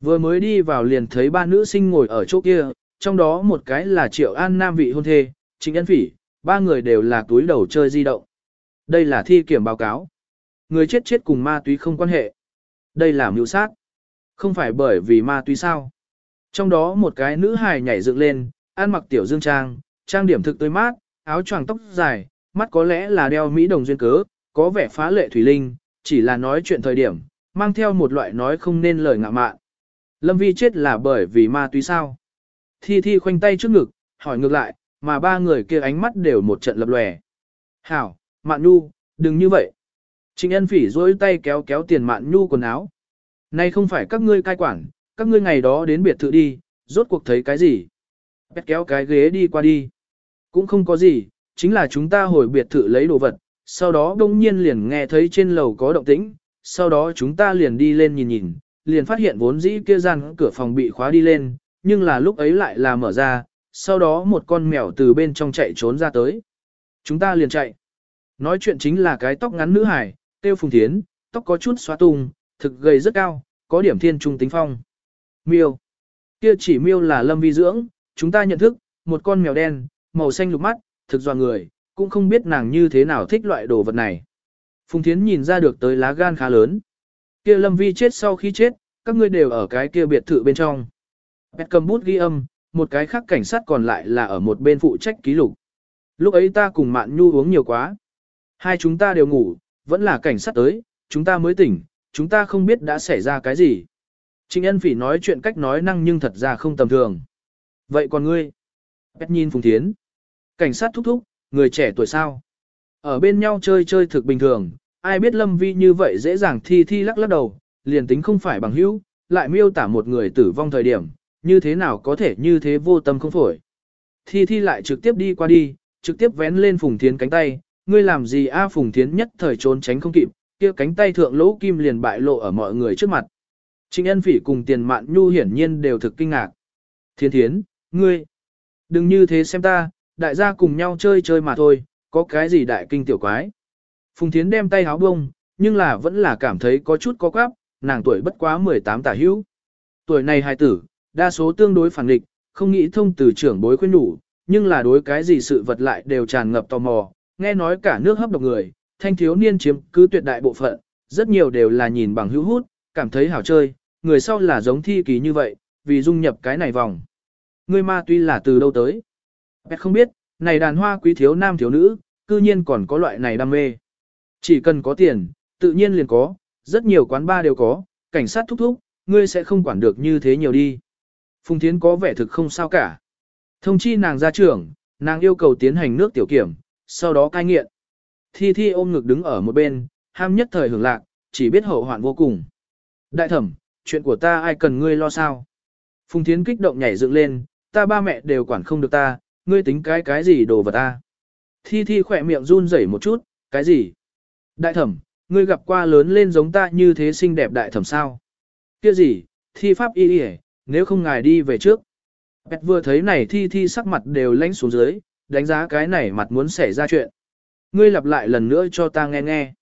Vừa mới đi vào liền thấy ba nữ sinh ngồi ở chỗ kia, trong đó một cái là Triệu An Nam vị hôn thê, Trịnh Ân Phỉ, ba người đều là túi đầu chơi di động. Đây là thi kiểm báo cáo. Người chết chết cùng ma túy không quan hệ. Đây là mưu sát. Không phải bởi vì ma túy sao. Trong đó một cái nữ hài nhảy dựng lên, ăn mặc tiểu dương trang, trang điểm thực tươi mát, áo choàng tóc dài, mắt có lẽ là đeo Mỹ đồng duyên cớ, có vẻ phá lệ thủy linh, chỉ là nói chuyện thời điểm, mang theo một loại nói không nên lời ngạ mạn. Lâm Vi chết là bởi vì ma túy sao? Thi Thi khoanh tay trước ngực, hỏi ngược lại, mà ba người kia ánh mắt đều một trận lập lòe. Hảo, Mạn Nhu, đừng như vậy. Trịnh Ân Phỉ duỗi tay kéo kéo tiền Mạn Nhu quần áo. Nay không phải các ngươi cai quản, các ngươi ngày đó đến biệt thự đi, rốt cuộc thấy cái gì? Bét kéo cái ghế đi qua đi. Cũng không có gì, chính là chúng ta hồi biệt thự lấy đồ vật, sau đó đông nhiên liền nghe thấy trên lầu có động tĩnh, sau đó chúng ta liền đi lên nhìn nhìn, liền phát hiện vốn dĩ kia gian cửa phòng bị khóa đi lên, nhưng là lúc ấy lại là mở ra, sau đó một con mèo từ bên trong chạy trốn ra tới. Chúng ta liền chạy. Nói chuyện chính là cái tóc ngắn nữ hải, tiêu phùng thiến, tóc có chút xóa tung, thực gầy rất cao, có điểm thiên trung tính phong. Miêu. Kia chỉ miêu là lâm vi dưỡng, chúng ta nhận thức, một con mèo đen, màu xanh lục mắt, thực dò người, cũng không biết nàng như thế nào thích loại đồ vật này. Phùng Thiến nhìn ra được tới lá gan khá lớn. Kia Lâm Vi chết sau khi chết, các ngươi đều ở cái kia biệt thự bên trong. Bẹt cầm bút ghi âm, một cái khác cảnh sát còn lại là ở một bên phụ trách ký lục. Lúc ấy ta cùng Mạn Nhu uống nhiều quá. Hai chúng ta đều ngủ, vẫn là cảnh sát tới, chúng ta mới tỉnh, chúng ta không biết đã xảy ra cái gì. Trịnh Ân Phỉ nói chuyện cách nói năng nhưng thật ra không tầm thường. Vậy còn ngươi? Bét nhìn Phùng Thiến. Cảnh sát thúc thúc, người trẻ tuổi sao? Ở bên nhau chơi chơi thực bình thường, ai biết Lâm Vi như vậy dễ dàng thi thi lắc lắc đầu, liền tính không phải bằng hữu, lại miêu tả một người tử vong thời điểm, như thế nào có thể như thế vô tâm không phổi. Thi thi lại trực tiếp đi qua đi, trực tiếp vén lên Phùng Thiến cánh tay, ngươi làm gì a Phùng Thiến nhất thời trốn tránh không kịp, kia cánh tay thượng lỗ kim liền bại lộ ở mọi người trước mặt. Trịnh Ân Phỉ cùng Tiền Mạn Nhu hiển nhiên đều thực kinh ngạc. Thiên Thiến, ngươi, đừng như thế xem ta, đại gia cùng nhau chơi chơi mà thôi, có cái gì đại kinh tiểu quái. Phùng Thiến đem tay háo bông, nhưng là vẫn là cảm thấy có chút có quáp, nàng tuổi bất quá 18 tả hữu. Tuổi này hài tử, đa số tương đối phản nghịch, không nghĩ thông từ trưởng bối khuyên nhủ, nhưng là đối cái gì sự vật lại đều tràn ngập tò mò, nghe nói cả nước hấp độc người, thanh thiếu niên chiếm cứ tuyệt đại bộ phận, rất nhiều đều là nhìn bằng hữu hút, cảm thấy hảo chơi, người sau là giống thi kỳ như vậy, vì dung nhập cái này vòng. Người ma tuy là từ đâu tới. Bẹt không biết, này đàn hoa quý thiếu nam thiếu nữ, cư nhiên còn có loại này đam mê. Chỉ cần có tiền, tự nhiên liền có, rất nhiều quán bar đều có, cảnh sát thúc thúc, ngươi sẽ không quản được như thế nhiều đi. Phùng Thiến có vẻ thực không sao cả. Thông chi nàng ra trưởng, nàng yêu cầu tiến hành nước tiểu kiểm, sau đó cai nghiện. Thi Thi ôm ngực đứng ở một bên, ham nhất thời hưởng lạc, chỉ biết hậu hoạn vô cùng. Đại thẩm, chuyện của ta ai cần ngươi lo sao? Phùng Thiến kích động nhảy dựng lên, ta ba mẹ đều quản không được ta, ngươi tính cái cái gì đồ vật ta? Thi Thi khỏe miệng run rẩy một chút, cái gì? Đại thẩm, ngươi gặp qua lớn lên giống ta như thế xinh đẹp đại thẩm sao? Kia gì, thi pháp y y, nếu không ngài đi về trước. Bẹt vừa thấy này thi thi sắc mặt đều lánh xuống dưới, đánh giá cái này mặt muốn xảy ra chuyện. Ngươi lặp lại lần nữa cho ta nghe nghe.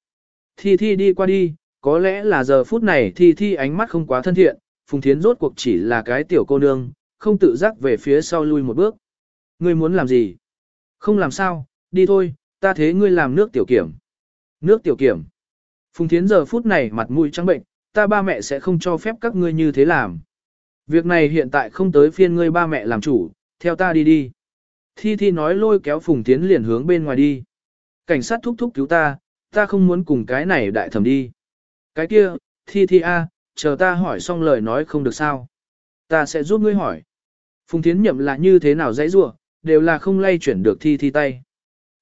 Thi Thi đi qua đi, có lẽ là giờ phút này Thi Thi ánh mắt không quá thân thiện, Phùng Thiến rốt cuộc chỉ là cái tiểu cô nương, không tự giác về phía sau lui một bước. Ngươi muốn làm gì? Không làm sao, đi thôi, ta thế ngươi làm nước tiểu kiểm. Nước tiểu kiểm. Phùng Thiến giờ phút này mặt mũi trắng bệnh, ta ba mẹ sẽ không cho phép các ngươi như thế làm. Việc này hiện tại không tới phiên ngươi ba mẹ làm chủ, theo ta đi đi. Thi Thi nói lôi kéo Phùng Thiến liền hướng bên ngoài đi. Cảnh sát thúc thúc cứu ta, ta không muốn cùng cái này đại thẩm đi. Cái kia, Thi Thi a, chờ ta hỏi xong lời nói không được sao. Ta sẽ giúp ngươi hỏi. Phùng Thiến nhậm là như thế nào dãy rủa đều là không lay chuyển được Thi Thi tay.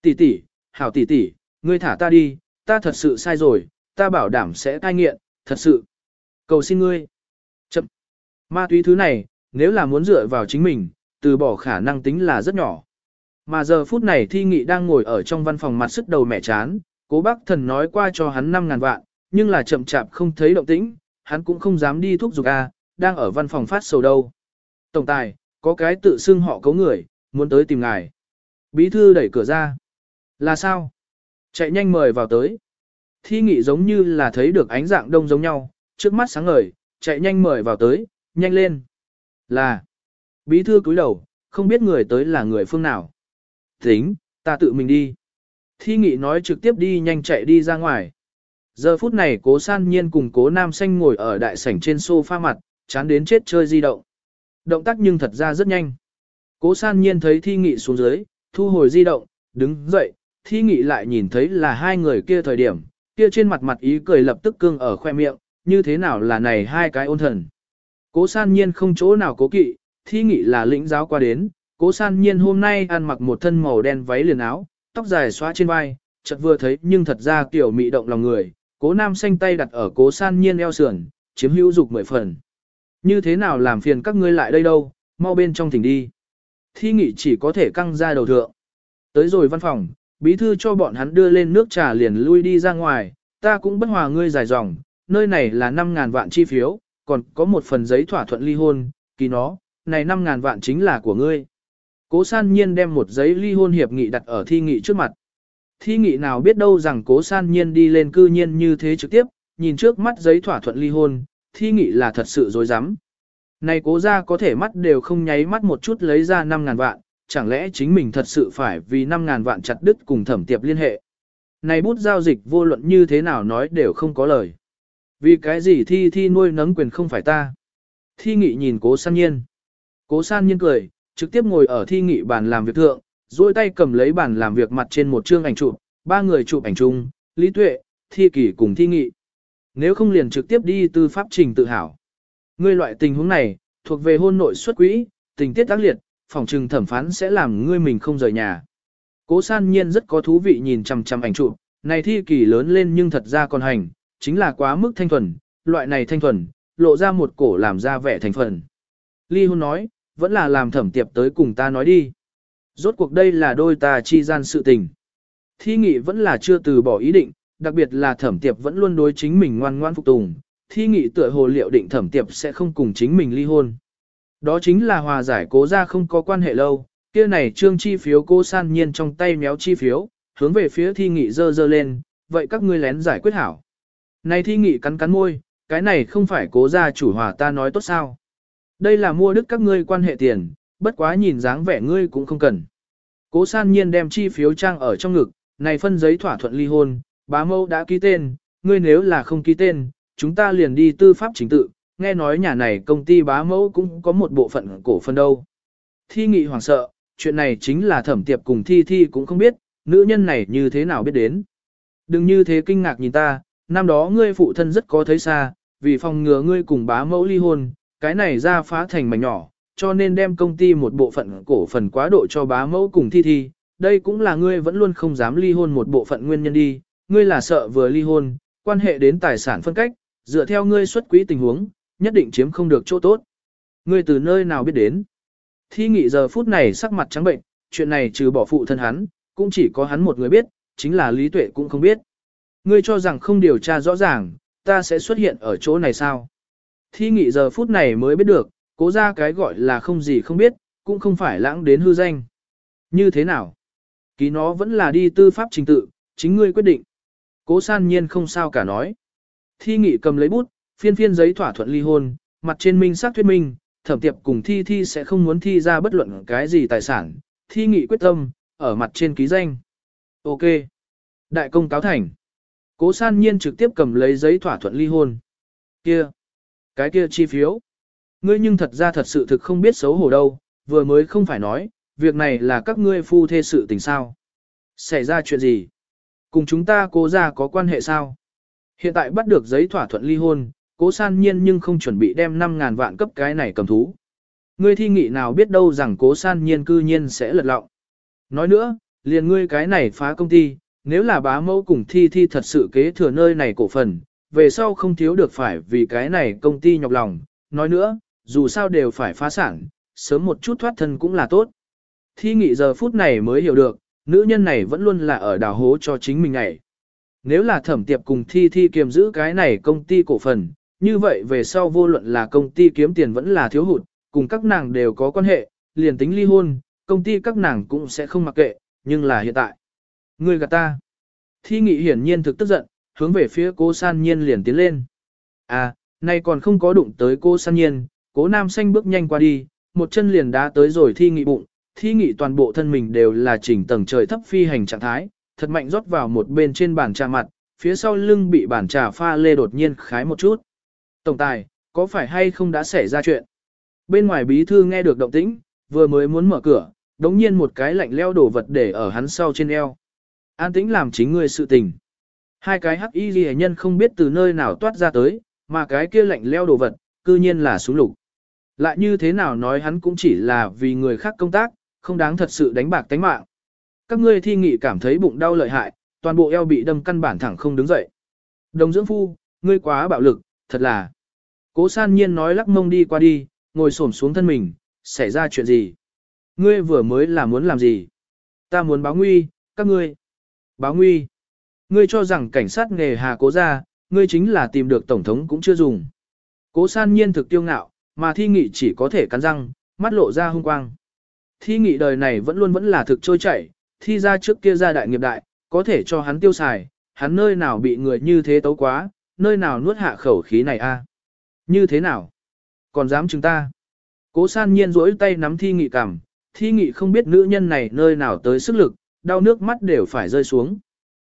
Tỷ tỷ, hảo tỷ tỷ, ngươi thả ta đi, ta thật sự sai rồi, ta bảo đảm sẽ cai nghiện, thật sự. Cầu xin ngươi. Chậm. Ma túy thứ này, nếu là muốn dựa vào chính mình, từ bỏ khả năng tính là rất nhỏ. Mà giờ phút này thi nghị đang ngồi ở trong văn phòng mặt sức đầu mẹ chán, cố bác thần nói qua cho hắn 5.000 vạn, nhưng là chậm chạp không thấy động tĩnh, hắn cũng không dám đi thúc giục A, đang ở văn phòng phát sầu đâu. Tổng tài, có cái tự xưng họ cấu người, muốn tới tìm ngài. Bí thư đẩy cửa ra. Là sao? Chạy nhanh mời vào tới. Thi nghị giống như là thấy được ánh dạng đông giống nhau, trước mắt sáng ngời, chạy nhanh mời vào tới, nhanh lên. Là. Bí thư cúi đầu, không biết người tới là người phương nào. Tính, ta tự mình đi. Thi nghị nói trực tiếp đi nhanh chạy đi ra ngoài. Giờ phút này cố san nhiên cùng cố nam xanh ngồi ở đại sảnh trên sofa mặt, chán đến chết chơi di động. Động tác nhưng thật ra rất nhanh. Cố san nhiên thấy thi nghị xuống dưới, thu hồi di động, đứng dậy, thi nghị lại nhìn thấy là hai người kia thời điểm, kia trên mặt mặt ý cười lập tức cương ở khoe miệng, như thế nào là này hai cái ôn thần. Cố san nhiên không chỗ nào cố kỵ, thi nghị là lĩnh giáo qua đến, cố san nhiên hôm nay ăn mặc một thân màu đen váy liền áo, tóc dài xóa trên vai, chợt vừa thấy nhưng thật ra kiểu mị động lòng người, cố nam xanh tay đặt ở cố san nhiên eo sườn, chiếm hữu dục mười phần. Như thế nào làm phiền các ngươi lại đây đâu, mau bên trong thỉnh đi. Thi nghị chỉ có thể căng ra đầu thượng. Tới rồi văn phòng, bí thư cho bọn hắn đưa lên nước trà liền lui đi ra ngoài, ta cũng bất hòa ngươi dài dòng, nơi này là 5.000 vạn chi phiếu, còn có một phần giấy thỏa thuận ly hôn, kỳ nó, này 5.000 vạn chính là của ngươi. Cố san nhiên đem một giấy ly hôn hiệp nghị đặt ở thi nghị trước mặt. Thi nghị nào biết đâu rằng cố san nhiên đi lên cư nhiên như thế trực tiếp, nhìn trước mắt giấy thỏa thuận ly hôn, thi nghị là thật sự dối rắm Này cố ra có thể mắt đều không nháy mắt một chút lấy ra 5.000 vạn, chẳng lẽ chính mình thật sự phải vì 5.000 vạn chặt đứt cùng thẩm tiệp liên hệ. Này bút giao dịch vô luận như thế nào nói đều không có lời. Vì cái gì thi thi nuôi nấng quyền không phải ta. Thi nghị nhìn cố san nhiên. Cố san nhiên cười, trực tiếp ngồi ở thi nghị bàn làm việc thượng, duỗi tay cầm lấy bàn làm việc mặt trên một chương ảnh chụp, ba người chụp ảnh chung, Lý Tuệ, Thi Kỳ cùng Thi Nghị. Nếu không liền trực tiếp đi tư pháp trình tự hảo. Ngươi loại tình huống này, thuộc về hôn nội xuất quỹ, tình tiết tác liệt, phòng trừng thẩm phán sẽ làm ngươi mình không rời nhà. Cố san nhiên rất có thú vị nhìn chằm chằm ảnh chụp, này thi kỳ lớn lên nhưng thật ra còn hành, chính là quá mức thanh thuần, loại này thanh thuần, lộ ra một cổ làm ra vẻ thành phần. Ly hôn nói, vẫn là làm thẩm tiệp tới cùng ta nói đi. Rốt cuộc đây là đôi ta chi gian sự tình. Thi nghị vẫn là chưa từ bỏ ý định, đặc biệt là thẩm tiệp vẫn luôn đối chính mình ngoan ngoan phục tùng. Thi nghị tựa hồ liệu định thẩm tiệp sẽ không cùng chính mình ly hôn. Đó chính là hòa giải cố ra không có quan hệ lâu, kia này trương chi phiếu cô san nhiên trong tay méo chi phiếu, hướng về phía thi nghị dơ dơ lên, vậy các ngươi lén giải quyết hảo. Này thi nghị cắn cắn môi, cái này không phải cố ra chủ hòa ta nói tốt sao. Đây là mua đức các ngươi quan hệ tiền, bất quá nhìn dáng vẻ ngươi cũng không cần. Cố san nhiên đem chi phiếu trang ở trong ngực, này phân giấy thỏa thuận ly hôn, bá mâu đã ký tên, ngươi nếu là không ký tên, chúng ta liền đi tư pháp chính tự, nghe nói nhà này công ty bá mẫu cũng có một bộ phận cổ phần đâu. Thi nghị hoàng sợ, chuyện này chính là thẩm tiệp cùng thi thi cũng không biết, nữ nhân này như thế nào biết đến. Đừng như thế kinh ngạc nhìn ta, năm đó ngươi phụ thân rất có thấy xa, vì phòng ngừa ngươi cùng bá mẫu ly hôn, cái này ra phá thành mảnh nhỏ, cho nên đem công ty một bộ phận cổ phần quá độ cho bá mẫu cùng thi thi, đây cũng là ngươi vẫn luôn không dám ly hôn một bộ phận nguyên nhân đi, ngươi là sợ vừa ly hôn, quan hệ đến tài sản phân cách, dựa theo ngươi xuất quỹ tình huống, nhất định chiếm không được chỗ tốt. Ngươi từ nơi nào biết đến? Thi nghị giờ phút này sắc mặt trắng bệnh, chuyện này trừ bỏ phụ thân hắn, cũng chỉ có hắn một người biết, chính là Lý Tuệ cũng không biết. Ngươi cho rằng không điều tra rõ ràng, ta sẽ xuất hiện ở chỗ này sao? Thi nghị giờ phút này mới biết được, cố ra cái gọi là không gì không biết, cũng không phải lãng đến hư danh. Như thế nào? Ký nó vẫn là đi tư pháp trình tự, chính ngươi quyết định. Cố san nhiên không sao cả nói. Thi nghị cầm lấy bút, phiên phiên giấy thỏa thuận ly hôn, mặt trên minh xác thuyết minh, thẩm tiệp cùng thi thi sẽ không muốn thi ra bất luận cái gì tài sản. Thi nghị quyết tâm, ở mặt trên ký danh. Ok. Đại công cáo thành. Cố san nhiên trực tiếp cầm lấy giấy thỏa thuận ly hôn. Kia. Cái kia chi phiếu. Ngươi nhưng thật ra thật sự thực không biết xấu hổ đâu, vừa mới không phải nói, việc này là các ngươi phu thê sự tình sao. Xảy ra chuyện gì? Cùng chúng ta cố ra có quan hệ sao? Hiện tại bắt được giấy thỏa thuận ly hôn, cố san nhiên nhưng không chuẩn bị đem 5.000 vạn cấp cái này cầm thú. Ngươi thi nghị nào biết đâu rằng cố san nhiên cư nhiên sẽ lật lọng. Nói nữa, liền ngươi cái này phá công ty, nếu là bá mẫu cùng thi thi thật sự kế thừa nơi này cổ phần, về sau không thiếu được phải vì cái này công ty nhọc lòng. Nói nữa, dù sao đều phải phá sản, sớm một chút thoát thân cũng là tốt. Thi nghị giờ phút này mới hiểu được, nữ nhân này vẫn luôn là ở đào hố cho chính mình này. Nếu là thẩm tiệp cùng thi thi kiềm giữ cái này công ty cổ phần, như vậy về sau vô luận là công ty kiếm tiền vẫn là thiếu hụt, cùng các nàng đều có quan hệ, liền tính ly hôn, công ty các nàng cũng sẽ không mặc kệ, nhưng là hiện tại. Người gạt ta. Thi nghị hiển nhiên thực tức giận, hướng về phía cô san nhiên liền tiến lên. À, nay còn không có đụng tới cô san nhiên, cố nam xanh bước nhanh qua đi, một chân liền đá tới rồi thi nghị bụng, thi nghị toàn bộ thân mình đều là chỉnh tầng trời thấp phi hành trạng thái, thật mạnh rót vào một bên trên bàn trà mặt, phía sau lưng bị bàn trà pha lê đột nhiên khái một chút. Tổng tài, có phải hay không đã xảy ra chuyện? Bên ngoài bí thư nghe được động tĩnh, vừa mới muốn mở cửa, đống nhiên một cái lạnh leo đổ vật để ở hắn sau trên eo. An tĩnh làm chính người sự tình. Hai cái hắc y ghi nhân không biết từ nơi nào toát ra tới, mà cái kia lạnh leo đồ vật, cư nhiên là súng lục. Lại như thế nào nói hắn cũng chỉ là vì người khác công tác, không đáng thật sự đánh bạc tánh mạng. Các ngươi thi nghị cảm thấy bụng đau lợi hại, toàn bộ eo bị đâm căn bản thẳng không đứng dậy. Đồng dưỡng phu, ngươi quá bạo lực, thật là. Cố san nhiên nói lắc mông đi qua đi, ngồi xổm xuống thân mình, xảy ra chuyện gì? Ngươi vừa mới là muốn làm gì? Ta muốn báo nguy, các ngươi. Báo nguy. Ngươi cho rằng cảnh sát nghề hà cố ra, ngươi chính là tìm được tổng thống cũng chưa dùng. Cố san nhiên thực tiêu ngạo, mà thi nghị chỉ có thể cắn răng, mắt lộ ra hung quang. Thi nghị đời này vẫn luôn vẫn là thực trôi chảy, thi ra trước kia ra đại nghiệp đại, có thể cho hắn tiêu xài, hắn nơi nào bị người như thế tấu quá, nơi nào nuốt hạ khẩu khí này a? À? Như thế nào? Còn dám chúng ta? Cố san nhiên rỗi tay nắm thi nghị cằm, thi nghị không biết nữ nhân này nơi nào tới sức lực, đau nước mắt đều phải rơi xuống.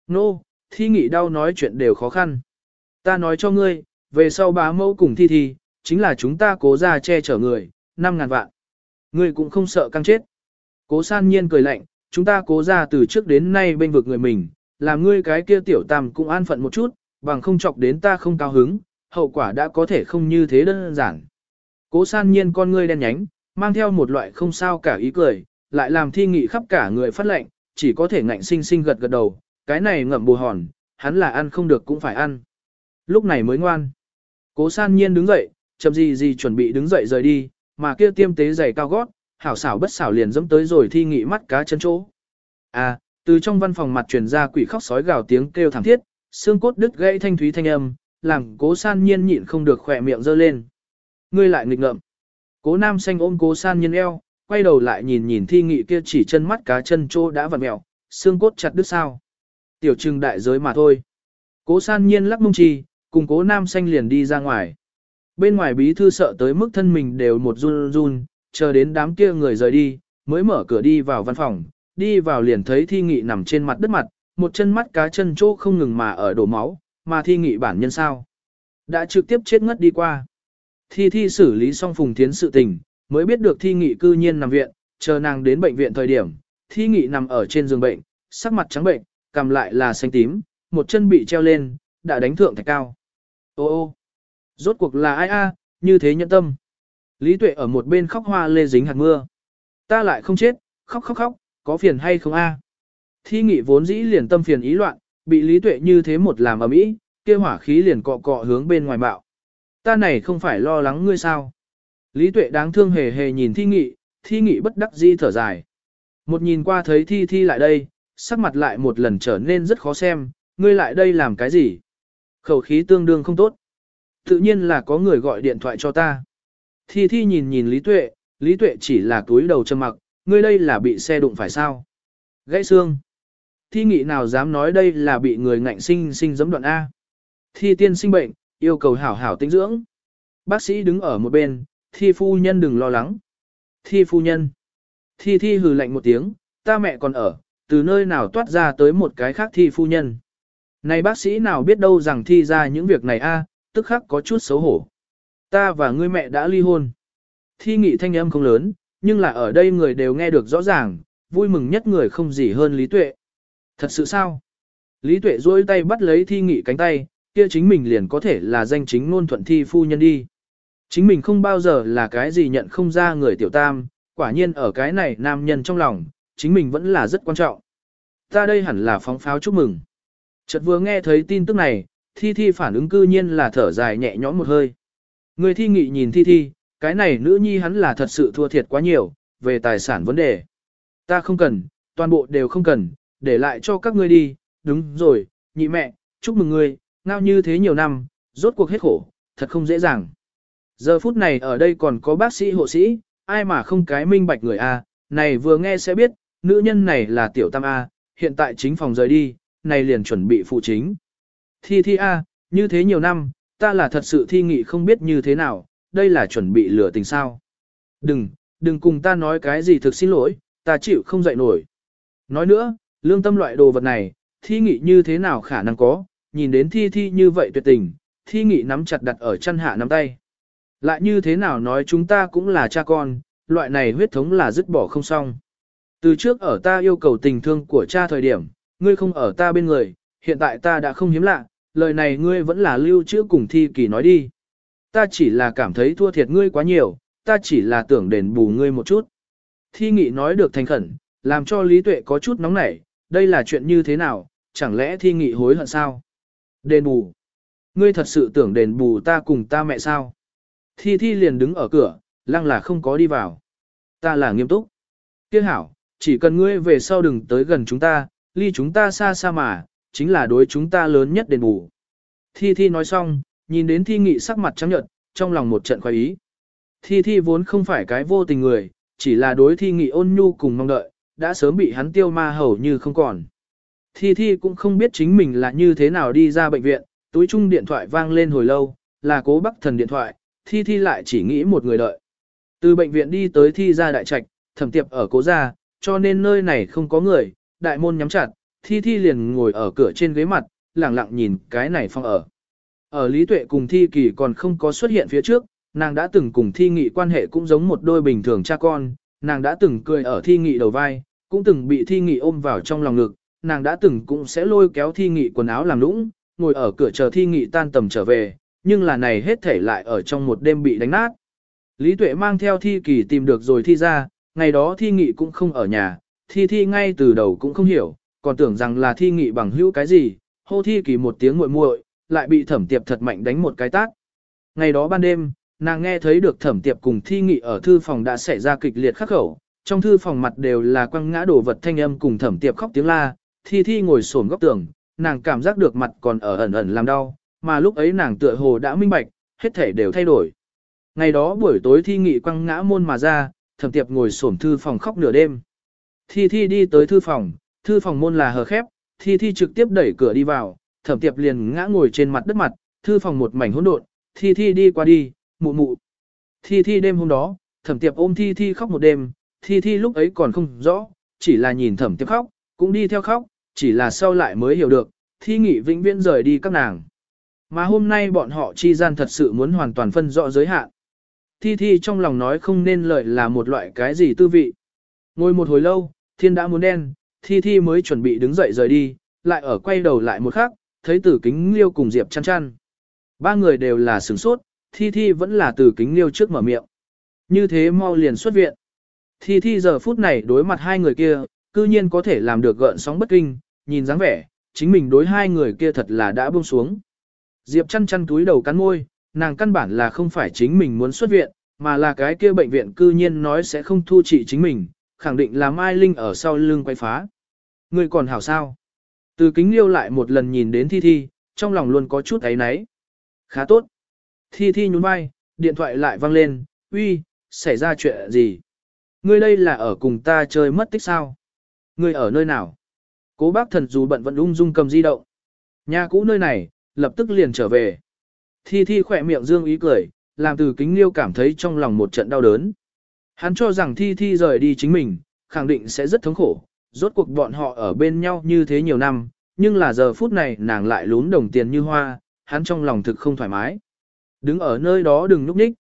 Nô, no, thi nghị đau nói chuyện đều khó khăn. Ta nói cho ngươi, về sau bá mẫu cùng thi thi, chính là chúng ta cố ra che chở người, 5.000 vạn. Ngươi cũng không sợ căng chết. Cố san nhiên cười lạnh, chúng ta cố ra từ trước đến nay bên vực người mình, làm ngươi cái kia tiểu tam cũng an phận một chút, bằng không chọc đến ta không cao hứng, hậu quả đã có thể không như thế đơn giản. Cố san nhiên con ngươi đen nhánh, mang theo một loại không sao cả ý cười, lại làm thi nghị khắp cả người phát lệnh, chỉ có thể ngạnh sinh sinh gật gật đầu, cái này ngậm bù hòn, hắn là ăn không được cũng phải ăn. Lúc này mới ngoan. Cố san nhiên đứng dậy, chậm gì gì chuẩn bị đứng dậy rời đi, mà kia tiêm tế giày cao gót, hảo xảo bất xảo liền dẫm tới rồi thi nghị mắt cá chân chỗ. À, từ trong văn phòng mặt truyền ra quỷ khóc sói gào tiếng kêu thảm thiết, xương cốt đứt gãy thanh thúy thanh âm, làm cố san nhiên nhịn không được khỏe miệng giơ lên. Ngươi lại nghịch ngợm. Cố nam xanh ôm cố san nhiên eo, quay đầu lại nhìn nhìn thi nghị kia chỉ chân mắt cá chân chỗ đã vặn mẹo, xương cốt chặt đứt sao. Tiểu trừng đại giới mà thôi. Cố san nhiên lắc mông chi, cùng cố nam xanh liền đi ra ngoài. Bên ngoài bí thư sợ tới mức thân mình đều một run run, chờ đến đám kia người rời đi, mới mở cửa đi vào văn phòng, đi vào liền thấy thi nghị nằm trên mặt đất mặt, một chân mắt cá chân chỗ không ngừng mà ở đổ máu, mà thi nghị bản nhân sao. Đã trực tiếp chết ngất đi qua. Thi thi xử lý xong phùng thiến sự tình, mới biết được thi nghị cư nhiên nằm viện, chờ nàng đến bệnh viện thời điểm, thi nghị nằm ở trên giường bệnh, sắc mặt trắng bệnh, cầm lại là xanh tím, một chân bị treo lên, đã đánh thượng thạch cao. Ô ô, rốt cuộc là ai a, như thế nhẫn tâm. Lý Tuệ ở một bên khóc hoa lê dính hạt mưa. Ta lại không chết, khóc khóc khóc, có phiền hay không a? Thi nghị vốn dĩ liền tâm phiền ý loạn, bị Lý Tuệ như thế một làm ở mỹ, kia hỏa khí liền cọ cọ hướng bên ngoài bạo. Ta này không phải lo lắng ngươi sao? Lý Tuệ đáng thương hề hề nhìn Thi nghị, Thi nghị bất đắc dĩ thở dài. Một nhìn qua thấy Thi Thi lại đây, sắc mặt lại một lần trở nên rất khó xem, ngươi lại đây làm cái gì? Khẩu khí tương đương không tốt. Tự nhiên là có người gọi điện thoại cho ta. Thi Thi nhìn nhìn Lý Tuệ, Lý Tuệ chỉ là túi đầu châm mặc, ngươi đây là bị xe đụng phải sao? Gãy xương. Thi nghị nào dám nói đây là bị người ngạnh sinh sinh giấm đoạn A. Thi tiên sinh bệnh, yêu cầu hảo hảo tinh dưỡng. Bác sĩ đứng ở một bên, thi phu nhân đừng lo lắng. Thi phu nhân. Thi thi hừ lạnh một tiếng, ta mẹ còn ở, từ nơi nào toát ra tới một cái khác thi phu nhân. Này bác sĩ nào biết đâu rằng thi ra những việc này a, tức khắc có chút xấu hổ. Ta và ngươi mẹ đã ly hôn. Thi nghị thanh âm không lớn, nhưng là ở đây người đều nghe được rõ ràng, vui mừng nhất người không gì hơn Lý Tuệ. Thật sự sao? Lý Tuệ duỗi tay bắt lấy thi nghị cánh tay, kia chính mình liền có thể là danh chính ngôn thuận thi phu nhân đi. Chính mình không bao giờ là cái gì nhận không ra người tiểu tam, quả nhiên ở cái này nam nhân trong lòng, chính mình vẫn là rất quan trọng. Ta đây hẳn là phóng pháo chúc mừng. Chợt vừa nghe thấy tin tức này, Thi Thi phản ứng cư nhiên là thở dài nhẹ nhõm một hơi. Người thi nghị nhìn Thi Thi, cái này nữ nhi hắn là thật sự thua thiệt quá nhiều, về tài sản vấn đề. Ta không cần, toàn bộ đều không cần, để lại cho các ngươi đi, đúng rồi, nhị mẹ, chúc mừng ngươi, ngao như thế nhiều năm, rốt cuộc hết khổ, thật không dễ dàng. Giờ phút này ở đây còn có bác sĩ hộ sĩ, ai mà không cái minh bạch người A, này vừa nghe sẽ biết, nữ nhân này là tiểu tam A, hiện tại chính phòng rời đi, này liền chuẩn bị phụ chính. Thi thi A, như thế nhiều năm, ta là thật sự thi nghị không biết như thế nào, đây là chuẩn bị lừa tình sao. Đừng, đừng cùng ta nói cái gì thực xin lỗi, ta chịu không dậy nổi. Nói nữa, lương tâm loại đồ vật này, thi nghị như thế nào khả năng có, nhìn đến thi thi như vậy tuyệt tình, thi nghị nắm chặt đặt ở chân hạ nắm tay. Lại như thế nào nói chúng ta cũng là cha con, loại này huyết thống là dứt bỏ không xong. Từ trước ở ta yêu cầu tình thương của cha thời điểm, ngươi không ở ta bên người, hiện tại ta đã không hiếm lạ, lời này ngươi vẫn là lưu trữ cùng thi kỳ nói đi. Ta chỉ là cảm thấy thua thiệt ngươi quá nhiều, ta chỉ là tưởng đền bù ngươi một chút. Thi nghị nói được thành khẩn, làm cho Lý Tuệ có chút nóng nảy, đây là chuyện như thế nào, chẳng lẽ thi nghị hối hận sao? Đền bù. Ngươi thật sự tưởng đền bù ta cùng ta mẹ sao? Thi thi liền đứng ở cửa, lăng là không có đi vào. Ta là nghiêm túc. Tiếc hảo, chỉ cần ngươi về sau đừng tới gần chúng ta, ly chúng ta xa xa mà, chính là đối chúng ta lớn nhất đền bù. Thi Thi nói xong, nhìn đến Thi Nghị sắc mặt trắng nhợt, trong lòng một trận khoái ý. Thi Thi vốn không phải cái vô tình người, chỉ là đối Thi Nghị ôn nhu cùng mong đợi, đã sớm bị hắn tiêu ma hầu như không còn. Thi Thi cũng không biết chính mình là như thế nào đi ra bệnh viện, túi chung điện thoại vang lên hồi lâu, là cố bắc thần điện thoại, Thi Thi lại chỉ nghĩ một người đợi. Từ bệnh viện đi tới Thi ra đại trạch, thẩm tiệp ở cố gia, cho nên nơi này không có người, đại môn nhắm chặt, Thi Thi liền ngồi ở cửa trên ghế mặt, lặng lặng nhìn cái này phong ở. Ở Lý Tuệ cùng Thi Kỳ còn không có xuất hiện phía trước, nàng đã từng cùng Thi Nghị quan hệ cũng giống một đôi bình thường cha con, nàng đã từng cười ở Thi Nghị đầu vai, cũng từng bị Thi Nghị ôm vào trong lòng ngực, nàng đã từng cũng sẽ lôi kéo Thi Nghị quần áo làm lũng, ngồi ở cửa chờ Thi Nghị tan tầm trở về, nhưng là này hết thể lại ở trong một đêm bị đánh nát. Lý Tuệ mang theo Thi Kỳ tìm được rồi Thi ra, ngày đó Thi Nghị cũng không ở nhà, Thi Thi ngay từ đầu cũng không hiểu, còn tưởng rằng là thi nghị bằng hữu cái gì, hô thi kỳ một tiếng muội muội, lại bị thẩm tiệp thật mạnh đánh một cái tát. Ngày đó ban đêm, nàng nghe thấy được thẩm tiệp cùng thi nghị ở thư phòng đã xảy ra kịch liệt khắc khẩu, trong thư phòng mặt đều là quăng ngã đổ vật thanh âm cùng thẩm tiệp khóc tiếng la, thi thi ngồi xổm góc tường, nàng cảm giác được mặt còn ở ẩn ẩn làm đau, mà lúc ấy nàng tựa hồ đã minh bạch, hết thể đều thay đổi. Ngày đó buổi tối thi nghị quăng ngã môn mà ra, thẩm tiệp ngồi xổm thư phòng khóc nửa đêm. Thi thi đi tới thư phòng, thư phòng môn là hờ khép, thi thi trực tiếp đẩy cửa đi vào, thẩm tiệp liền ngã ngồi trên mặt đất mặt, thư phòng một mảnh hỗn độn, thi thi đi qua đi, mụ mụ. Thi thi đêm hôm đó, thẩm tiệp ôm thi thi khóc một đêm, thi thi lúc ấy còn không rõ, chỉ là nhìn thẩm tiệp khóc, cũng đi theo khóc, chỉ là sau lại mới hiểu được, thi nghị vĩnh viễn rời đi các nàng. Mà hôm nay bọn họ chi gian thật sự muốn hoàn toàn phân rõ giới hạn. Thi thi trong lòng nói không nên lợi là một loại cái gì tư vị. Ngồi một hồi lâu, thiên đã muốn đen, Thi Thi mới chuẩn bị đứng dậy rời đi, lại ở quay đầu lại một khắc, thấy Tử Kính Liêu cùng Diệp chăn chăn. Ba người đều là sửng sốt, Thi Thi vẫn là Tử Kính Liêu trước mở miệng. Như thế mau liền xuất viện. Thi Thi giờ phút này đối mặt hai người kia, cư nhiên có thể làm được gợn sóng bất kinh, nhìn dáng vẻ, chính mình đối hai người kia thật là đã buông xuống. Diệp chăn chăn túi đầu cắn môi, nàng căn bản là không phải chính mình muốn xuất viện, mà là cái kia bệnh viện cư nhiên nói sẽ không thu trị chính mình, khẳng định là Mai Linh ở sau lưng quay phá. Người còn hảo sao? Từ kính liêu lại một lần nhìn đến Thi Thi, trong lòng luôn có chút ấy náy. Khá tốt. Thi Thi nhún vai, điện thoại lại vang lên, uy, xảy ra chuyện gì? Ngươi đây là ở cùng ta chơi mất tích sao? Ngươi ở nơi nào? Cố bác thần dù bận vẫn ung dung cầm di động. Nhà cũ nơi này, lập tức liền trở về. Thi Thi khỏe miệng dương ý cười, làm từ kính liêu cảm thấy trong lòng một trận đau đớn. Hắn cho rằng Thi Thi rời đi chính mình, khẳng định sẽ rất thống khổ, rốt cuộc bọn họ ở bên nhau như thế nhiều năm, nhưng là giờ phút này nàng lại lún đồng tiền như hoa, hắn trong lòng thực không thoải mái. Đứng ở nơi đó đừng núp ních.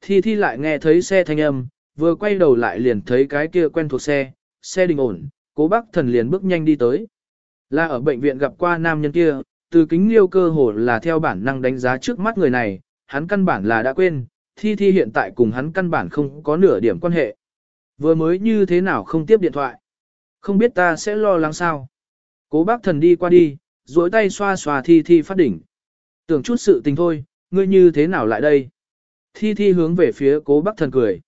Thi Thi lại nghe thấy xe thanh âm, vừa quay đầu lại liền thấy cái kia quen thuộc xe, xe đình ổn, cố bác thần liền bước nhanh đi tới. Là ở bệnh viện gặp qua nam nhân kia, từ kính liêu cơ hồ là theo bản năng đánh giá trước mắt người này, hắn căn bản là đã quên, thi thi hiện tại cùng hắn căn bản không có nửa điểm quan hệ. Vừa mới như thế nào không tiếp điện thoại. Không biết ta sẽ lo lắng sao. Cố bác thần đi qua đi, duỗi tay xoa xoa thi thi phát đỉnh. Tưởng chút sự tình thôi, ngươi như thế nào lại đây? Thi thi hướng về phía cố bác thần cười.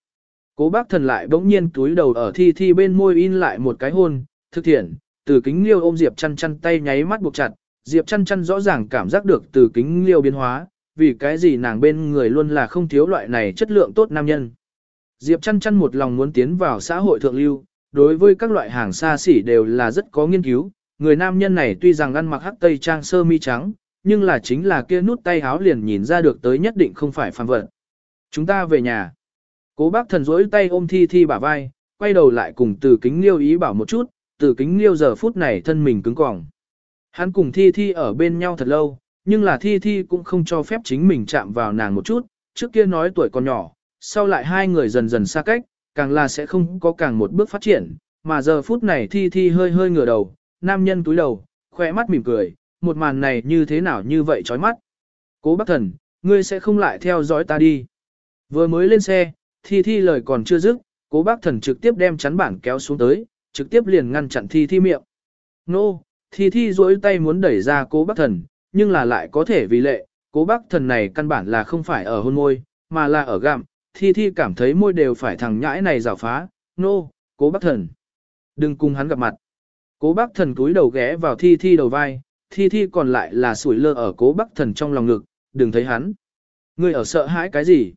Cố bác thần lại bỗng nhiên túi đầu ở thi thi bên môi in lại một cái hôn, thực thiện, từ kính liêu ôm Diệp chăn chăn tay nháy mắt buộc chặt, Diệp chăn chăn rõ ràng cảm giác được từ kính liêu biến hóa, vì cái gì nàng bên người luôn là không thiếu loại này chất lượng tốt nam nhân. Diệp chăn chăn một lòng muốn tiến vào xã hội thượng lưu, đối với các loại hàng xa xỉ đều là rất có nghiên cứu, người nam nhân này tuy rằng ăn mặc hắc tây trang sơ mi trắng, nhưng là chính là kia nút tay háo liền nhìn ra được tới nhất định không phải phàm vật. Chúng ta về nhà. Cố bác thần rỗi tay ôm thi thi bả vai, quay đầu lại cùng từ kính liêu ý bảo một chút, từ kính liêu giờ phút này thân mình cứng cỏng. Hắn cùng thi thi ở bên nhau thật lâu, nhưng là thi thi cũng không cho phép chính mình chạm vào nàng một chút, trước kia nói tuổi còn nhỏ, sau lại hai người dần dần xa cách, càng là sẽ không có càng một bước phát triển, mà giờ phút này thi thi hơi hơi ngửa đầu, nam nhân túi đầu, khỏe mắt mỉm cười, một màn này như thế nào như vậy chói mắt. Cố bác thần, ngươi sẽ không lại theo dõi ta đi. Vừa mới lên xe, thi thi lời còn chưa dứt, cố bác thần trực tiếp đem chắn bản kéo xuống tới, trực tiếp liền ngăn chặn thi thi miệng. Nô, no, thi thi duỗi tay muốn đẩy ra cố bác thần, nhưng là lại có thể vì lệ, cố bác thần này căn bản là không phải ở hôn môi, mà là ở gặm, thi thi cảm thấy môi đều phải thằng nhãi này rào phá, nô, no, cố bác thần. Đừng cùng hắn gặp mặt. Cố bác thần cúi đầu ghé vào thi thi đầu vai, thi thi còn lại là sủi lơ ở cố bác thần trong lòng ngực, đừng thấy hắn. Ngươi ở sợ hãi cái gì?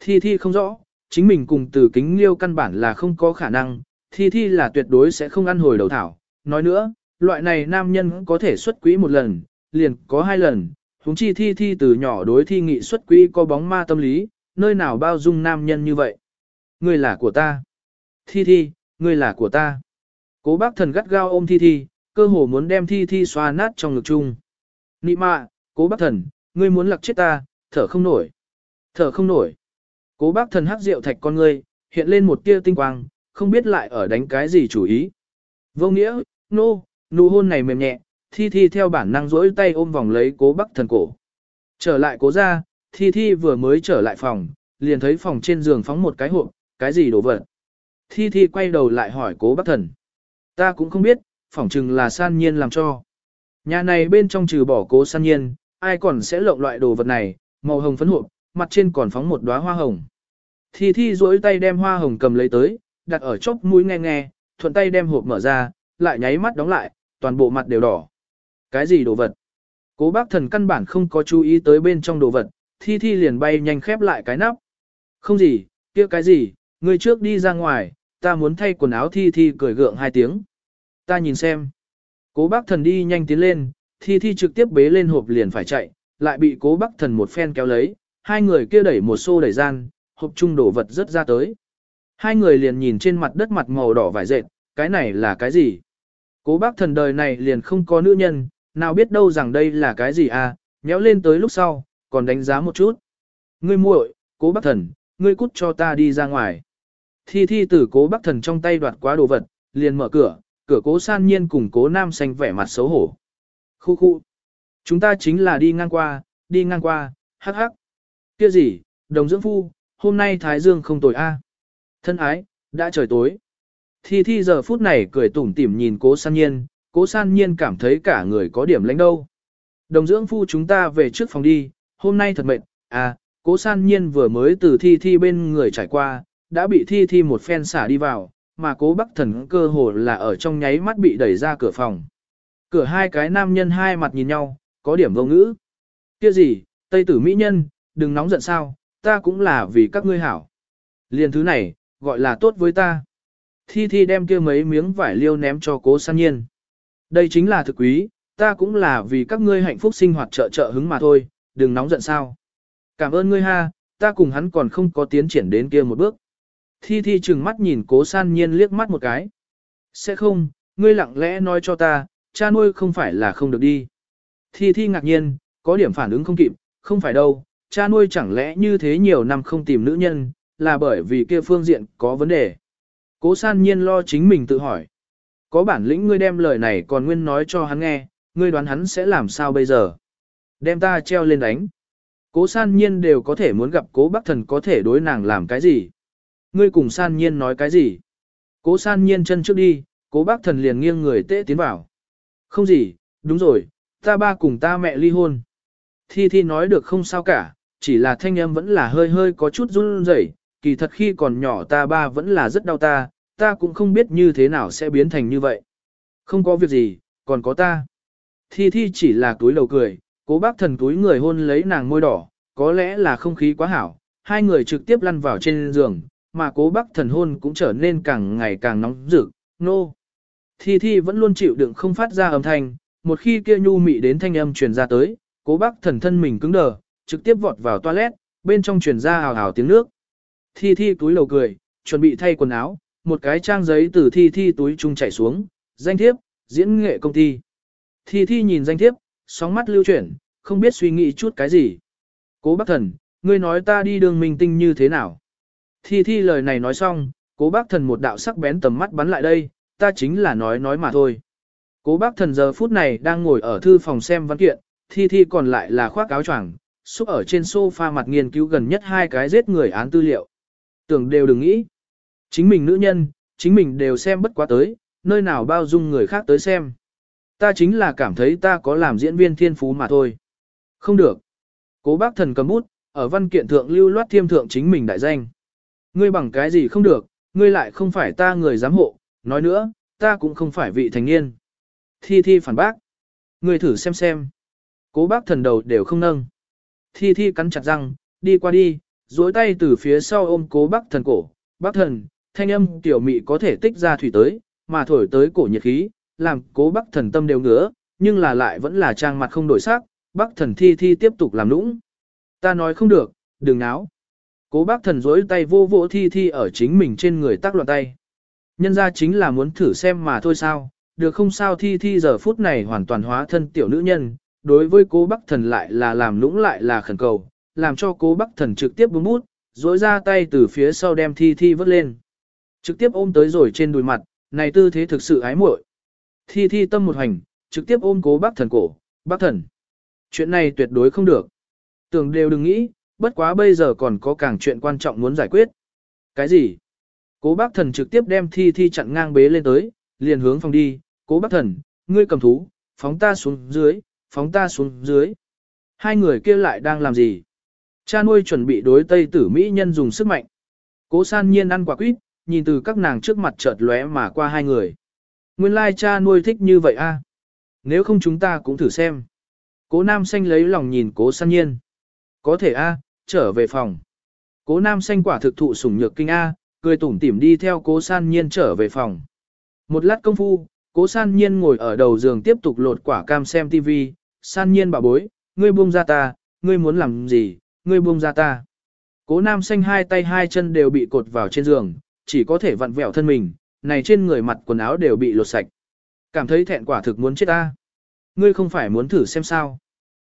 Thi thi không rõ, chính mình cùng từ kính liêu căn bản là không có khả năng, thi thi là tuyệt đối sẽ không ăn hồi đầu thảo. Nói nữa, loại này nam nhân có thể xuất quỹ một lần, liền có hai lần, huống chi thi thi từ nhỏ đối thi nghị xuất quỹ có bóng ma tâm lý, nơi nào bao dung nam nhân như vậy. Ngươi là của ta. Thi thi, ngươi là của ta. Cố bác thần gắt gao ôm thi thi, cơ hồ muốn đem thi thi xoa nát trong ngực chung. Nị mạ, cố bác thần, ngươi muốn lặc chết ta, thở không nổi. Thở không nổi. Cố bác thần hát rượu thạch con ngươi, hiện lên một tia tinh quang, không biết lại ở đánh cái gì chủ ý. Vô nghĩa, nô, no, nụ hôn này mềm nhẹ, thi thi theo bản năng rỗi tay ôm vòng lấy cố Bắc thần cổ. Trở lại cố ra, thi thi vừa mới trở lại phòng, liền thấy phòng trên giường phóng một cái hộp, cái gì đồ vật. Thi thi quay đầu lại hỏi cố Bắc thần. Ta cũng không biết, phỏng chừng là san nhiên làm cho. Nhà này bên trong trừ bỏ cố san nhiên, ai còn sẽ lộng loại đồ vật này, màu hồng phấn hộp, mặt trên còn phóng một đóa hoa hồng. Thi thi duỗi tay đem hoa hồng cầm lấy tới, đặt ở chốc mũi nghe nghe, thuận tay đem hộp mở ra, lại nháy mắt đóng lại, toàn bộ mặt đều đỏ. Cái gì đồ vật? Cố bác thần căn bản không có chú ý tới bên trong đồ vật, thi thi liền bay nhanh khép lại cái nắp. Không gì, kia cái gì, người trước đi ra ngoài, ta muốn thay quần áo thi thi cười gượng hai tiếng. Ta nhìn xem. Cố bác thần đi nhanh tiến lên, thi thi trực tiếp bế lên hộp liền phải chạy, lại bị cố bác thần một phen kéo lấy, hai người kia đẩy một xô đẩy gian, hộp chung đổ vật rất ra tới. Hai người liền nhìn trên mặt đất mặt màu đỏ vải dệt, cái này là cái gì? Cố bác thần đời này liền không có nữ nhân, nào biết đâu rằng đây là cái gì à, nhéo lên tới lúc sau, còn đánh giá một chút. Ngươi muội, cố bác thần, ngươi cút cho ta đi ra ngoài. Thi thi tử cố bác thần trong tay đoạt quá đồ vật, liền mở cửa, cửa cố san nhiên cùng cố nam xanh vẻ mặt xấu hổ. Khu khu. Chúng ta chính là đi ngang qua, đi ngang qua, hắc hắc. Kia gì, đồng dưỡng phu, hôm nay Thái Dương không tồi a. Thân ái, đã trời tối. Thi thi giờ phút này cười tủm tỉm nhìn cố san nhiên, cố san nhiên cảm thấy cả người có điểm lãnh đâu. Đồng dưỡng phu chúng ta về trước phòng đi, hôm nay thật mệt, à, cố san nhiên vừa mới từ thi thi bên người trải qua, đã bị thi thi một phen xả đi vào, mà cố bắc thần cơ hồ là ở trong nháy mắt bị đẩy ra cửa phòng. Cửa hai cái nam nhân hai mặt nhìn nhau, có điểm vô ngữ. Kia gì, Tây tử mỹ nhân, đừng nóng giận sao, ta cũng là vì các ngươi hảo. Liên thứ này, gọi là tốt với ta. Thi Thi đem kia mấy miếng vải liêu ném cho cố san nhiên. Đây chính là thực quý, ta cũng là vì các ngươi hạnh phúc sinh hoạt trợ trợ hứng mà thôi, đừng nóng giận sao. Cảm ơn ngươi ha, ta cùng hắn còn không có tiến triển đến kia một bước. Thi Thi chừng mắt nhìn cố san nhiên liếc mắt một cái. Sẽ không, ngươi lặng lẽ nói cho ta, cha nuôi không phải là không được đi. Thi Thi ngạc nhiên, có điểm phản ứng không kịp, không phải đâu, cha nuôi chẳng lẽ như thế nhiều năm không tìm nữ nhân, là bởi vì kia phương diện có vấn đề. Cố san nhiên lo chính mình tự hỏi. Có bản lĩnh ngươi đem lời này còn nguyên nói cho hắn nghe, ngươi đoán hắn sẽ làm sao bây giờ. Đem ta treo lên đánh. Cố san nhiên đều có thể muốn gặp cố bác thần có thể đối nàng làm cái gì. Ngươi cùng san nhiên nói cái gì. Cố san nhiên chân trước đi, cố bác thần liền nghiêng người tễ tiến vào. Không gì, đúng rồi, ta ba cùng ta mẹ ly hôn. Thi Thi nói được không sao cả, chỉ là thanh âm vẫn là hơi hơi có chút run rẩy kỳ thật khi còn nhỏ ta ba vẫn là rất đau ta, ta cũng không biết như thế nào sẽ biến thành như vậy. Không có việc gì, còn có ta. Thi Thi chỉ là túi lầu cười, cố bác thần túi người hôn lấy nàng môi đỏ, có lẽ là không khí quá hảo, hai người trực tiếp lăn vào trên giường, mà cố bác thần hôn cũng trở nên càng ngày càng nóng rực, nô. No. Thi Thi vẫn luôn chịu đựng không phát ra âm thanh, một khi kia nhu mị đến thanh âm truyền ra tới, cố bác thần thân mình cứng đờ, trực tiếp vọt vào toilet, bên trong truyền ra hào hào tiếng nước. Thi Thi túi lầu cười, chuẩn bị thay quần áo, một cái trang giấy từ Thi Thi túi trung chảy xuống, danh thiếp, diễn nghệ công ty. Thi Thi nhìn danh thiếp, sóng mắt lưu chuyển, không biết suy nghĩ chút cái gì. Cố bác thần, ngươi nói ta đi đường minh tinh như thế nào? Thi Thi lời này nói xong, cố bác thần một đạo sắc bén tầm mắt bắn lại đây, ta chính là nói nói mà thôi. Cố bác thần giờ phút này đang ngồi ở thư phòng xem văn kiện, thi thi còn lại là khoác áo choàng, xúc ở trên sofa mặt nghiên cứu gần nhất hai cái giết người án tư liệu. Tưởng đều đừng nghĩ. Chính mình nữ nhân, chính mình đều xem bất quá tới, nơi nào bao dung người khác tới xem. Ta chính là cảm thấy ta có làm diễn viên thiên phú mà thôi. Không được. Cố bác thần cầm bút, ở văn kiện thượng lưu loát thiêm thượng chính mình đại danh. Ngươi bằng cái gì không được, ngươi lại không phải ta người giám hộ, nói nữa, ta cũng không phải vị thành niên. Thi Thi phản bác. Ngươi thử xem xem. Cố bác thần đầu đều không nâng. Thi Thi cắn chặt răng, đi qua đi, duỗi tay từ phía sau ôm cố bác thần cổ. Bác thần, thanh âm tiểu mị có thể tích ra thủy tới, mà thổi tới cổ nhiệt khí, làm cố bác thần tâm đều ngứa, nhưng là lại vẫn là trang mặt không đổi sắc. Bác thần Thi Thi tiếp tục làm nũng. Ta nói không được, đừng náo. Cố bác thần duỗi tay vô vô Thi Thi ở chính mình trên người tác loạn tay. Nhân ra chính là muốn thử xem mà thôi sao, được không sao thi thi giờ phút này hoàn toàn hóa thân tiểu nữ nhân, đối với cố bắc thần lại là làm lũng lại là khẩn cầu, làm cho cố bắc thần trực tiếp bấm bút, dối ra tay từ phía sau đem thi thi vớt lên. Trực tiếp ôm tới rồi trên đùi mặt, này tư thế thực sự ái muội. Thi thi tâm một hành, trực tiếp ôm cố bắc thần cổ, bắc thần. Chuyện này tuyệt đối không được. Tưởng đều đừng nghĩ, bất quá bây giờ còn có càng chuyện quan trọng muốn giải quyết. Cái gì? Cố bác thần trực tiếp đem thi thi chặn ngang bế lên tới, liền hướng phòng đi, cố bác thần, ngươi cầm thú, phóng ta xuống dưới, phóng ta xuống dưới. Hai người kia lại đang làm gì? Cha nuôi chuẩn bị đối tây tử Mỹ nhân dùng sức mạnh. Cố san nhiên ăn quả quýt, nhìn từ các nàng trước mặt chợt lóe mà qua hai người. Nguyên lai cha nuôi thích như vậy a. À? Nếu không chúng ta cũng thử xem. Cố nam xanh lấy lòng nhìn cố san nhiên. Có thể a, trở về phòng. Cố nam xanh quả thực thụ sủng nhược kinh a, cười tủm tỉm đi theo cố san nhiên trở về phòng. Một lát công phu, cố san nhiên ngồi ở đầu giường tiếp tục lột quả cam xem TV, san nhiên bảo bối, ngươi buông ra ta, ngươi muốn làm gì, ngươi buông ra ta. Cố nam xanh hai tay hai chân đều bị cột vào trên giường, chỉ có thể vặn vẹo thân mình, này trên người mặt quần áo đều bị lột sạch. Cảm thấy thẹn quả thực muốn chết ta. Ngươi không phải muốn thử xem sao.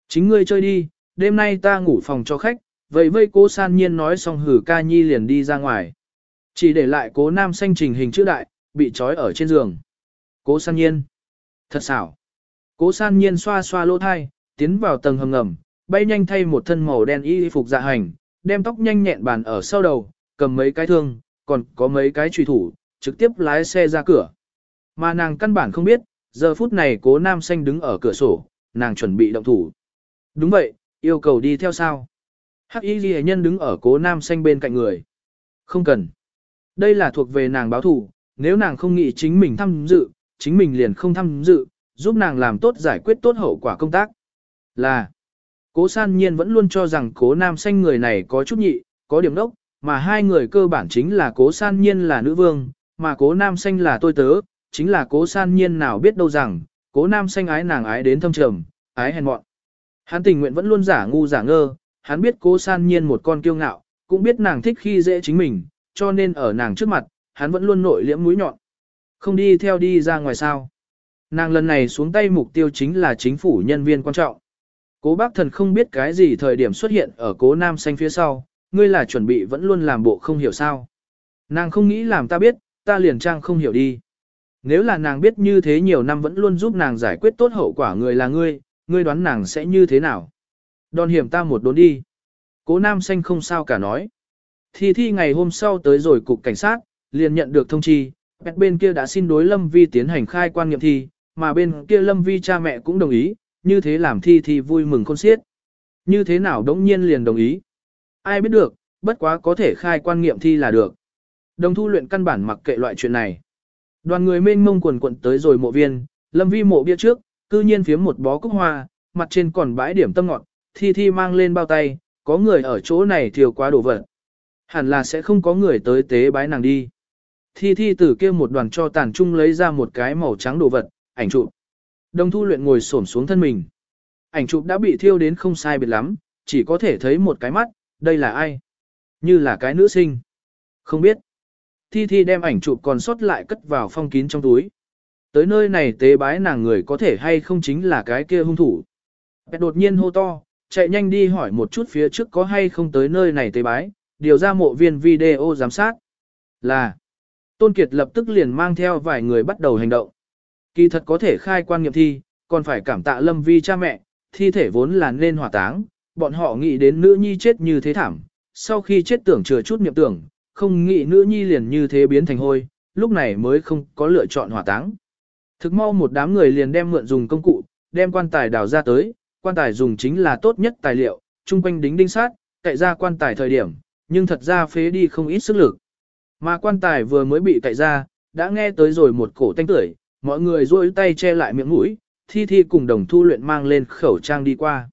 Chính ngươi chơi đi, đêm nay ta ngủ phòng cho khách, vậy vây cố san nhiên nói xong hử ca nhi liền đi ra ngoài. Chỉ để lại cố nam xanh trình hình chữ đại, bị trói ở trên giường. Cố san nhiên. Thật xảo. Cố san nhiên xoa xoa lỗ thai, tiến vào tầng hầm ngầm, bay nhanh thay một thân màu đen y phục dạ hành, đem tóc nhanh nhẹn bàn ở sau đầu, cầm mấy cái thương, còn có mấy cái trùy thủ, trực tiếp lái xe ra cửa. Mà nàng căn bản không biết, giờ phút này cố nam xanh đứng ở cửa sổ, nàng chuẩn bị động thủ. Đúng vậy, yêu cầu đi theo sao. Hắc y ghi nhân đứng ở cố nam xanh bên cạnh người. Không cần. Đây là thuộc về nàng báo thủ, nếu nàng không nghĩ chính mình tham dự, chính mình liền không tham dự, giúp nàng làm tốt giải quyết tốt hậu quả công tác. Là, cố san nhiên vẫn luôn cho rằng cố nam xanh người này có chút nhị, có điểm đốc, mà hai người cơ bản chính là cố san nhiên là nữ vương, mà cố nam xanh là tôi tớ, chính là cố san nhiên nào biết đâu rằng, cố nam xanh ái nàng ái đến thâm trầm, ái hèn mọn. Hắn tình nguyện vẫn luôn giả ngu giả ngơ, hắn biết cố san nhiên một con kiêu ngạo, cũng biết nàng thích khi dễ chính mình, cho nên ở nàng trước mặt, hắn vẫn luôn nội liễm mũi nhọn. Không đi theo đi ra ngoài sao. Nàng lần này xuống tay mục tiêu chính là chính phủ nhân viên quan trọng. Cố bác thần không biết cái gì thời điểm xuất hiện ở cố nam xanh phía sau, ngươi là chuẩn bị vẫn luôn làm bộ không hiểu sao. Nàng không nghĩ làm ta biết, ta liền trang không hiểu đi. Nếu là nàng biết như thế nhiều năm vẫn luôn giúp nàng giải quyết tốt hậu quả người là ngươi, ngươi đoán nàng sẽ như thế nào? Đòn hiểm ta một đốn đi. Cố nam xanh không sao cả nói. Thi thi ngày hôm sau tới rồi cục cảnh sát, liền nhận được thông chi, bên kia đã xin đối Lâm Vi tiến hành khai quan nghiệm thi, mà bên kia Lâm Vi cha mẹ cũng đồng ý, như thế làm thi thi vui mừng khôn xiết. Như thế nào đống nhiên liền đồng ý. Ai biết được, bất quá có thể khai quan nghiệm thi là được. Đồng thu luyện căn bản mặc kệ loại chuyện này. Đoàn người mênh mông quần quận tới rồi mộ viên, Lâm Vi mộ bia trước, cư nhiên phiếm một bó cúc hoa, mặt trên còn bãi điểm tâm ngọt, thi thi mang lên bao tay, có người ở chỗ này thiều quá đổ vật. Hẳn là sẽ không có người tới tế bái nàng đi. Thi thi từ kia một đoàn cho tàn trung lấy ra một cái màu trắng đồ vật, ảnh chụp. Đồng thu luyện ngồi xổm xuống thân mình. Ảnh chụp đã bị thiêu đến không sai biệt lắm, chỉ có thể thấy một cái mắt, đây là ai? Như là cái nữ sinh. Không biết. Thi Thi đem ảnh chụp còn sót lại cất vào phong kín trong túi. Tới nơi này tế bái nàng người có thể hay không chính là cái kia hung thủ. Bẹt đột nhiên hô to, chạy nhanh đi hỏi một chút phía trước có hay không tới nơi này tế bái, điều ra mộ viên video giám sát. Là, Tôn Kiệt lập tức liền mang theo vài người bắt đầu hành động. Kỳ thật có thể khai quan nghiệm thi, còn phải cảm tạ Lâm Vi cha mẹ, thi thể vốn là nên hỏa táng, bọn họ nghĩ đến nữ nhi chết như thế thảm, sau khi chết tưởng chừa chút niệm tưởng, không nghĩ nữ nhi liền như thế biến thành hôi, lúc này mới không có lựa chọn hỏa táng. Thực mau một đám người liền đem mượn dùng công cụ, đem quan tài đào ra tới, quan tài dùng chính là tốt nhất tài liệu, chung quanh đính đinh sát, cậy ra quan tài thời điểm, nhưng thật ra phế đi không ít sức lực. Mà quan tài vừa mới bị cậy ra, đã nghe tới rồi một cổ tanh tưởi, mọi người duỗi tay che lại miệng mũi, thi thi cùng đồng thu luyện mang lên khẩu trang đi qua.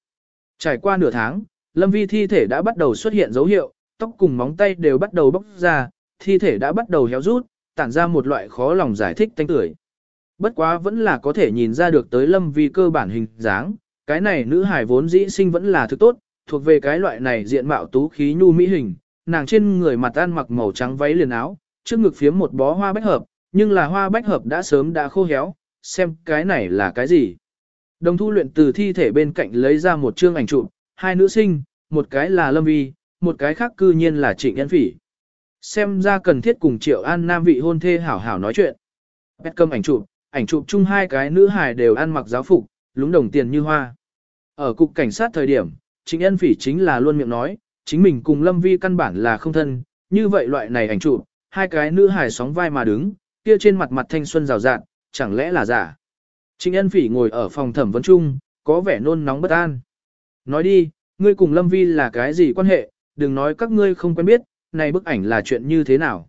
Trải qua nửa tháng, lâm vi thi thể đã bắt đầu xuất hiện dấu hiệu, tóc cùng móng tay đều bắt đầu bóc ra, thi thể đã bắt đầu héo rút, tản ra một loại khó lòng giải thích tanh tưởi. Bất quá vẫn là có thể nhìn ra được tới lâm vi cơ bản hình dáng, cái này nữ hải vốn dĩ sinh vẫn là thứ tốt, thuộc về cái loại này diện mạo tú khí nhu mỹ hình, nàng trên người mặt ăn mặc màu trắng váy liền áo, trước ngực phiếm một bó hoa bách hợp, nhưng là hoa bách hợp đã sớm đã khô héo, xem cái này là cái gì. Đồng thu luyện từ thi thể bên cạnh lấy ra một chương ảnh chụp, hai nữ sinh, một cái là Lâm Vi, một cái khác cư nhiên là Trịnh Yên Phỉ. Xem ra cần thiết cùng Triệu An Nam vị hôn thê hảo hảo nói chuyện. Bét cầm ảnh chụp, ảnh chụp chung hai cái nữ hài đều ăn mặc giáo phục, lúng đồng tiền như hoa. Ở cục cảnh sát thời điểm, Trịnh Yên Phỉ chính là luôn miệng nói, chính mình cùng Lâm Vi căn bản là không thân, như vậy loại này ảnh chụp, hai cái nữ hài sóng vai mà đứng, kia trên mặt mặt thanh xuân rào rạt, chẳng lẽ là giả. Trịnh Ân Phỉ ngồi ở phòng thẩm vấn chung, có vẻ nôn nóng bất an. Nói đi, ngươi cùng Lâm Vi là cái gì quan hệ, đừng nói các ngươi không quen biết, này bức ảnh là chuyện như thế nào.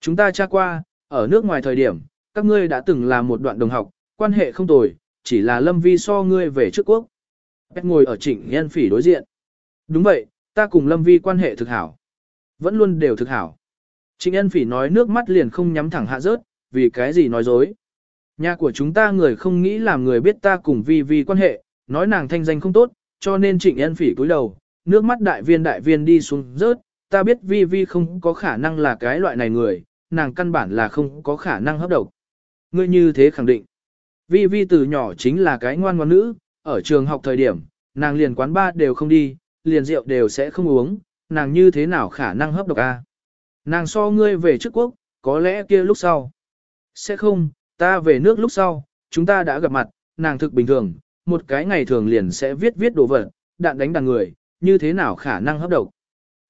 Chúng ta tra qua, ở nước ngoài thời điểm, các ngươi đã từng là một đoạn đồng học, quan hệ không tồi, chỉ là Lâm Vi so ngươi về trước quốc. Bét ngồi ở Trịnh Ân Phỉ đối diện. Đúng vậy, ta cùng Lâm Vi quan hệ thực hảo. Vẫn luôn đều thực hảo. Trịnh Ân Phỉ nói nước mắt liền không nhắm thẳng hạ rớt, vì cái gì nói dối. Nhà của chúng ta người không nghĩ làm người biết ta cùng Vi Vi quan hệ, nói nàng thanh danh không tốt, cho nên Trịnh Ân Phỉ cúi đầu, nước mắt đại viên đại viên đi xuống rớt, ta biết Vi Vi không có khả năng là cái loại này người, nàng căn bản là không có khả năng hấp độc. Ngươi như thế khẳng định. Vi Vi từ nhỏ chính là cái ngoan ngoãn nữ, ở trường học thời điểm, nàng liền quán ba đều không đi, liền rượu đều sẽ không uống, nàng như thế nào khả năng hấp độc a? Nàng so ngươi về trước quốc, có lẽ kia lúc sau. Sẽ không, ta về nước lúc sau, chúng ta đã gặp mặt, nàng thực bình thường, một cái ngày thường liền sẽ viết viết đồ vật, đạn đánh đàn người, như thế nào khả năng hấp độc.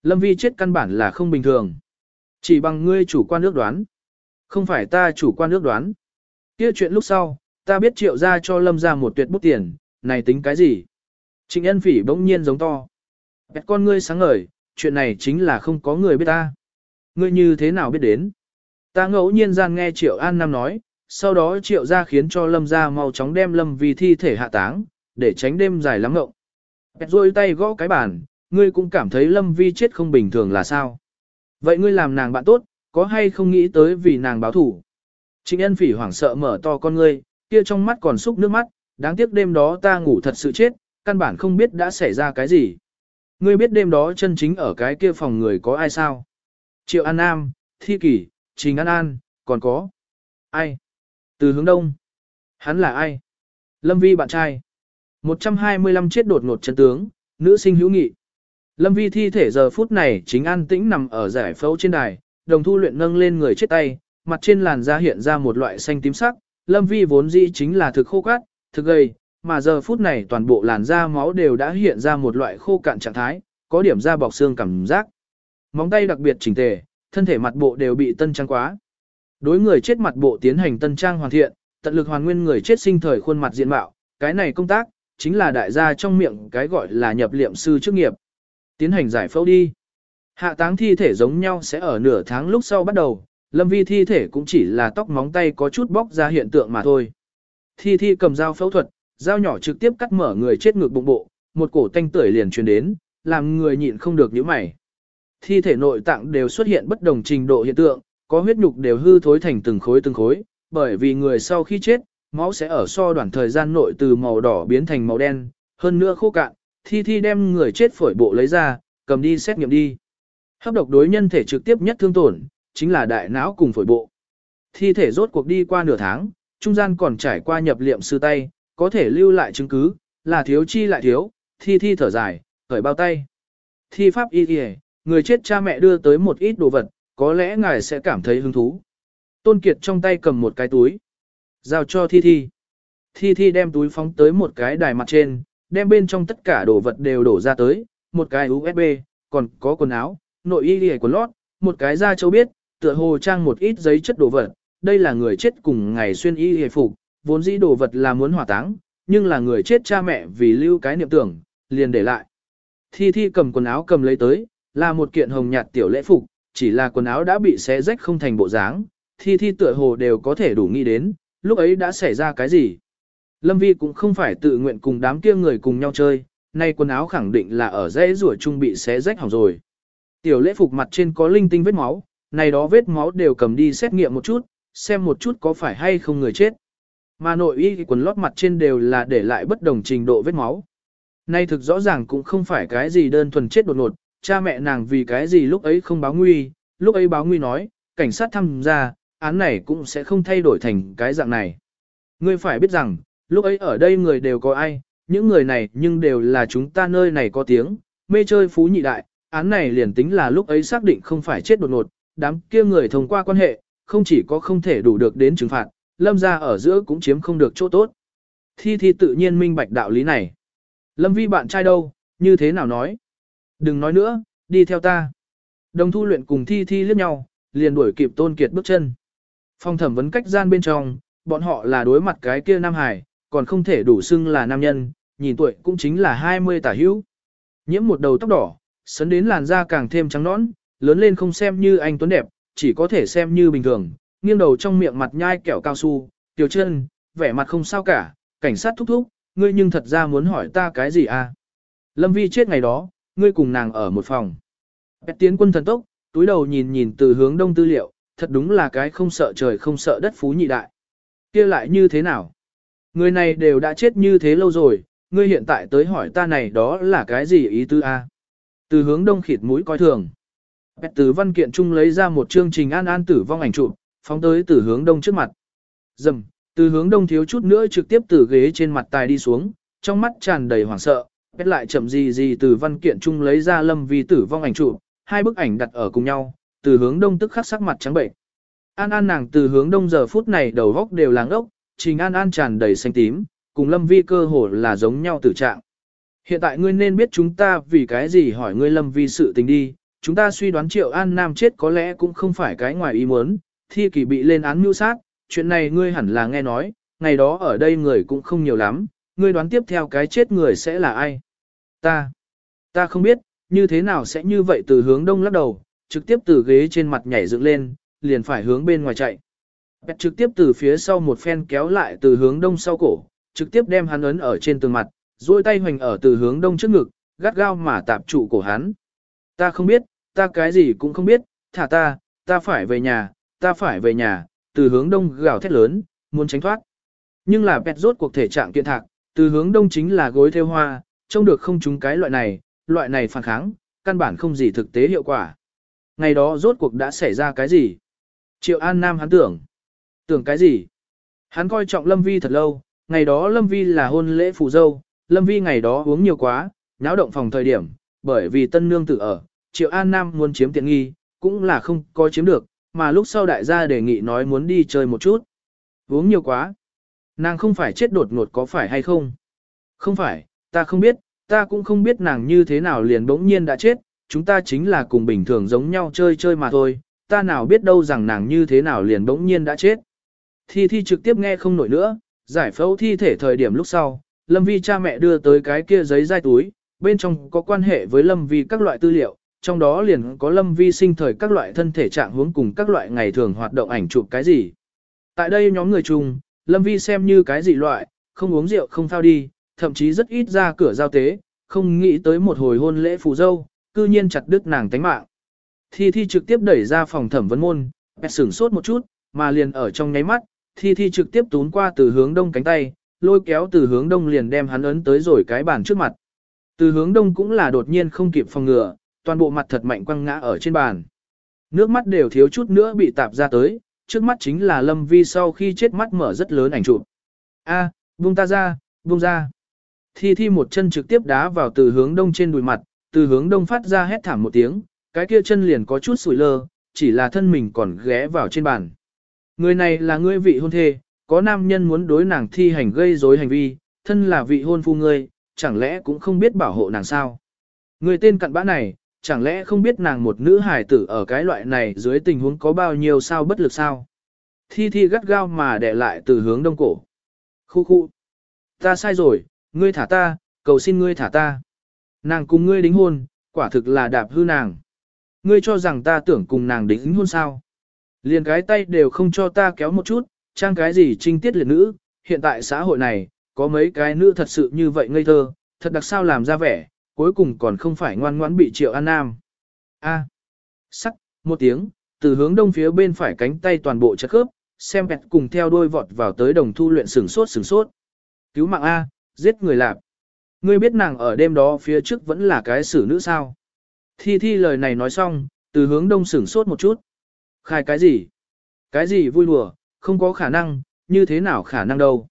Lâm Vi chết căn bản là không bình thường. Chỉ bằng ngươi chủ quan ước đoán. Không phải ta chủ quan ước đoán. Kia chuyện lúc sau, ta biết triệu ra cho Lâm ra một tuyệt bút tiền, này tính cái gì? Trịnh Ân Phỉ bỗng nhiên giống to. Bẹt con ngươi sáng ngời, chuyện này chính là không có người biết ta. Ngươi như thế nào biết đến? Ta ngẫu nhiên gian nghe Triệu An Nam nói, sau đó Triệu gia khiến cho Lâm gia mau chóng đem Lâm vì thi thể hạ táng, để tránh đêm dài lắm ngộng. Bẹt rôi tay gõ cái bàn, ngươi cũng cảm thấy Lâm Vi chết không bình thường là sao? Vậy ngươi làm nàng bạn tốt, có hay không nghĩ tới vì nàng báo thủ. Trịnh ân phỉ hoảng sợ mở to con ngươi, kia trong mắt còn xúc nước mắt, đáng tiếc đêm đó ta ngủ thật sự chết, căn bản không biết đã xảy ra cái gì. Ngươi biết đêm đó chân chính ở cái kia phòng người có ai sao? Triệu An Nam, Thi Kỷ, Trình An An, còn có. Ai? Từ hướng đông. Hắn là ai? Lâm Vi bạn trai. 125 chết đột ngột chân tướng, nữ sinh hữu nghị. Lâm Vi thi thể giờ phút này chính an tĩnh nằm ở giải phẫu trên đài, đồng thu luyện nâng lên người chết tay, mặt trên làn da hiện ra một loại xanh tím sắc. Lâm Vi vốn dĩ chính là thực khô cát, thực gầy, mà giờ phút này toàn bộ làn da máu đều đã hiện ra một loại khô cạn trạng thái, có điểm da bọc xương cảm giác. Móng tay đặc biệt chỉnh tề, thân thể mặt bộ đều bị tân trang quá. Đối người chết mặt bộ tiến hành tân trang hoàn thiện, tận lực hoàn nguyên người chết sinh thời khuôn mặt diện mạo, cái này công tác, chính là đại gia trong miệng cái gọi là nhập liệm sư chức nghiệp. Tiến hành giải phẫu đi. Hạ táng thi thể giống nhau sẽ ở nửa tháng lúc sau bắt đầu, lâm vi thi thể cũng chỉ là tóc móng tay có chút bóc ra hiện tượng mà thôi. Thi thi cầm dao phẫu thuật, dao nhỏ trực tiếp cắt mở người chết ngược bụng bộ, một cổ tanh tưởi liền truyền đến, làm người nhịn không được nhíu mày. Thi thể nội tạng đều xuất hiện bất đồng trình độ hiện tượng, có huyết nhục đều hư thối thành từng khối từng khối, bởi vì người sau khi chết, máu sẽ ở so đoạn thời gian nội từ màu đỏ biến thành màu đen, hơn nữa khô cạn, thi thi đem người chết phổi bộ lấy ra, cầm đi xét nghiệm đi. Hấp độc đối nhân thể trực tiếp nhất thương tổn, chính là đại não cùng phổi bộ. Thi thể rốt cuộc đi qua nửa tháng, trung gian còn trải qua nhập liệm sư tay, có thể lưu lại chứng cứ, là thiếu chi lại thiếu, thi thi thở dài, khởi bao tay. Thi pháp y kìa, người chết cha mẹ đưa tới một ít đồ vật, có lẽ ngài sẽ cảm thấy hứng thú. Tôn Kiệt trong tay cầm một cái túi. Giao cho Thi Thi. Thi Thi đem túi phóng tới một cái đài mặt trên, đem bên trong tất cả đồ vật đều đổ ra tới, một cái USB, còn có quần áo, nội y lìa quần lót, một cái da châu biết, tựa hồ trang một ít giấy chất đồ vật. Đây là người chết cùng ngày xuyên y hề phục, vốn dĩ đồ vật là muốn hỏa táng, nhưng là người chết cha mẹ vì lưu cái niệm tưởng, liền để lại. Thi Thi cầm quần áo cầm lấy tới, là một kiện hồng nhạt tiểu lễ phục, chỉ là quần áo đã bị xé rách không thành bộ dáng, thi thi tựa hồ đều có thể đủ nghĩ đến, lúc ấy đã xảy ra cái gì. Lâm Vi cũng không phải tự nguyện cùng đám kia người cùng nhau chơi, nay quần áo khẳng định là ở dãy rủa chung bị xé rách hỏng rồi. Tiểu lễ phục mặt trên có linh tinh vết máu, này đó vết máu đều cầm đi xét nghiệm một chút, xem một chút có phải hay không người chết. Mà nội y quần lót mặt trên đều là để lại bất đồng trình độ vết máu. Nay thực rõ ràng cũng không phải cái gì đơn thuần chết đột ngột, cha mẹ nàng vì cái gì lúc ấy không báo nguy, lúc ấy báo nguy nói, cảnh sát tham gia, án này cũng sẽ không thay đổi thành cái dạng này. Ngươi phải biết rằng, lúc ấy ở đây người đều có ai, những người này nhưng đều là chúng ta nơi này có tiếng, mê chơi phú nhị đại, án này liền tính là lúc ấy xác định không phải chết đột ngột, đám kia người thông qua quan hệ, không chỉ có không thể đủ được đến trừng phạt, lâm ra ở giữa cũng chiếm không được chỗ tốt. Thi thi tự nhiên minh bạch đạo lý này. Lâm vi bạn trai đâu, như thế nào nói? Đừng nói nữa, đi theo ta. Đồng thu luyện cùng thi thi liếc nhau, liền đuổi kịp tôn kiệt bước chân. Phong thẩm vấn cách gian bên trong, bọn họ là đối mặt cái kia Nam Hải, còn không thể đủ xưng là nam nhân, nhìn tuổi cũng chính là 20 tả hữu. Nhiễm một đầu tóc đỏ, sấn đến làn da càng thêm trắng nõn, lớn lên không xem như anh tuấn đẹp, chỉ có thể xem như bình thường, nghiêng đầu trong miệng mặt nhai kẹo cao su, tiểu chân, vẻ mặt không sao cả, cảnh sát thúc thúc, ngươi nhưng thật ra muốn hỏi ta cái gì à? Lâm Vi chết ngày đó, ngươi cùng nàng ở một phòng. Bẹt tiến quân thần tốc, túi đầu nhìn nhìn từ hướng đông tư liệu, thật đúng là cái không sợ trời không sợ đất phú nhị đại. kia lại như thế nào? Người này đều đã chết như thế lâu rồi, ngươi hiện tại tới hỏi ta này đó là cái gì ý tư a? Từ hướng đông khịt mũi coi thường. Bẹt từ văn kiện chung lấy ra một chương trình an an tử vong ảnh chụp, phóng tới từ hướng đông trước mặt. Dầm, từ hướng đông thiếu chút nữa trực tiếp từ ghế trên mặt tài đi xuống, trong mắt tràn đầy hoảng sợ, bét lại chậm gì gì từ văn kiện chung lấy ra lâm vi tử vong ảnh chụp, hai bức ảnh đặt ở cùng nhau, từ hướng đông tức khắc sắc mặt trắng bệnh. An An nàng từ hướng đông giờ phút này đầu góc đều láng ốc, trình An An tràn đầy xanh tím, cùng Lâm Vi cơ hồ là giống nhau tử trạng. Hiện tại ngươi nên biết chúng ta vì cái gì hỏi ngươi Lâm Vi sự tình đi, chúng ta suy đoán Triệu An Nam chết có lẽ cũng không phải cái ngoài ý muốn, thi kỳ bị lên án mưu sát, chuyện này ngươi hẳn là nghe nói, ngày đó ở đây người cũng không nhiều lắm, ngươi đoán tiếp theo cái chết người sẽ là ai? Ta, ta không biết, như thế nào sẽ như vậy từ hướng đông lắc đầu, trực tiếp từ ghế trên mặt nhảy dựng lên, liền phải hướng bên ngoài chạy. Bẹt trực tiếp từ phía sau một phen kéo lại từ hướng đông sau cổ, trực tiếp đem hắn ấn ở trên tường mặt, duỗi tay hoành ở từ hướng đông trước ngực, gắt gao mà tạp trụ cổ hắn. Ta không biết, ta cái gì cũng không biết, thả ta, ta phải về nhà, ta phải về nhà, từ hướng đông gào thét lớn, muốn tránh thoát. Nhưng là bẹt rốt cuộc thể trạng kiện thạc, từ hướng đông chính là gối theo hoa, trông được không chúng cái loại này, loại này phản kháng, căn bản không gì thực tế hiệu quả. Ngày đó rốt cuộc đã xảy ra cái gì? Triệu An Nam hắn tưởng. Tưởng cái gì? Hắn coi trọng Lâm Vi thật lâu, ngày đó Lâm Vi là hôn lễ phù dâu, Lâm Vi ngày đó uống nhiều quá, náo động phòng thời điểm, bởi vì tân nương tự ở, Triệu An Nam muốn chiếm tiện nghi, cũng là không có chiếm được, mà lúc sau đại gia đề nghị nói muốn đi chơi một chút. Uống nhiều quá. Nàng không phải chết đột ngột có phải hay không? Không phải, ta không biết, ta cũng không biết nàng như thế nào liền bỗng nhiên đã chết, chúng ta chính là cùng bình thường giống nhau chơi chơi mà thôi, ta nào biết đâu rằng nàng như thế nào liền bỗng nhiên đã chết. Thi Thi trực tiếp nghe không nổi nữa, giải phẫu thi thể thời điểm lúc sau, Lâm Vi cha mẹ đưa tới cái kia giấy dai túi, bên trong có quan hệ với Lâm Vi các loại tư liệu, trong đó liền có Lâm Vi sinh thời các loại thân thể trạng hướng cùng các loại ngày thường hoạt động ảnh chụp cái gì. Tại đây nhóm người chung, Lâm Vi xem như cái gì loại, không uống rượu không phao đi, thậm chí rất ít ra cửa giao tế, không nghĩ tới một hồi hôn lễ phù dâu, cư nhiên chặt đứt nàng tánh mạng. Thi Thi trực tiếp đẩy ra phòng thẩm vấn môn, bẹt sửng sốt một chút, mà liền ở trong nháy mắt, Thi Thi trực tiếp tún qua từ hướng đông cánh tay, lôi kéo từ hướng đông liền đem hắn ấn tới rồi cái bàn trước mặt. Từ hướng đông cũng là đột nhiên không kịp phòng ngừa, toàn bộ mặt thật mạnh quăng ngã ở trên bàn. Nước mắt đều thiếu chút nữa bị tạp ra tới, trước mắt chính là Lâm Vi sau khi chết mắt mở rất lớn ảnh chụp. A, à, buông ta ra, buông ra. Thi Thi một chân trực tiếp đá vào từ hướng đông trên đùi mặt, từ hướng đông phát ra hét thảm một tiếng, cái kia chân liền có chút sủi lơ, chỉ là thân mình còn ghé vào trên bàn. Người này là ngươi vị hôn thê, có nam nhân muốn đối nàng thi hành gây rối hành vi, thân là vị hôn phu ngươi, chẳng lẽ cũng không biết bảo hộ nàng sao? Người tên cặn bã này, chẳng lẽ không biết nàng một nữ hài tử ở cái loại này dưới tình huống có bao nhiêu sao bất lực sao? Thi thi gắt gao mà để lại từ hướng đông cổ. Khu khu. Ta sai rồi, ngươi thả ta, cầu xin ngươi thả ta. Nàng cùng ngươi đính hôn, quả thực là đạp hư nàng. Ngươi cho rằng ta tưởng cùng nàng đính hôn sao? Liền cái tay đều không cho ta kéo một chút, trang cái gì trinh tiết liệt nữ, hiện tại xã hội này, có mấy cái nữ thật sự như vậy ngây thơ, thật đặc sao làm ra vẻ, cuối cùng còn không phải ngoan ngoãn bị triệu an nam. A. Sắc, một tiếng, từ hướng đông phía bên phải cánh tay toàn bộ chất khớp, xem bẹt cùng theo đôi vọt vào tới đồng thu luyện sừng sốt sừng sốt. Cứu mạng A, giết người lạp. Ngươi biết nàng ở đêm đó phía trước vẫn là cái xử nữ sao? Thi thi lời này nói xong, từ hướng đông sửng sốt một chút. Khai cái gì? Cái gì vui đùa, không có khả năng, như thế nào khả năng đâu.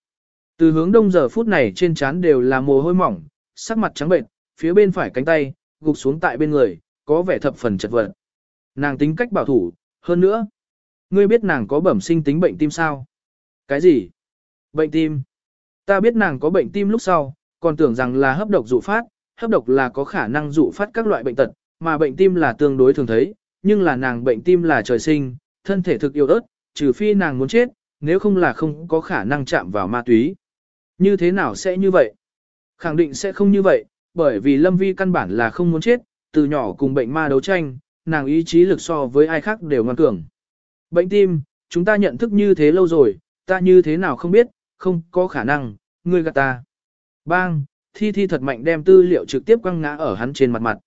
Từ hướng đông giờ phút này trên trán đều là mồ hôi mỏng, sắc mặt trắng bệnh, phía bên phải cánh tay, gục xuống tại bên người, có vẻ thập phần chật vật. Nàng tính cách bảo thủ, hơn nữa. Ngươi biết nàng có bẩm sinh tính bệnh tim sao? Cái gì? Bệnh tim? Ta biết nàng có bệnh tim lúc sau, còn tưởng rằng là hấp độc dụ phát, hấp độc là có khả năng dụ phát các loại bệnh tật, mà bệnh tim là tương đối thường thấy, nhưng là nàng bệnh tim là trời sinh, thân thể thực yếu ớt, trừ phi nàng muốn chết, nếu không là không có khả năng chạm vào ma túy. Như thế nào sẽ như vậy? Khẳng định sẽ không như vậy, bởi vì Lâm Vi căn bản là không muốn chết, từ nhỏ cùng bệnh ma đấu tranh, nàng ý chí lực so với ai khác đều ngoan cường. Bệnh tim, chúng ta nhận thức như thế lâu rồi, ta như thế nào không biết, không có khả năng, ngươi gạt ta. Bang, thi thi thật mạnh đem tư liệu trực tiếp quăng ngã ở hắn trên mặt mặt.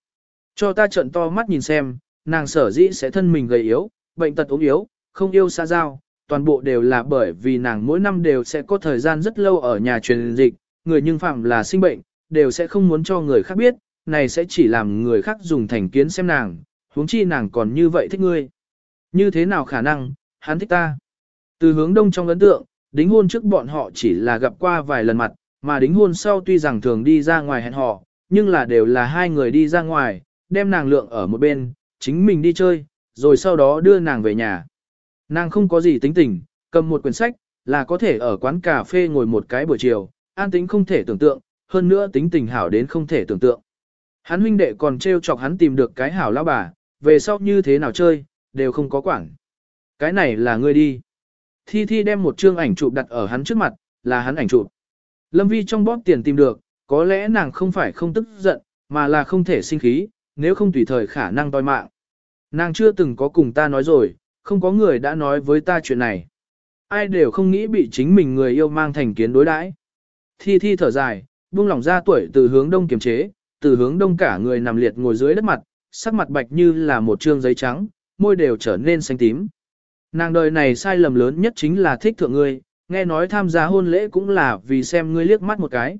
Cho ta trận to mắt nhìn xem, nàng sở dĩ sẽ thân mình gầy yếu, bệnh tật ốm yếu, không yêu xa giao, toàn bộ đều là bởi vì nàng mỗi năm đều sẽ có thời gian rất lâu ở nhà truyền dịch, người nhưng phạm là sinh bệnh, đều sẽ không muốn cho người khác biết, này sẽ chỉ làm người khác dùng thành kiến xem nàng, huống chi nàng còn như vậy thích ngươi. Như thế nào khả năng, hắn thích ta. Từ hướng đông trong ấn tượng, đính hôn trước bọn họ chỉ là gặp qua vài lần mặt, mà đính hôn sau tuy rằng thường đi ra ngoài hẹn họ, nhưng là đều là hai người đi ra ngoài, đem nàng lượng ở một bên, chính mình đi chơi, rồi sau đó đưa nàng về nhà. Nàng không có gì tính tình, cầm một quyển sách, là có thể ở quán cà phê ngồi một cái buổi chiều, an tính không thể tưởng tượng, hơn nữa tính tình hảo đến không thể tưởng tượng. Hắn huynh đệ còn trêu chọc hắn tìm được cái hảo lão bà, về sau như thế nào chơi, đều không có quản. Cái này là ngươi đi. Thi Thi đem một chương ảnh chụp đặt ở hắn trước mặt, là hắn ảnh chụp. Lâm Vi trong bóp tiền tìm được, có lẽ nàng không phải không tức giận, mà là không thể sinh khí, nếu không tùy thời khả năng toi mạng. Nàng chưa từng có cùng ta nói rồi, không có người đã nói với ta chuyện này. Ai đều không nghĩ bị chính mình người yêu mang thành kiến đối đãi. Thi thi thở dài, buông lỏng ra tuổi từ hướng đông kiềm chế, từ hướng đông cả người nằm liệt ngồi dưới đất mặt, sắc mặt bạch như là một trương giấy trắng, môi đều trở nên xanh tím. Nàng đời này sai lầm lớn nhất chính là thích thượng ngươi, nghe nói tham gia hôn lễ cũng là vì xem ngươi liếc mắt một cái.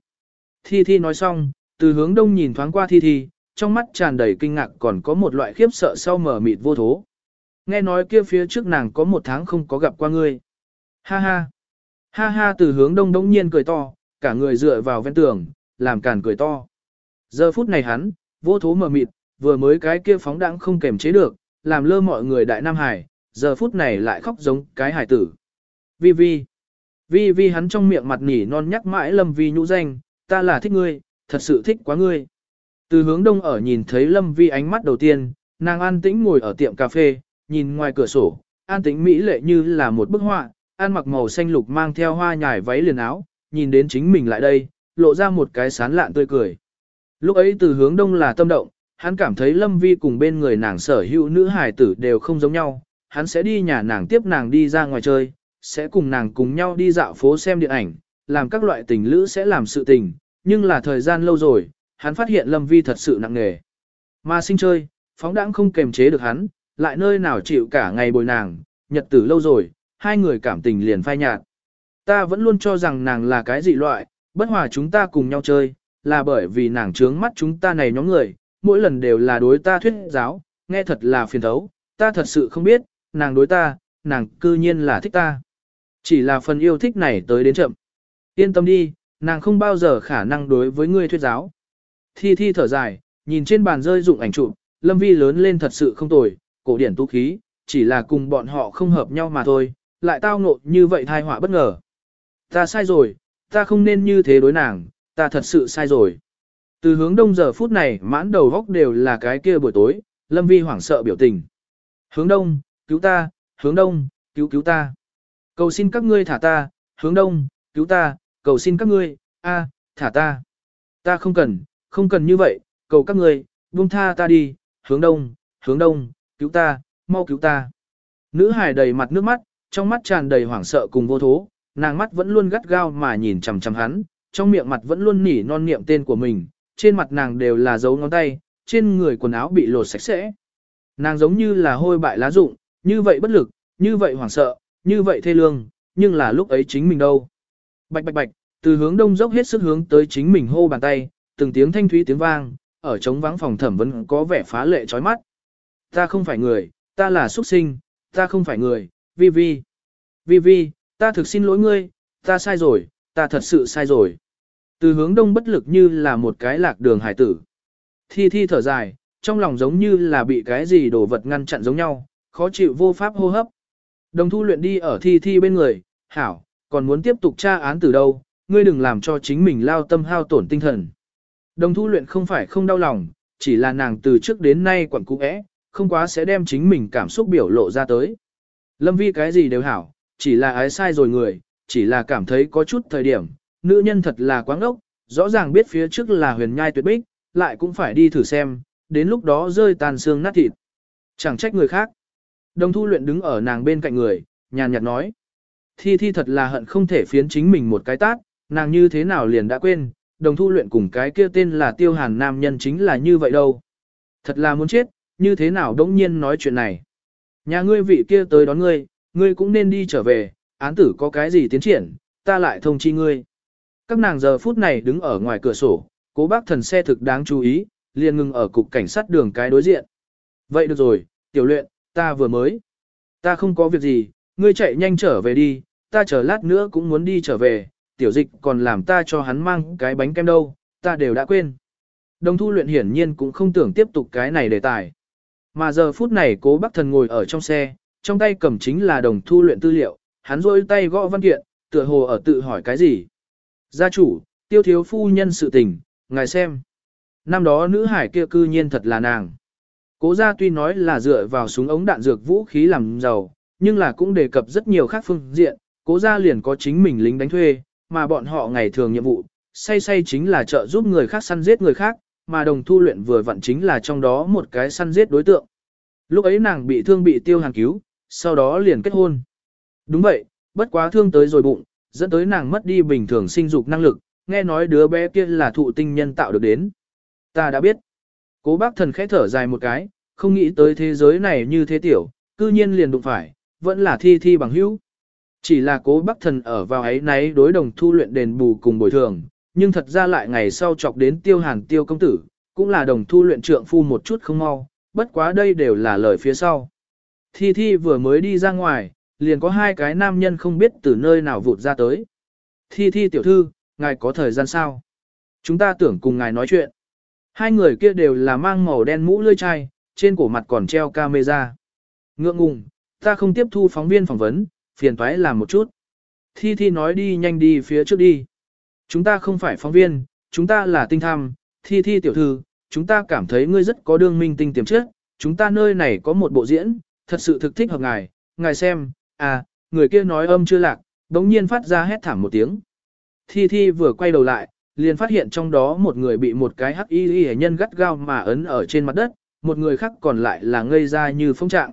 Thi Thi nói xong, từ hướng đông nhìn thoáng qua Thi Thi, trong mắt tràn đầy kinh ngạc còn có một loại khiếp sợ sau mở mịt vô thố. Nghe nói kia phía trước nàng có một tháng không có gặp qua ngươi. Ha ha. Ha ha từ hướng đông đống nhiên cười to, cả người dựa vào ven tường, làm càn cười to. Giờ phút này hắn, vô thố mở mịt, vừa mới cái kia phóng đãng không kềm chế được, làm lơ mọi người đại Nam Hải, giờ phút này lại khóc giống cái hải tử. Vi Vi. Vi Vi hắn trong miệng mặt nỉ non nhắc mãi Lâm Vi nhũ danh, ta là thích ngươi, thật sự thích quá ngươi. Từ hướng đông ở nhìn thấy Lâm Vi ánh mắt đầu tiên, nàng an tĩnh ngồi ở tiệm cà phê, nhìn ngoài cửa sổ, an tĩnh mỹ lệ như là một bức họa, an mặc màu xanh lục mang theo hoa nhài váy liền áo, nhìn đến chính mình lại đây, lộ ra một cái sán lạn tươi cười. Lúc ấy từ hướng đông là tâm động, hắn cảm thấy Lâm Vi cùng bên người nàng sở hữu nữ hài tử đều không giống nhau, hắn sẽ đi nhà nàng tiếp nàng đi ra ngoài chơi, sẽ cùng nàng cùng nhau đi dạo phố xem điện ảnh, làm các loại tình lữ sẽ làm sự tình, nhưng là thời gian lâu rồi, hắn phát hiện Lâm Vi thật sự nặng nề. Mà sinh chơi, phóng đãng không kềm chế được hắn, lại nơi nào chịu cả ngày bồi nàng, nhật tử lâu rồi, hai người cảm tình liền phai nhạt. Ta vẫn luôn cho rằng nàng là cái dị loại, bất hòa chúng ta cùng nhau chơi, là bởi vì nàng trướng mắt chúng ta này nhóm người, mỗi lần đều là đối ta thuyết giáo, nghe thật là phiền thấu, ta thật sự không biết, nàng đối ta, nàng cư nhiên là thích ta. Chỉ là phần yêu thích này tới đến chậm. Yên tâm đi, nàng không bao giờ khả năng đối với ngươi thuyết giáo. Thi thi thở dài, nhìn trên bàn rơi dụng ảnh chụp, lâm vi lớn lên thật sự không tồi, cổ điển tu khí, chỉ là cùng bọn họ không hợp nhau mà thôi, lại tao ngộ như vậy thai họa bất ngờ. Ta sai rồi, ta không nên như thế đối nàng, ta thật sự sai rồi. Từ hướng đông giờ phút này mãn đầu góc đều là cái kia buổi tối, Lâm Vi hoảng sợ biểu tình. Hướng đông, cứu ta, hướng đông, cứu cứu ta. Cầu xin các ngươi thả ta, hướng đông, cứu ta, cầu xin các ngươi, a, thả ta. Ta không cần, không cần như vậy, cầu các ngươi, buông tha ta đi, hướng đông, hướng đông, cứu ta, mau cứu ta. Nữ hài đầy mặt nước mắt, trong mắt tràn đầy hoảng sợ cùng vô thố, nàng mắt vẫn luôn gắt gao mà nhìn chằm chằm hắn, trong miệng mặt vẫn luôn nỉ non niệm tên của mình, trên mặt nàng đều là dấu ngón tay, trên người quần áo bị lột sạch sẽ. Nàng giống như là hôi bại lá rụng, như vậy bất lực, như vậy hoảng sợ, như vậy thê lương, nhưng là lúc ấy chính mình đâu. Bạch bạch bạch, từ hướng đông dốc hết sức hướng tới chính mình hô bàn tay, từng tiếng thanh thúy tiếng vang, ở trống vắng phòng thẩm vẫn có vẻ phá lệ chói mắt. Ta không phải người, ta là xuất sinh, ta không phải người, vi vi. Vi vi, ta thực xin lỗi ngươi, ta sai rồi, ta thật sự sai rồi. Từ hướng đông bất lực như là một cái lạc đường hải tử. Thi thi thở dài, trong lòng giống như là bị cái gì đổ vật ngăn chặn giống nhau, khó chịu vô pháp hô hấp. Đồng thu luyện đi ở thi thi bên người, hảo, còn muốn tiếp tục tra án từ đâu, ngươi đừng làm cho chính mình lao tâm hao tổn tinh thần. Đồng thu luyện không phải không đau lòng, chỉ là nàng từ trước đến nay quẩn cũ ẽ, không quá sẽ đem chính mình cảm xúc biểu lộ ra tới. Lâm vi cái gì đều hảo, chỉ là ái sai rồi người, chỉ là cảm thấy có chút thời điểm, nữ nhân thật là quáng ốc, rõ ràng biết phía trước là huyền nhai tuyệt bích, lại cũng phải đi thử xem, đến lúc đó rơi tàn xương nát thịt. Chẳng trách người khác. Đồng thu luyện đứng ở nàng bên cạnh người, nhàn nhạt nói. Thi thi thật là hận không thể phiến chính mình một cái tát, nàng như thế nào liền đã quên, đồng thu luyện cùng cái kia tên là tiêu hàn nam nhân chính là như vậy đâu. Thật là muốn chết, như thế nào đống nhiên nói chuyện này. Nhà ngươi vị kia tới đón ngươi, ngươi cũng nên đi trở về, án tử có cái gì tiến triển, ta lại thông chi ngươi. Các nàng giờ phút này đứng ở ngoài cửa sổ, cố bác thần xe thực đáng chú ý, liền ngừng ở cục cảnh sát đường cái đối diện. Vậy được rồi, tiểu luyện, ta vừa mới. Ta không có việc gì, ngươi chạy nhanh trở về đi, ta chờ lát nữa cũng muốn đi trở về, tiểu dịch còn làm ta cho hắn mang cái bánh kem đâu, ta đều đã quên. Đồng thu luyện hiển nhiên cũng không tưởng tiếp tục cái này đề tài. Mà giờ phút này cố bác thần ngồi ở trong xe, trong tay cầm chính là đồng thu luyện tư liệu, hắn rôi tay gõ văn kiện, tựa hồ ở tự hỏi cái gì. Gia chủ, tiêu thiếu phu nhân sự tình, ngài xem. Năm đó nữ hải kia cư nhiên thật là nàng. Cố gia tuy nói là dựa vào súng ống đạn dược vũ khí làm giàu, nhưng là cũng đề cập rất nhiều khác phương diện, cố gia liền có chính mình lính đánh thuê, mà bọn họ ngày thường nhiệm vụ, say say chính là trợ giúp người khác săn giết người khác, mà đồng thu luyện vừa vặn chính là trong đó một cái săn giết đối tượng. Lúc ấy nàng bị thương bị tiêu hàng cứu, sau đó liền kết hôn. Đúng vậy, bất quá thương tới rồi bụng, dẫn tới nàng mất đi bình thường sinh dục năng lực, nghe nói đứa bé kia là thụ tinh nhân tạo được đến. Ta đã biết. Cố bác thần khẽ thở dài một cái, không nghĩ tới thế giới này như thế tiểu, cư nhiên liền đụng phải, vẫn là thi thi bằng hữu. Chỉ là cố bắc thần ở vào ấy náy đối đồng thu luyện đền bù cùng bồi thường, nhưng thật ra lại ngày sau chọc đến tiêu hàn tiêu công tử, cũng là đồng thu luyện trượng phu một chút không mau, bất quá đây đều là lời phía sau. Thi Thi vừa mới đi ra ngoài, liền có hai cái nam nhân không biết từ nơi nào vụt ra tới. Thi Thi tiểu thư, ngài có thời gian sao? Chúng ta tưởng cùng ngài nói chuyện. Hai người kia đều là mang màu đen mũ lươi chai, trên cổ mặt còn treo camera. Ngượng ngùng, ta không tiếp thu phóng viên phỏng vấn, phiền toái làm một chút. Thi Thi nói đi nhanh đi phía trước đi. Chúng ta không phải phóng viên, chúng ta là tinh tham, Thi Thi tiểu thư, chúng ta cảm thấy ngươi rất có đương minh tinh tiềm chất, chúng ta nơi này có một bộ diễn, thật sự thực thích hợp ngài, ngài xem, à, người kia nói âm chưa lạc, đống nhiên phát ra hét thảm một tiếng. Thi Thi vừa quay đầu lại, liền phát hiện trong đó một người bị một cái hắc y y nhân gắt gao mà ấn ở trên mặt đất, một người khác còn lại là ngây ra như phong trạng.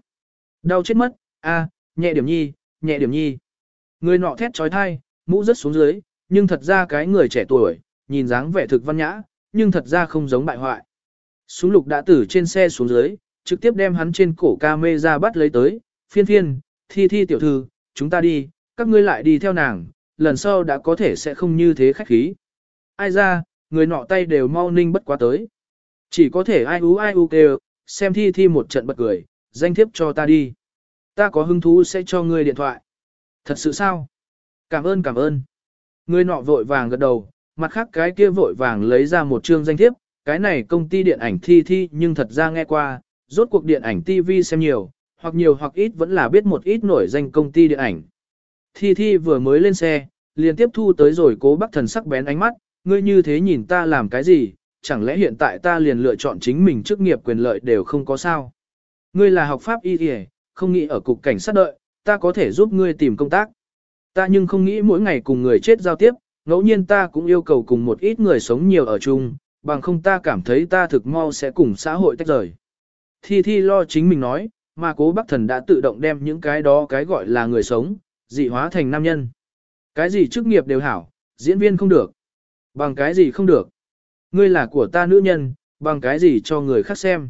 Đau chết mất, a, nhẹ điểm nhi, nhẹ điểm nhi. Người nọ thét trói thai, mũ rớt xuống dưới, nhưng thật ra cái người trẻ tuổi, nhìn dáng vẻ thực văn nhã, nhưng thật ra không giống bại hoại. Súng lục đã từ trên xe xuống dưới, trực tiếp đem hắn trên cổ ca mê ra bắt lấy tới, phiên phiên, thi thi tiểu thư, chúng ta đi, các ngươi lại đi theo nàng, lần sau đã có thể sẽ không như thế khách khí. Ai ra, người nọ tay đều mau ninh bất quá tới. Chỉ có thể ai ú ai u kêu, xem thi thi một trận bật cười, danh thiếp cho ta đi. Ta có hứng thú sẽ cho ngươi điện thoại. Thật sự sao? Cảm ơn cảm ơn. Người nọ vội vàng gật đầu, mặt khác cái kia vội vàng lấy ra một chương danh thiếp, cái này công ty điện ảnh thi thi nhưng thật ra nghe qua, rốt cuộc điện ảnh TV xem nhiều, hoặc nhiều hoặc ít vẫn là biết một ít nổi danh công ty điện ảnh. Thi thi vừa mới lên xe, liền tiếp thu tới rồi cố bác thần sắc bén ánh mắt, ngươi như thế nhìn ta làm cái gì, chẳng lẽ hiện tại ta liền lựa chọn chính mình chức nghiệp quyền lợi đều không có sao. Ngươi là học pháp y y, không nghĩ ở cục cảnh sát đợi, ta có thể giúp ngươi tìm công tác. Ta nhưng không nghĩ mỗi ngày cùng người chết giao tiếp, ngẫu nhiên ta cũng yêu cầu cùng một ít người sống nhiều ở chung, bằng không ta cảm thấy ta thực mau sẽ cùng xã hội tách rời. Thi Thi lo chính mình nói, mà cố bác thần đã tự động đem những cái đó cái gọi là người sống, dị hóa thành nam nhân. Cái gì chức nghiệp đều hảo, diễn viên không được. Bằng cái gì không được. Ngươi là của ta nữ nhân, bằng cái gì cho người khác xem.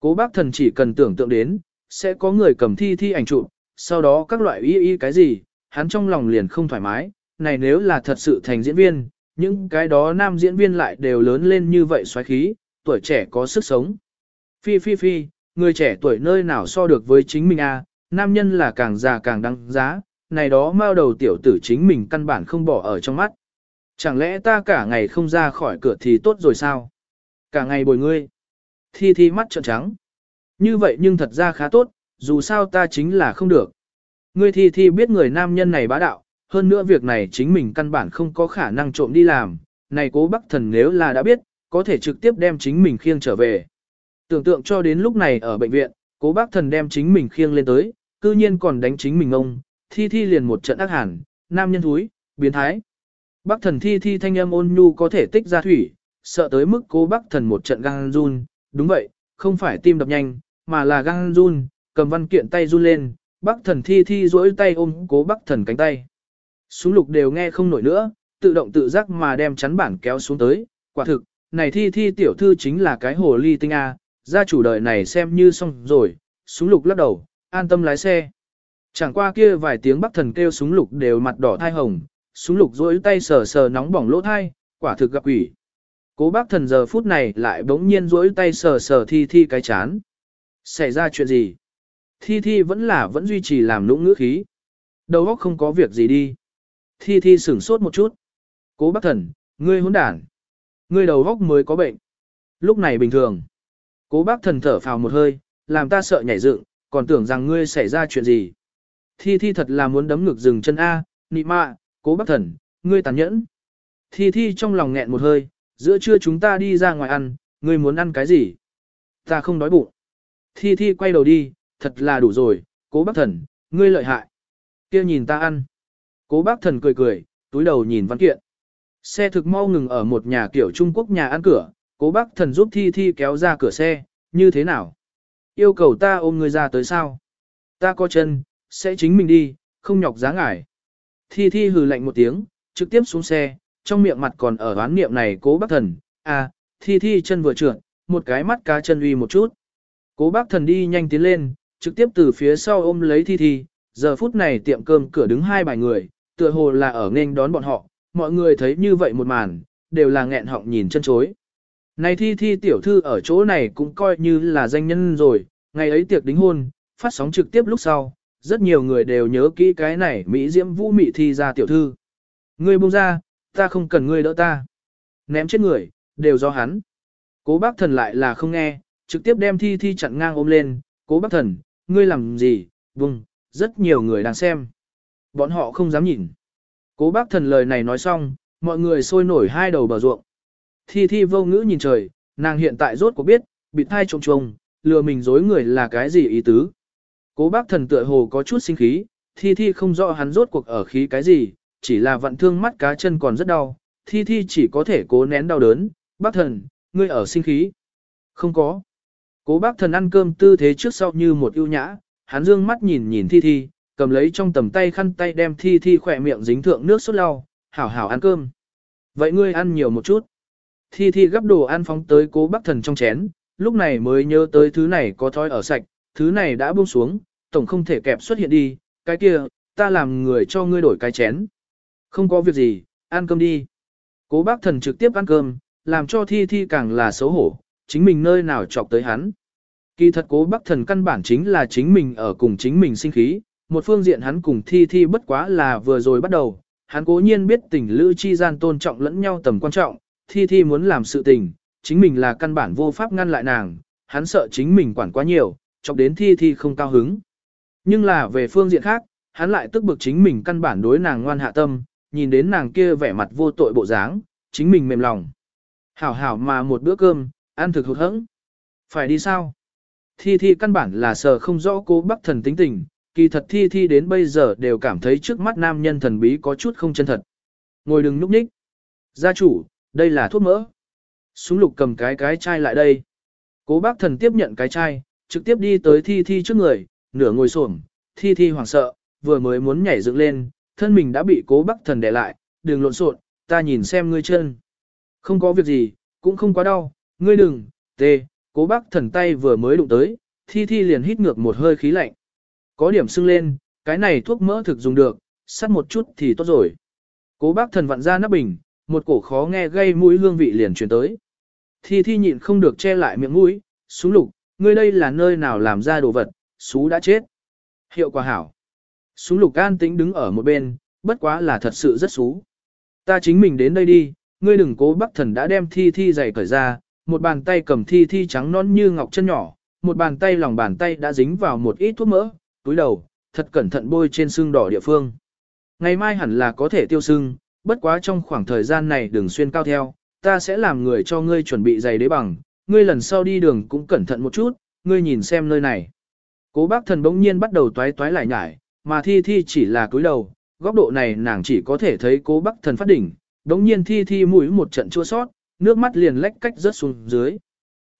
Cố bác thần chỉ cần tưởng tượng đến, sẽ có người cầm thi thi ảnh chụp, sau đó các loại y y cái gì, hắn trong lòng liền không thoải mái, này nếu là thật sự thành diễn viên, những cái đó nam diễn viên lại đều lớn lên như vậy xoáy khí, tuổi trẻ có sức sống. Phi phi phi, người trẻ tuổi nơi nào so được với chính mình a, nam nhân là càng già càng đăng giá, này đó mao đầu tiểu tử chính mình căn bản không bỏ ở trong mắt. Chẳng lẽ ta cả ngày không ra khỏi cửa thì tốt rồi sao? Cả ngày bồi ngươi. Thi thi mắt trợn trắng. Như vậy nhưng thật ra khá tốt, dù sao ta chính là không được. Ngươi thi thi biết người nam nhân này bá đạo, hơn nữa việc này chính mình căn bản không có khả năng trộm đi làm, này cố bắc thần nếu là đã biết, có thể trực tiếp đem chính mình khiêng trở về. Tưởng tượng cho đến lúc này ở bệnh viện, cố bác thần đem chính mình khiêng lên tới, cư nhiên còn đánh chính mình ông, thi thi liền một trận ác hẳn, nam nhân thúi, biến thái. Bác thần thi thi thanh âm ôn nhu có thể tích ra thủy, sợ tới mức cố bác thần một trận gan run, đúng vậy, không phải tim đập nhanh, mà là gan run, cầm văn kiện tay run lên, bác thần thi thi duỗi tay ôm cố bác thần cánh tay. Súng lục đều nghe không nổi nữa, tự động tự giác mà đem chắn bản kéo xuống tới, quả thực, này thi thi tiểu thư chính là cái hồ ly tinh A, gia chủ đời này xem như xong rồi, súng lục lắc đầu, an tâm lái xe. Chẳng qua kia vài tiếng bắc thần kêu súng lục đều mặt đỏ thai hồng, súng lục rỗi tay sờ sờ nóng bỏng lỗ thai, quả thực gặp quỷ. Cố bác thần giờ phút này lại bỗng nhiên rỗi tay sờ sờ thi thi cái chán. Xảy ra chuyện gì? Thi thi vẫn là vẫn duy trì làm nũng ngữ khí. Đầu óc không có việc gì đi. Thi thi sửng sốt một chút. Cố bác thần, ngươi hỗn đản. Ngươi đầu óc mới có bệnh. Lúc này bình thường. Cố bác thần thở phào một hơi, làm ta sợ nhảy dựng, còn tưởng rằng ngươi xảy ra chuyện gì. Thi thi thật là muốn đấm ngực dừng chân A, nị mạ, cố bác thần, ngươi tàn nhẫn. Thi thi trong lòng nghẹn một hơi, giữa trưa chúng ta đi ra ngoài ăn, ngươi muốn ăn cái gì? Ta không đói bụng. Thi thi quay đầu đi, thật là đủ rồi, cố bác thần, ngươi lợi hại. kia nhìn ta ăn. Cố bác thần cười cười, túi đầu nhìn văn kiện. Xe thực mau ngừng ở một nhà kiểu Trung Quốc nhà ăn cửa, cố bác thần giúp thi thi kéo ra cửa xe, như thế nào? Yêu cầu ta ôm người ra tới sao? Ta có chân, sẽ chính mình đi, không nhọc giá ngải. Thi thi hừ lạnh một tiếng, trực tiếp xuống xe, trong miệng mặt còn ở oán niệm này cố bác thần, à, thi thi chân vừa trượt, một cái mắt cá chân uy một chút. Cố bác thần đi nhanh tiến lên, trực tiếp từ phía sau ôm lấy thi thi, giờ phút này tiệm cơm cửa đứng hai bài người, tựa hồ là ở nên đón bọn họ, mọi người thấy như vậy một màn, đều là nghẹn họng nhìn chân chối. Này thi thi tiểu thư ở chỗ này cũng coi như là danh nhân rồi, ngày ấy tiệc đính hôn, phát sóng trực tiếp lúc sau, rất nhiều người đều nhớ kỹ cái này Mỹ Diễm Vũ Mị thi ra tiểu thư. Ngươi buông ra, ta không cần ngươi đỡ ta. Ném chết người, đều do hắn. Cố bác thần lại là không nghe, trực tiếp đem thi thi chặn ngang ôm lên, cố bác thần, ngươi làm gì, buông, rất nhiều người đang xem. Bọn họ không dám nhìn. Cố bác thần lời này nói xong, mọi người sôi nổi hai đầu bờ ruộng. Thi thi vô ngữ nhìn trời, nàng hiện tại rốt cuộc biết, bị thai trông trông, lừa mình dối người là cái gì ý tứ. Cố bác thần tựa hồ có chút sinh khí, thi thi không rõ hắn rốt cuộc ở khí cái gì, chỉ là vận thương mắt cá chân còn rất đau, thi thi chỉ có thể cố nén đau đớn, bác thần, ngươi ở sinh khí. Không có. Cố bác thần ăn cơm tư thế trước sau như một ưu nhã, hắn dương mắt nhìn nhìn thi thi, cầm lấy trong tầm tay khăn tay đem thi thi khỏe miệng dính thượng nước sốt lau, hảo hảo ăn cơm. Vậy ngươi ăn nhiều một chút. Thi thi gấp đồ ăn phóng tới cố bác thần trong chén, lúc này mới nhớ tới thứ này có thói ở sạch, thứ này đã buông xuống, tổng không thể kẹp xuất hiện đi, cái kia, ta làm người cho ngươi đổi cái chén. Không có việc gì, ăn cơm đi. Cố bác thần trực tiếp ăn cơm, làm cho thi thi càng là xấu hổ, chính mình nơi nào chọc tới hắn. Kỳ thật cố bác thần căn bản chính là chính mình ở cùng chính mình sinh khí, một phương diện hắn cùng thi thi bất quá là vừa rồi bắt đầu, hắn cố nhiên biết tình lữ chi gian tôn trọng lẫn nhau tầm quan trọng, thi thi muốn làm sự tình, chính mình là căn bản vô pháp ngăn lại nàng, hắn sợ chính mình quản quá nhiều, chọc đến thi thi không cao hứng. Nhưng là về phương diện khác, hắn lại tức bực chính mình căn bản đối nàng ngoan hạ tâm, nhìn đến nàng kia vẻ mặt vô tội bộ dáng, chính mình mềm lòng. Hảo hảo mà một bữa cơm, ăn thực hụt hẫng. Phải đi sao? Thi thi căn bản là sờ không rõ cố bắc thần tính tình, kỳ thật thi thi đến bây giờ đều cảm thấy trước mắt nam nhân thần bí có chút không chân thật. Ngồi đừng núp nhích. Gia chủ, đây là thuốc mỡ. Súng lục cầm cái cái chai lại đây. Cố bác thần tiếp nhận cái chai, trực tiếp đi tới thi thi trước người, nửa ngồi xổm thi thi hoảng sợ, vừa mới muốn nhảy dựng lên, thân mình đã bị cố bác thần đè lại, đừng lộn xộn, ta nhìn xem ngươi chân. Không có việc gì, cũng không quá đau, ngươi đừng, tê, cố bác thần tay vừa mới đụng tới, thi thi liền hít ngược một hơi khí lạnh. Có điểm sưng lên, cái này thuốc mỡ thực dùng được, sắt một chút thì tốt rồi. Cố bác thần vặn ra nắp bình, một cổ khó nghe gây mũi hương vị liền truyền tới. Thi thi nhịn không được che lại miệng mũi, xuống lục, ngươi đây là nơi nào làm ra đồ vật, xú đã chết. Hiệu quả hảo. Súng lục an tĩnh đứng ở một bên, bất quá là thật sự rất xú. Ta chính mình đến đây đi, ngươi đừng cố bắc thần đã đem thi thi giày cởi ra, một bàn tay cầm thi thi trắng non như ngọc chân nhỏ, một bàn tay lòng bàn tay đã dính vào một ít thuốc mỡ, túi đầu, thật cẩn thận bôi trên xương đỏ địa phương. Ngày mai hẳn là có thể tiêu sưng, bất quá trong khoảng thời gian này đừng xuyên cao theo, ta sẽ làm người cho ngươi chuẩn bị giày đế bằng, ngươi lần sau đi đường cũng cẩn thận một chút, ngươi nhìn xem nơi này. Cố bác thần bỗng nhiên bắt đầu toái toái lại nhải, mà thi thi chỉ là cúi đầu, góc độ này nàng chỉ có thể thấy cố bác thần phát đỉnh, bỗng nhiên thi thi mũi một trận chua sót, nước mắt liền lách cách rớt xuống dưới.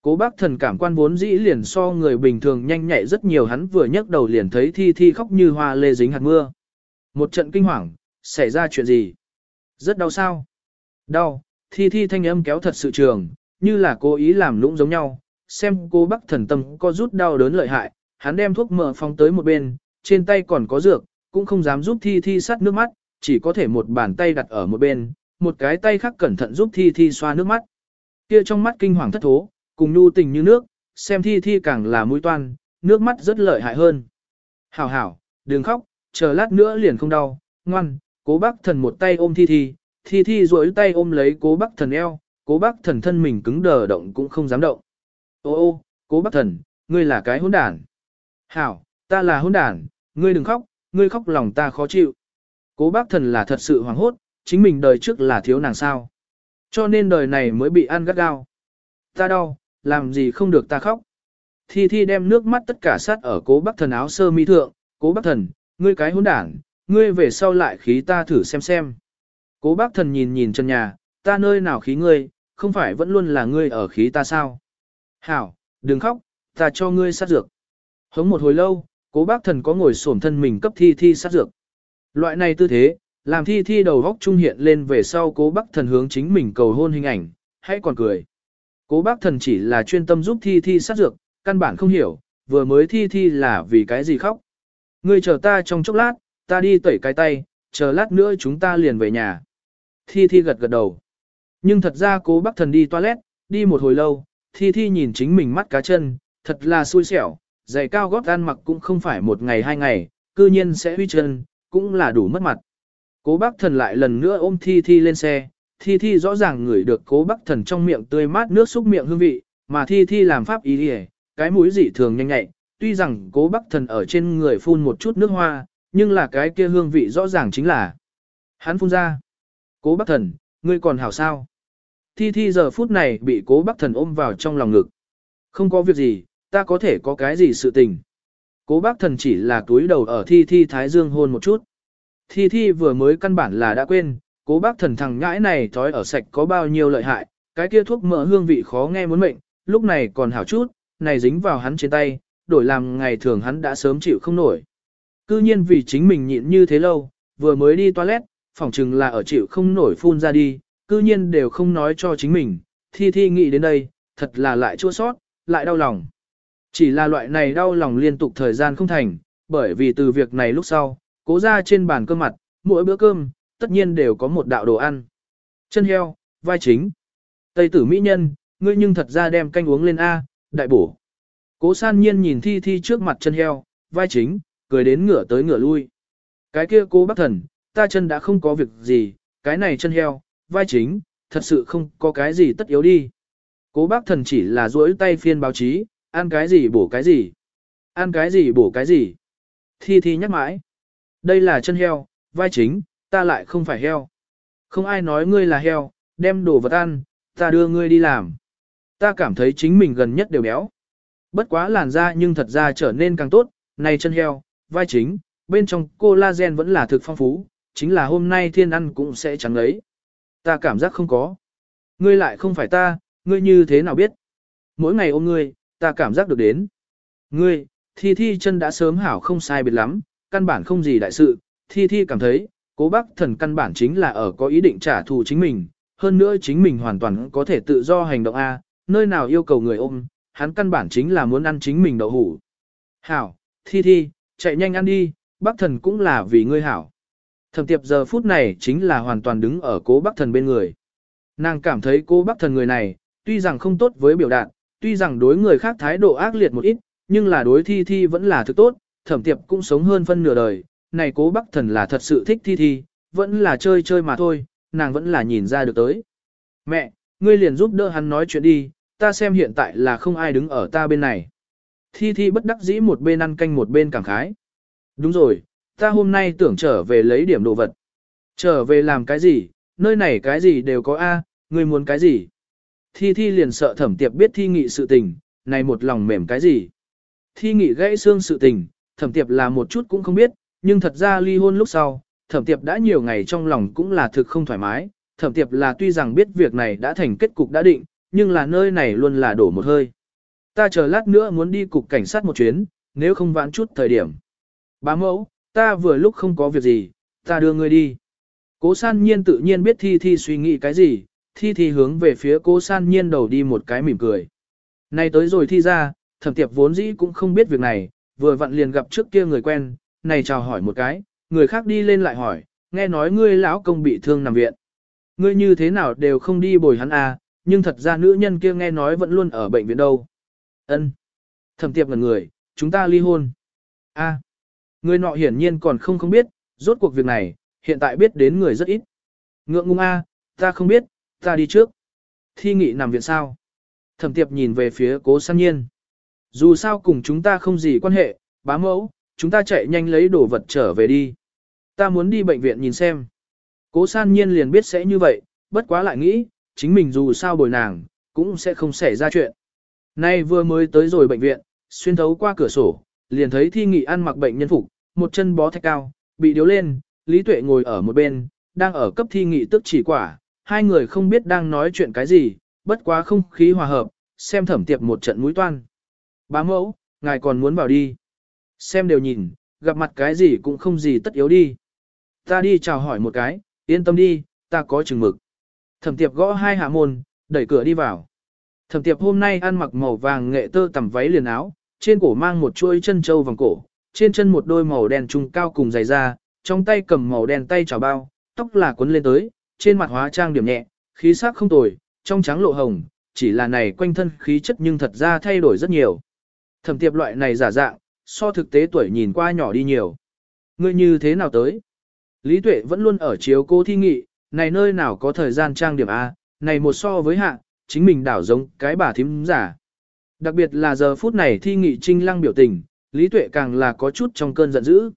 Cố bác thần cảm quan vốn dĩ liền so người bình thường nhanh nhạy rất nhiều hắn vừa nhấc đầu liền thấy thi thi khóc như hoa lê dính hạt mưa. Một trận kinh hoàng, xảy ra chuyện gì? Rất đau sao? Đau, thi thi thanh âm kéo thật sự trường, như là cố ý làm lũng giống nhau, xem cô bác thần tâm có rút đau đớn lợi hại, hắn đem thuốc mỡ phóng tới một bên, trên tay còn có dược, cũng không dám giúp thi thi sắt nước mắt, chỉ có thể một bàn tay đặt ở một bên, một cái tay khác cẩn thận giúp thi thi xoa nước mắt. Kia trong mắt kinh hoàng thất thố, cùng nhu tình như nước, xem thi thi càng là mũi toan, nước mắt rất lợi hại hơn. Hảo hảo, đừng khóc, chờ lát nữa liền không đau, ngoan, cố bác thần một tay ôm thi thi, thi thi duỗi tay ôm lấy cố bác thần eo, cố bác thần thân mình cứng đờ động cũng không dám động. Ô ô, cố bác thần, ngươi là cái hỗn đản. Hảo, ta là hỗn đản, ngươi đừng khóc, ngươi khóc lòng ta khó chịu. Cố bác thần là thật sự hoảng hốt, chính mình đời trước là thiếu nàng sao. Cho nên đời này mới bị ăn gắt gao. Ta đau, làm gì không được ta khóc. Thi Thi đem nước mắt tất cả sát ở cố bác thần áo sơ mi thượng, cố bác thần, ngươi cái hỗn đản, ngươi về sau lại khí ta thử xem xem. Cố bác thần nhìn nhìn chân nhà, ta nơi nào khí ngươi, không phải vẫn luôn là ngươi ở khí ta sao. Hảo, đừng khóc, ta cho ngươi sát dược. Hống một hồi lâu, cố bác thần có ngồi xổm thân mình cấp thi thi sát dược. Loại này tư thế, làm thi thi đầu góc trung hiện lên về sau cố bác thần hướng chính mình cầu hôn hình ảnh, hãy còn cười. Cố bác thần chỉ là chuyên tâm giúp thi thi sát dược, căn bản không hiểu, vừa mới thi thi là vì cái gì khóc. Ngươi chờ ta trong chốc lát, ta đi tẩy cái tay, chờ lát nữa chúng ta liền về nhà. Thi thi gật gật đầu. Nhưng thật ra cố bác thần đi toilet, đi một hồi lâu, thi thi nhìn chính mình mắt cá chân, thật là xui xẻo, giày cao gót ăn mặc cũng không phải một ngày hai ngày, cư nhiên sẽ huy chân, cũng là đủ mất mặt. Cố bác thần lại lần nữa ôm thi thi lên xe, thi thi rõ ràng ngửi được cố bác thần trong miệng tươi mát nước xúc miệng hương vị, mà thi thi làm pháp ý đi cái mũi dị thường nhanh nhạy, tuy rằng cố bác thần ở trên người phun một chút nước hoa, nhưng là cái kia hương vị rõ ràng chính là hắn phun ra. Cố bác thần, ngươi còn hảo sao? Thi thi giờ phút này bị cố bác thần ôm vào trong lòng ngực. Không có việc gì, ta có thể có cái gì sự tình. Cố bác thần chỉ là túi đầu ở thi thi thái dương hôn một chút. Thi thi vừa mới căn bản là đã quên, cố bác thần thằng ngãi này thói ở sạch có bao nhiêu lợi hại, cái kia thuốc mỡ hương vị khó nghe muốn mệnh, lúc này còn hảo chút, này dính vào hắn trên tay, đổi làm ngày thường hắn đã sớm chịu không nổi. Cư nhiên vì chính mình nhịn như thế lâu, vừa mới đi toilet, phỏng chừng là ở chịu không nổi phun ra đi, cư nhiên đều không nói cho chính mình, thi thi nghĩ đến đây, thật là lại chua sót, lại đau lòng. Chỉ là loại này đau lòng liên tục thời gian không thành, bởi vì từ việc này lúc sau, cố ra trên bàn cơm mặt, mỗi bữa cơm, tất nhiên đều có một đạo đồ ăn. Chân heo, vai chính. Tây tử mỹ nhân, ngươi nhưng thật ra đem canh uống lên A, đại bổ. Cố san nhiên nhìn thi thi trước mặt chân heo, vai chính, cười đến ngửa tới ngửa lui. Cái kia cố bác thần, ta chân đã không có việc gì, cái này chân heo, vai chính, thật sự không có cái gì tất yếu đi. Cố bác thần chỉ là duỗi tay phiên báo chí, ăn cái gì bổ cái gì. Ăn cái gì bổ cái gì. Thi thi nhắc mãi. Đây là chân heo, vai chính, ta lại không phải heo. Không ai nói ngươi là heo, đem đồ vật ăn, ta đưa ngươi đi làm. Ta cảm thấy chính mình gần nhất đều béo. Bất quá làn da nhưng thật ra trở nên càng tốt, này chân heo, vai chính, bên trong collagen vẫn là thực phong phú, chính là hôm nay thiên ăn cũng sẽ chẳng lấy. Ta cảm giác không có. Ngươi lại không phải ta, ngươi như thế nào biết? Mỗi ngày ôm ngươi, ta cảm giác được đến. Ngươi, thi thi chân đã sớm hảo không sai biệt lắm, căn bản không gì đại sự, thi thi cảm thấy, cố bác thần căn bản chính là ở có ý định trả thù chính mình, hơn nữa chính mình hoàn toàn có thể tự do hành động A, nơi nào yêu cầu người ôm, hắn căn bản chính là muốn ăn chính mình đậu hủ. Hảo, thi thi, chạy nhanh ăn đi, bác thần cũng là vì ngươi hảo. Thẩm tiệp giờ phút này chính là hoàn toàn đứng ở cố bác thần bên người. Nàng cảm thấy cố bác thần người này, tuy rằng không tốt với biểu đạt, tuy rằng đối người khác thái độ ác liệt một ít, nhưng là đối thi thi vẫn là thứ tốt, thẩm tiệp cũng sống hơn phân nửa đời, này cố bác thần là thật sự thích thi thi, vẫn là chơi chơi mà thôi, nàng vẫn là nhìn ra được tới. Mẹ, ngươi liền giúp đỡ hắn nói chuyện đi, ta xem hiện tại là không ai đứng ở ta bên này. Thi thi bất đắc dĩ một bên ăn canh một bên cảm khái. Đúng rồi, ta hôm nay tưởng trở về lấy điểm đồ vật. Trở về làm cái gì, nơi này cái gì đều có A, ngươi muốn cái gì. Thi thi liền sợ thẩm tiệp biết thi nghị sự tình, này một lòng mềm cái gì. Thi nghị gãy xương sự tình, thẩm tiệp là một chút cũng không biết, nhưng thật ra ly hôn lúc sau, thẩm tiệp đã nhiều ngày trong lòng cũng là thực không thoải mái. Thẩm tiệp là tuy rằng biết việc này đã thành kết cục đã định, nhưng là nơi này luôn là đổ một hơi. Ta chờ lát nữa muốn đi cục cảnh sát một chuyến, nếu không vãn chút thời điểm. Bá mẫu, ta vừa lúc không có việc gì, ta đưa ngươi đi. Cố san nhiên tự nhiên biết thi thi suy nghĩ cái gì, thi thi hướng về phía cố san nhiên đầu đi một cái mỉm cười. Nay tới rồi thi ra, thẩm tiệp vốn dĩ cũng không biết việc này, vừa vặn liền gặp trước kia người quen, này chào hỏi một cái, người khác đi lên lại hỏi, nghe nói ngươi lão công bị thương nằm viện. Ngươi như thế nào đều không đi bồi hắn à, nhưng thật ra nữ nhân kia nghe nói vẫn luôn ở bệnh viện đâu. Ân. Thẩm tiệp ngẩn người, chúng ta ly hôn. A. Người nọ hiển nhiên còn không không biết, rốt cuộc việc này, hiện tại biết đến người rất ít. Ngượng ngung A, ta không biết, ta đi trước. Thi nghị nằm viện sao? Thẩm tiệp nhìn về phía cố san nhiên. Dù sao cùng chúng ta không gì quan hệ, bá mẫu, chúng ta chạy nhanh lấy đồ vật trở về đi. Ta muốn đi bệnh viện nhìn xem. Cố san nhiên liền biết sẽ như vậy, bất quá lại nghĩ, chính mình dù sao bồi nàng, cũng sẽ không xảy ra chuyện. Nay vừa mới tới rồi bệnh viện, xuyên thấu qua cửa sổ, liền thấy thi nghị ăn mặc bệnh nhân phục, một chân bó thạch cao, bị điếu lên, Lý Tuệ ngồi ở một bên, đang ở cấp thi nghị tức chỉ quả, hai người không biết đang nói chuyện cái gì, bất quá không khí hòa hợp, xem thẩm tiệp một trận mũi toan. Bá mẫu, ngài còn muốn vào đi. Xem đều nhìn, gặp mặt cái gì cũng không gì tất yếu đi. Ta đi chào hỏi một cái, yên tâm đi, ta có chừng mực. Thẩm tiệp gõ hai hạ môn, đẩy cửa đi vào. Thẩm tiệp hôm nay ăn mặc màu vàng nghệ tơ tằm váy liền áo, trên cổ mang một chuôi chân châu vòng cổ, trên chân một đôi màu đen trung cao cùng dày da, trong tay cầm màu đen tay chảo bao, tóc là cuốn lên tới, trên mặt hóa trang điểm nhẹ, khí sắc không tồi, trong trắng lộ hồng, chỉ là này quanh thân khí chất nhưng thật ra thay đổi rất nhiều. Thẩm tiệp loại này giả dạng, so thực tế tuổi nhìn qua nhỏ đi nhiều. Ngươi như thế nào tới? Lý Tuệ vẫn luôn ở chiếu cô thi nghị, này nơi nào có thời gian trang điểm A, này một so với hạ, chính mình đảo giống cái bà thím giả. Đặc biệt là giờ phút này thi nghị trinh lăng biểu tình, Lý Tuệ càng là có chút trong cơn giận dữ.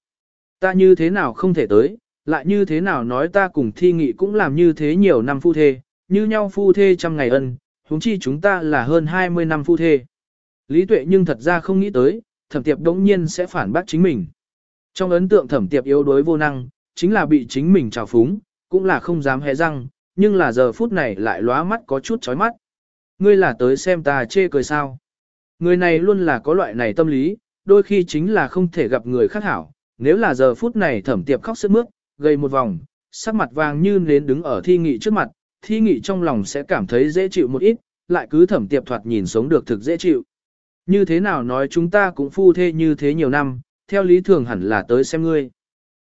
Ta như thế nào không thể tới, lại như thế nào nói ta cùng thi nghị cũng làm như thế nhiều năm phu thê, như nhau phu thê trăm ngày ân, huống chi chúng ta là hơn 20 năm phu thê. Lý Tuệ nhưng thật ra không nghĩ tới, thẩm tiệp đống nhiên sẽ phản bác chính mình. Trong ấn tượng thẩm tiệp yếu đuối vô năng, chính là bị chính mình trào phúng, cũng là không dám hé răng, nhưng là giờ phút này lại lóa mắt có chút chói mắt. Ngươi là tới xem ta chê cười sao. Người này luôn là có loại này tâm lý, đôi khi chính là không thể gặp người khác hảo. Nếu là giờ phút này thẩm tiệp khóc sức mướt, gây một vòng, sắc mặt vàng như nến đứng ở thi nghị trước mặt, thi nghị trong lòng sẽ cảm thấy dễ chịu một ít, lại cứ thẩm tiệp thoạt nhìn sống được thực dễ chịu. Như thế nào nói chúng ta cũng phu thê như thế nhiều năm, theo lý thường hẳn là tới xem ngươi.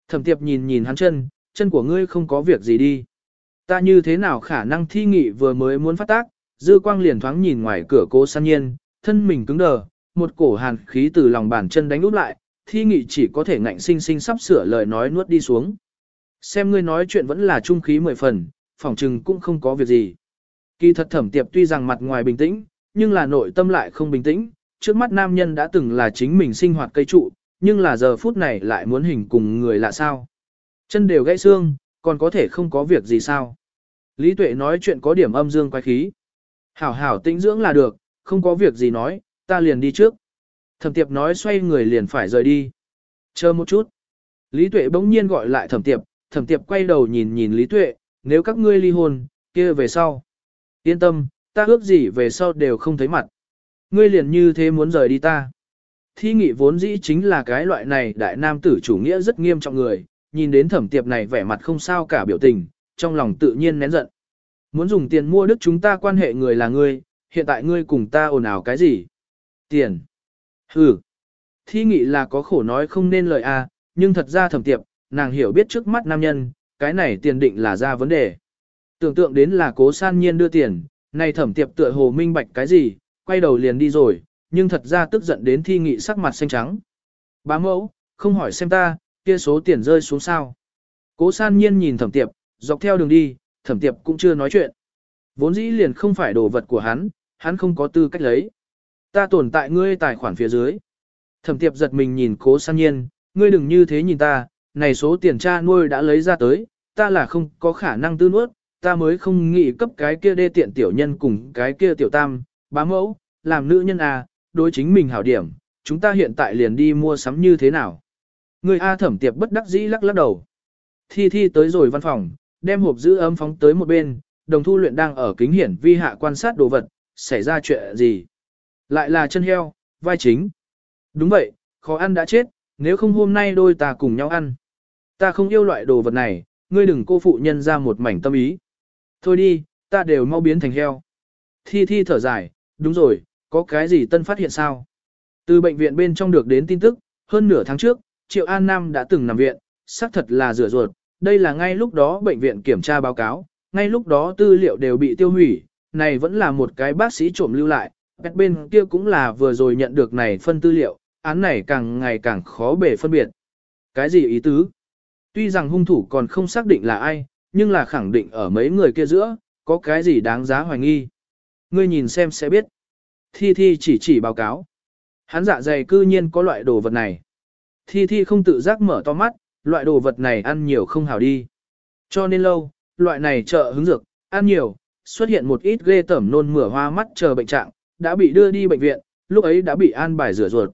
Thẩm tiệp nhìn nhìn hắn chân, chân của ngươi không có việc gì đi. Ta như thế nào khả năng thi nghị vừa mới muốn phát tác, dư quang liền thoáng nhìn ngoài cửa cố san nhiên, thân mình cứng đờ, một cổ hàn khí từ lòng bàn chân đánh úp lại, thi nghị chỉ có thể ngạnh sinh sinh sắp sửa lời nói nuốt đi xuống. Xem ngươi nói chuyện vẫn là trung khí mười phần, phỏng trừng cũng không có việc gì. Kỳ thật thẩm tiệp tuy rằng mặt ngoài bình tĩnh, nhưng là nội tâm lại không bình tĩnh, trước mắt nam nhân đã từng là chính mình sinh hoạt cây trụ, nhưng là giờ phút này lại muốn hình cùng người lạ sao. Chân đều gãy xương, còn có thể không có việc gì sao. Lý Tuệ nói chuyện có điểm âm dương quái khí. Hảo hảo tĩnh dưỡng là được, không có việc gì nói, ta liền đi trước. Thẩm tiệp nói xoay người liền phải rời đi. Chờ một chút. Lý Tuệ bỗng nhiên gọi lại thẩm tiệp, thẩm tiệp quay đầu nhìn nhìn Lý Tuệ, nếu các ngươi ly hôn, kia về sau. Yên tâm, ta ước gì về sau đều không thấy mặt. Ngươi liền như thế muốn rời đi ta. Thi nghị vốn dĩ chính là cái loại này đại nam tử chủ nghĩa rất nghiêm trọng người, nhìn đến thẩm tiệp này vẻ mặt không sao cả biểu tình, trong lòng tự nhiên nén giận. Muốn dùng tiền mua đức chúng ta quan hệ người là ngươi, hiện tại ngươi cùng ta ồn ào cái gì? Tiền. Hừ. Thi nghị là có khổ nói không nên lời a, à, nhưng thật ra thẩm tiệp, nàng hiểu biết trước mắt nam nhân, cái này tiền định là ra vấn đề. Tưởng tượng đến là cố san nhiên đưa tiền, này thẩm tiệp tựa hồ minh bạch cái gì, quay đầu liền đi rồi, nhưng thật ra tức giận đến thi nghị sắc mặt xanh trắng. Bá mẫu, không hỏi xem ta, kia số tiền rơi xuống sao. Cố san nhiên nhìn thẩm tiệp, dọc theo đường đi, thẩm tiệp cũng chưa nói chuyện. Vốn dĩ liền không phải đồ vật của hắn, hắn không có tư cách lấy. Ta tồn tại ngươi tài khoản phía dưới. Thẩm tiệp giật mình nhìn cố san nhiên, ngươi đừng như thế nhìn ta, này số tiền cha nuôi đã lấy ra tới, ta là không có khả năng tư nuốt, ta mới không nghĩ cấp cái kia đê tiện tiểu nhân cùng cái kia tiểu tam, bá mẫu, làm nữ nhân à, đối chính mình hảo điểm, chúng ta hiện tại liền đi mua sắm như thế nào. Người A thẩm tiệp bất đắc dĩ lắc lắc đầu. Thi thi tới rồi văn phòng, đem hộp giữ ấm phóng tới một bên, đồng thu luyện đang ở kính hiển vi hạ quan sát đồ vật, xảy ra chuyện gì. Lại là chân heo, vai chính. Đúng vậy, khó ăn đã chết, nếu không hôm nay đôi ta cùng nhau ăn. Ta không yêu loại đồ vật này, ngươi đừng cô phụ nhân ra một mảnh tâm ý. Thôi đi, ta đều mau biến thành heo. Thi thi thở dài, đúng rồi, có cái gì tân phát hiện sao? Từ bệnh viện bên trong được đến tin tức, hơn nửa tháng trước, Triệu An Nam đã từng nằm viện, xác thật là rửa ruột. Đây là ngay lúc đó bệnh viện kiểm tra báo cáo, ngay lúc đó tư liệu đều bị tiêu hủy, này vẫn là một cái bác sĩ trộm lưu lại, Bét bên kia cũng là vừa rồi nhận được này phân tư liệu, án này càng ngày càng khó bể phân biệt. Cái gì ý tứ? Tuy rằng hung thủ còn không xác định là ai, nhưng là khẳng định ở mấy người kia giữa, có cái gì đáng giá hoài nghi. Ngươi nhìn xem sẽ biết. Thi Thi chỉ chỉ báo cáo. Hắn dạ dày cư nhiên có loại đồ vật này. Thi Thi không tự giác mở to mắt, loại đồ vật này ăn nhiều không hảo đi. Cho nên lâu, loại này trợ hứng dược, ăn nhiều, xuất hiện một ít ghê tẩm nôn mửa hoa mắt chờ bệnh trạng, đã bị đưa đi bệnh viện, lúc ấy đã bị an bài rửa ruột.